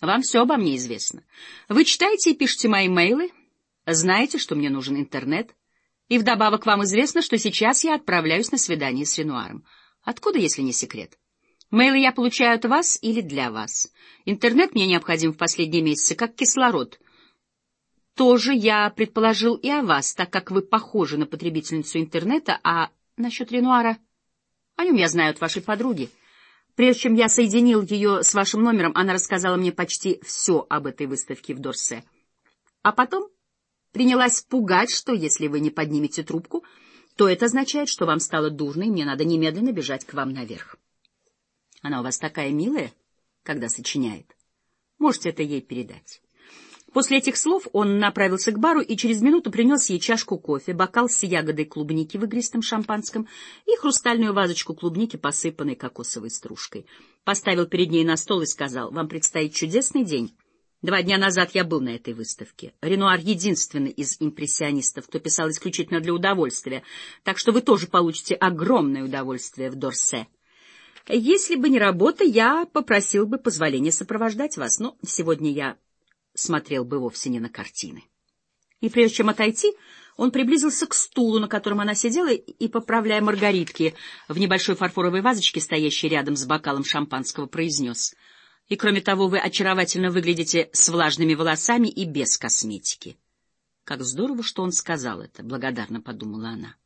вам все обо мне известно. Вы читаете и пишете мои мейлы, знаете, что мне нужен интернет, и вдобавок вам известно, что сейчас я отправляюсь на свидание с Ренуаром. Откуда, если не секрет? Мейлы я получаю от вас или для вас. Интернет мне необходим в последние месяцы, как кислород. Тоже я предположил и о вас, так как вы похожи на потребительницу интернета, а насчет Ренуара... О нем я знаю от вашей подруги. Прежде чем я соединил ее с вашим номером, она рассказала мне почти все об этой выставке в Дорсе. А потом принялась пугать, что если вы не поднимете трубку, то это означает, что вам стало дурно, и мне надо немедленно бежать к вам наверх. Она у вас такая милая, когда сочиняет. Можете это ей передать. После этих слов он направился к бару и через минуту принес ей чашку кофе, бокал с ягодой клубники в игристом шампанском и хрустальную вазочку клубники, посыпанной кокосовой стружкой. Поставил перед ней на стол и сказал, «Вам предстоит чудесный день. Два дня назад я был на этой выставке. Ренуар — единственный из импрессионистов, кто писал исключительно для удовольствия, так что вы тоже получите огромное удовольствие в Дорсе». Если бы не работа, я попросил бы позволения сопровождать вас, но сегодня я смотрел бы вовсе не на картины. И прежде чем отойти, он приблизился к стулу, на котором она сидела, и, поправляя маргаритки в небольшой фарфоровой вазочке, стоящей рядом с бокалом шампанского, произнес. «И кроме того, вы очаровательно выглядите с влажными волосами и без косметики». Как здорово, что он сказал это, благодарно подумала она.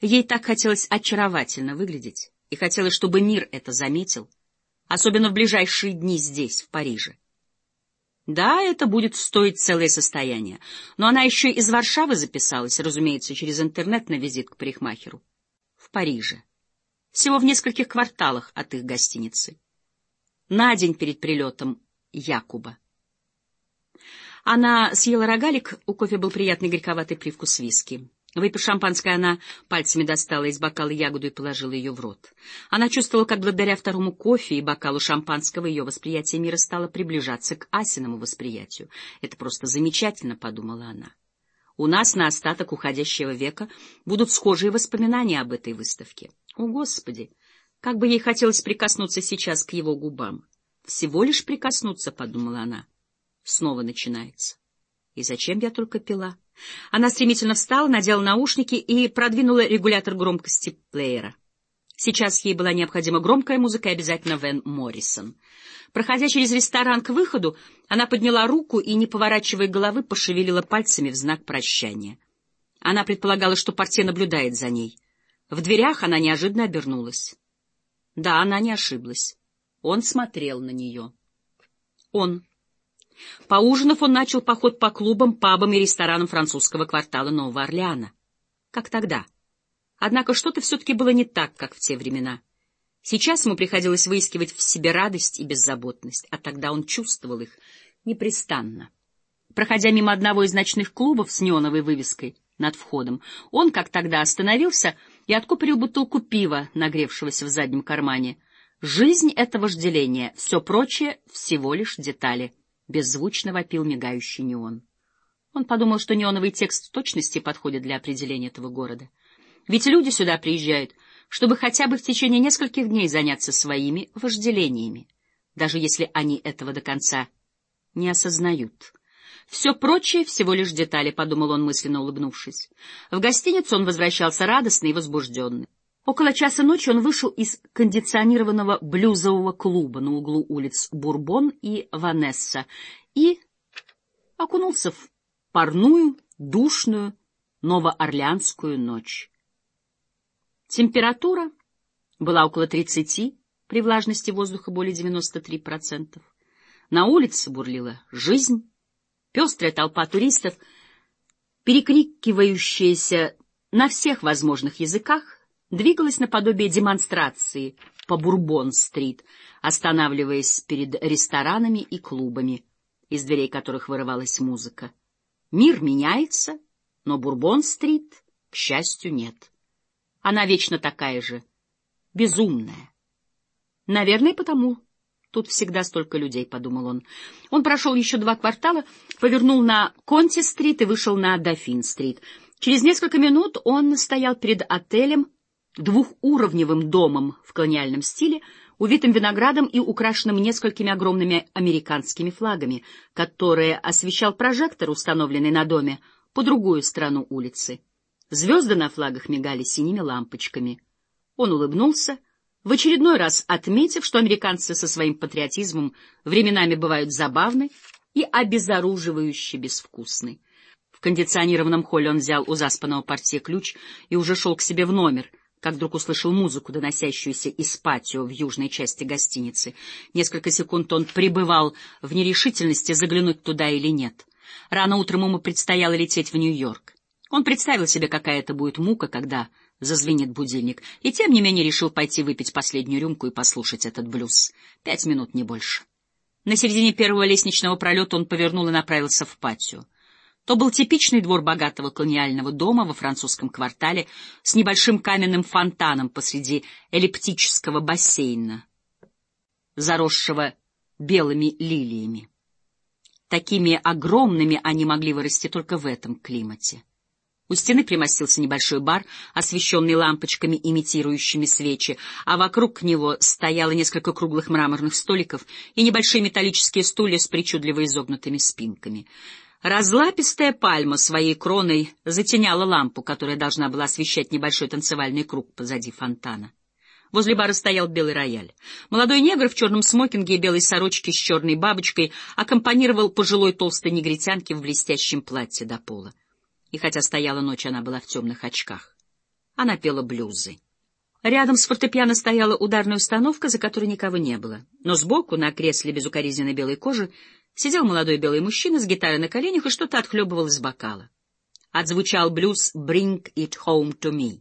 Ей так хотелось очаровательно выглядеть и хотелось, чтобы мир это заметил, особенно в ближайшие дни здесь, в Париже. Да, это будет стоить целое состояние, но она еще из Варшавы записалась, разумеется, через интернет на визит к парикмахеру. В Париже. всего в нескольких кварталах от их гостиницы. На день перед прилетом Якуба. Она съела рогалик, у кофе был приятный горьковатый привкус виски. Выпив шампанское, она пальцами достала из бокала ягоду и положила ее в рот. Она чувствовала, как благодаря второму кофе и бокалу шампанского ее восприятие мира стало приближаться к Асиному восприятию. «Это просто замечательно», — подумала она. «У нас на остаток уходящего века будут схожие воспоминания об этой выставке. О, Господи! Как бы ей хотелось прикоснуться сейчас к его губам. Всего лишь прикоснуться, — подумала она. Снова начинается. И зачем я только пила?» Она стремительно встала, надела наушники и продвинула регулятор громкости плеера. Сейчас ей была необходима громкая музыка и обязательно Вен Моррисон. Проходя через ресторан к выходу, она подняла руку и, не поворачивая головы, пошевелила пальцами в знак прощания. Она предполагала, что портье наблюдает за ней. В дверях она неожиданно обернулась. Да, она не ошиблась. Он смотрел на нее. Он. Поужинав, он начал поход по клубам, пабам и ресторанам французского квартала Нового Орлеана. Как тогда. Однако что-то все-таки было не так, как в те времена. Сейчас ему приходилось выискивать в себе радость и беззаботность, а тогда он чувствовал их непрестанно. Проходя мимо одного из ночных клубов с неоновой вывеской над входом, он, как тогда, остановился и откупорил бутылку пива, нагревшегося в заднем кармане. Жизнь — это вожделение, все прочее — всего лишь детали —— беззвучно вопил мигающий неон. Он подумал, что неоновый текст в точности подходит для определения этого города. Ведь люди сюда приезжают, чтобы хотя бы в течение нескольких дней заняться своими вожделениями, даже если они этого до конца не осознают. Все прочее — всего лишь детали, — подумал он, мысленно улыбнувшись. В гостиницу он возвращался радостный и возбужденный. Около часа ночи он вышел из кондиционированного блюзового клуба на углу улиц Бурбон и Ванесса и окунулся в парную, душную, новоорлеанскую ночь. Температура была около 30, при влажности воздуха более 93%. На улице бурлила жизнь, пестрая толпа туристов, перекрикивающаяся на всех возможных языках, двигалась наподобие демонстрации по Бурбон-стрит, останавливаясь перед ресторанами и клубами, из дверей которых вырывалась музыка. Мир меняется, но Бурбон-стрит, к счастью, нет. Она вечно такая же, безумная. Наверное, потому тут всегда столько людей, — подумал он. Он прошел еще два квартала, повернул на Конти-стрит и вышел на Дофин-стрит. Через несколько минут он стоял перед отелем, двухуровневым домом в колониальном стиле, увитым виноградом и украшенным несколькими огромными американскими флагами, которые освещал прожектор, установленный на доме по другую сторону улицы. Звезды на флагах мигали синими лампочками. Он улыбнулся, в очередной раз отметив, что американцы со своим патриотизмом временами бывают забавны и обезоруживающе безвкусны. В кондиционированном холле он взял у заспанного портье ключ и уже шел к себе в номер — как вдруг услышал музыку, доносящуюся из патио в южной части гостиницы. Несколько секунд он пребывал в нерешительности, заглянуть туда или нет. Рано утром ему предстояло лететь в Нью-Йорк. Он представил себе, какая это будет мука, когда зазвенит будильник, и тем не менее решил пойти выпить последнюю рюмку и послушать этот блюз. Пять минут, не больше. На середине первого лестничного пролета он повернул и направился в патио. То был типичный двор богатого колониального дома во французском квартале с небольшим каменным фонтаном посреди эллиптического бассейна, заросшего белыми лилиями. Такими огромными они могли вырасти только в этом климате. У стены примостился небольшой бар, освещенный лампочками, имитирующими свечи, а вокруг него стояло несколько круглых мраморных столиков и небольшие металлические стулья с причудливо изогнутыми спинками — Разлапистая пальма своей кроной затеняла лампу, которая должна была освещать небольшой танцевальный круг позади фонтана. Возле бара стоял белый рояль. Молодой негр в черном смокинге и белой сорочке с черной бабочкой аккомпанировал пожилой толстой негритянке в блестящем платье до пола. И хотя стояла ночь, она была в темных очках. Она пела блюзы. Рядом с фортепиано стояла ударная установка, за которой никого не было. Но сбоку, на кресле безукоризненной белой кожи, Сидел молодой белый мужчина с гитарой на коленях и что-то отхлебывал из бокала. Отзвучал блюз «Bring it home to me».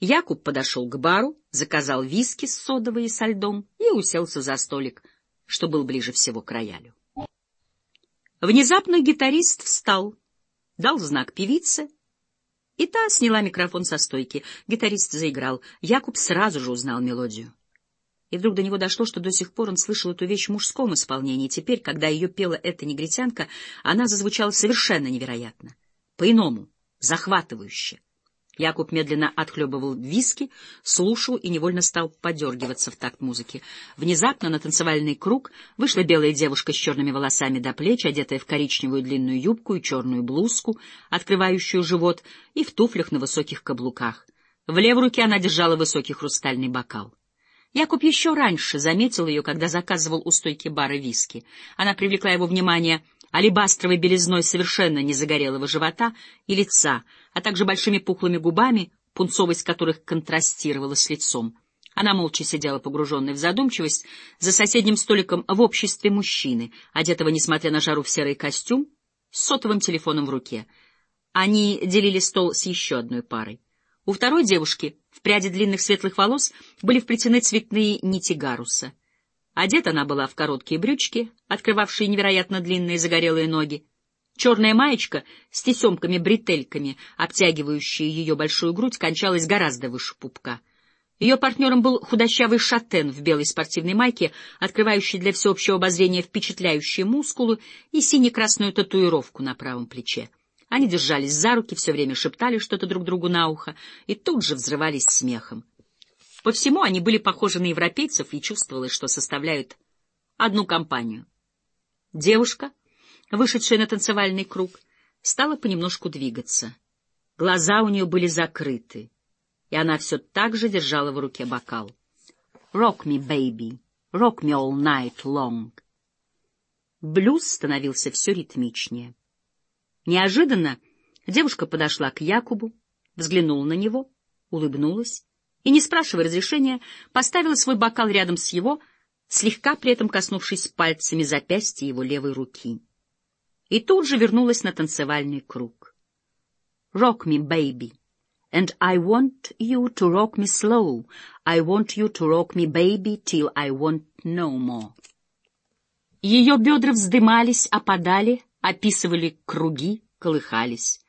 Якуб подошел к бару, заказал виски с содовой и со льдом и уселся за столик, что был ближе всего к роялю. Внезапно гитарист встал, дал знак певице, и та сняла микрофон со стойки. Гитарист заиграл. Якуб сразу же узнал мелодию. И вдруг до него дошло, что до сих пор он слышал эту вещь в мужском исполнении. Теперь, когда ее пела эта негритянка, она зазвучала совершенно невероятно. По-иному, захватывающе. Якуб медленно отхлебывал виски, слушал и невольно стал подергиваться в такт музыки. Внезапно на танцевальный круг вышла белая девушка с черными волосами до плеч, одетая в коричневую длинную юбку и черную блузку, открывающую живот, и в туфлях на высоких каблуках. В левой руке она держала высокий хрустальный бокал. Якуб еще раньше заметил ее, когда заказывал у стойки бара виски. Она привлекла его внимание — алебастровой белизной совершенно незагорелого живота и лица, а также большими пухлыми губами, пунцовость которых контрастировала с лицом. Она молча сидела, погруженная в задумчивость, за соседним столиком в обществе мужчины, одетого, несмотря на жару, в серый костюм, с сотовым телефоном в руке. Они делили стол с еще одной парой. У второй девушки в пряди длинных светлых волос были вплетены цветные нити гаруса — Одета она была в короткие брючки, открывавшие невероятно длинные загорелые ноги. Черная маечка с тесемками-бретельками, обтягивающая ее большую грудь, кончалась гораздо выше пупка. Ее партнером был худощавый шатен в белой спортивной майке, открывающий для всеобщего обозрения впечатляющие мускулы и сине-красную татуировку на правом плече. Они держались за руки, все время шептали что-то друг другу на ухо и тут же взрывались смехом. По всему они были похожи на европейцев и чувствовалось, что составляют одну компанию. Девушка, вышедшая на танцевальный круг, стала понемножку двигаться. Глаза у нее были закрыты, и она все так же держала в руке бокал. «Rock me, baby, rock me all night long». Блюз становился все ритмичнее. Неожиданно девушка подошла к Якубу, взглянула на него, улыбнулась и, не спрашивая разрешения, поставила свой бокал рядом с его, слегка при этом коснувшись пальцами запястья его левой руки. И тут же вернулась на танцевальный круг. «Rock me, baby, and I want you to rock me slow. I want you to rock me, baby, till I want no more». Ее бедра вздымались, опадали, описывали круги, колыхались.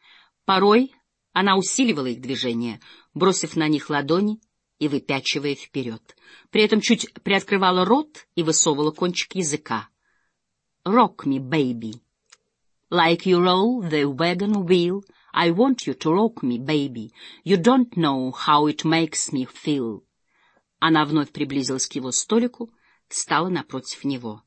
Порой она усиливала их движение, бросив на них ладони и выпячивая вперед. При этом чуть приоткрывала рот и высовывала кончик языка. «Rock me, baby. Like you roll the wagon wheel, I want you to rock me, baby. You don't know how it makes me feel». Она вновь приблизилась к его столику, встала напротив него.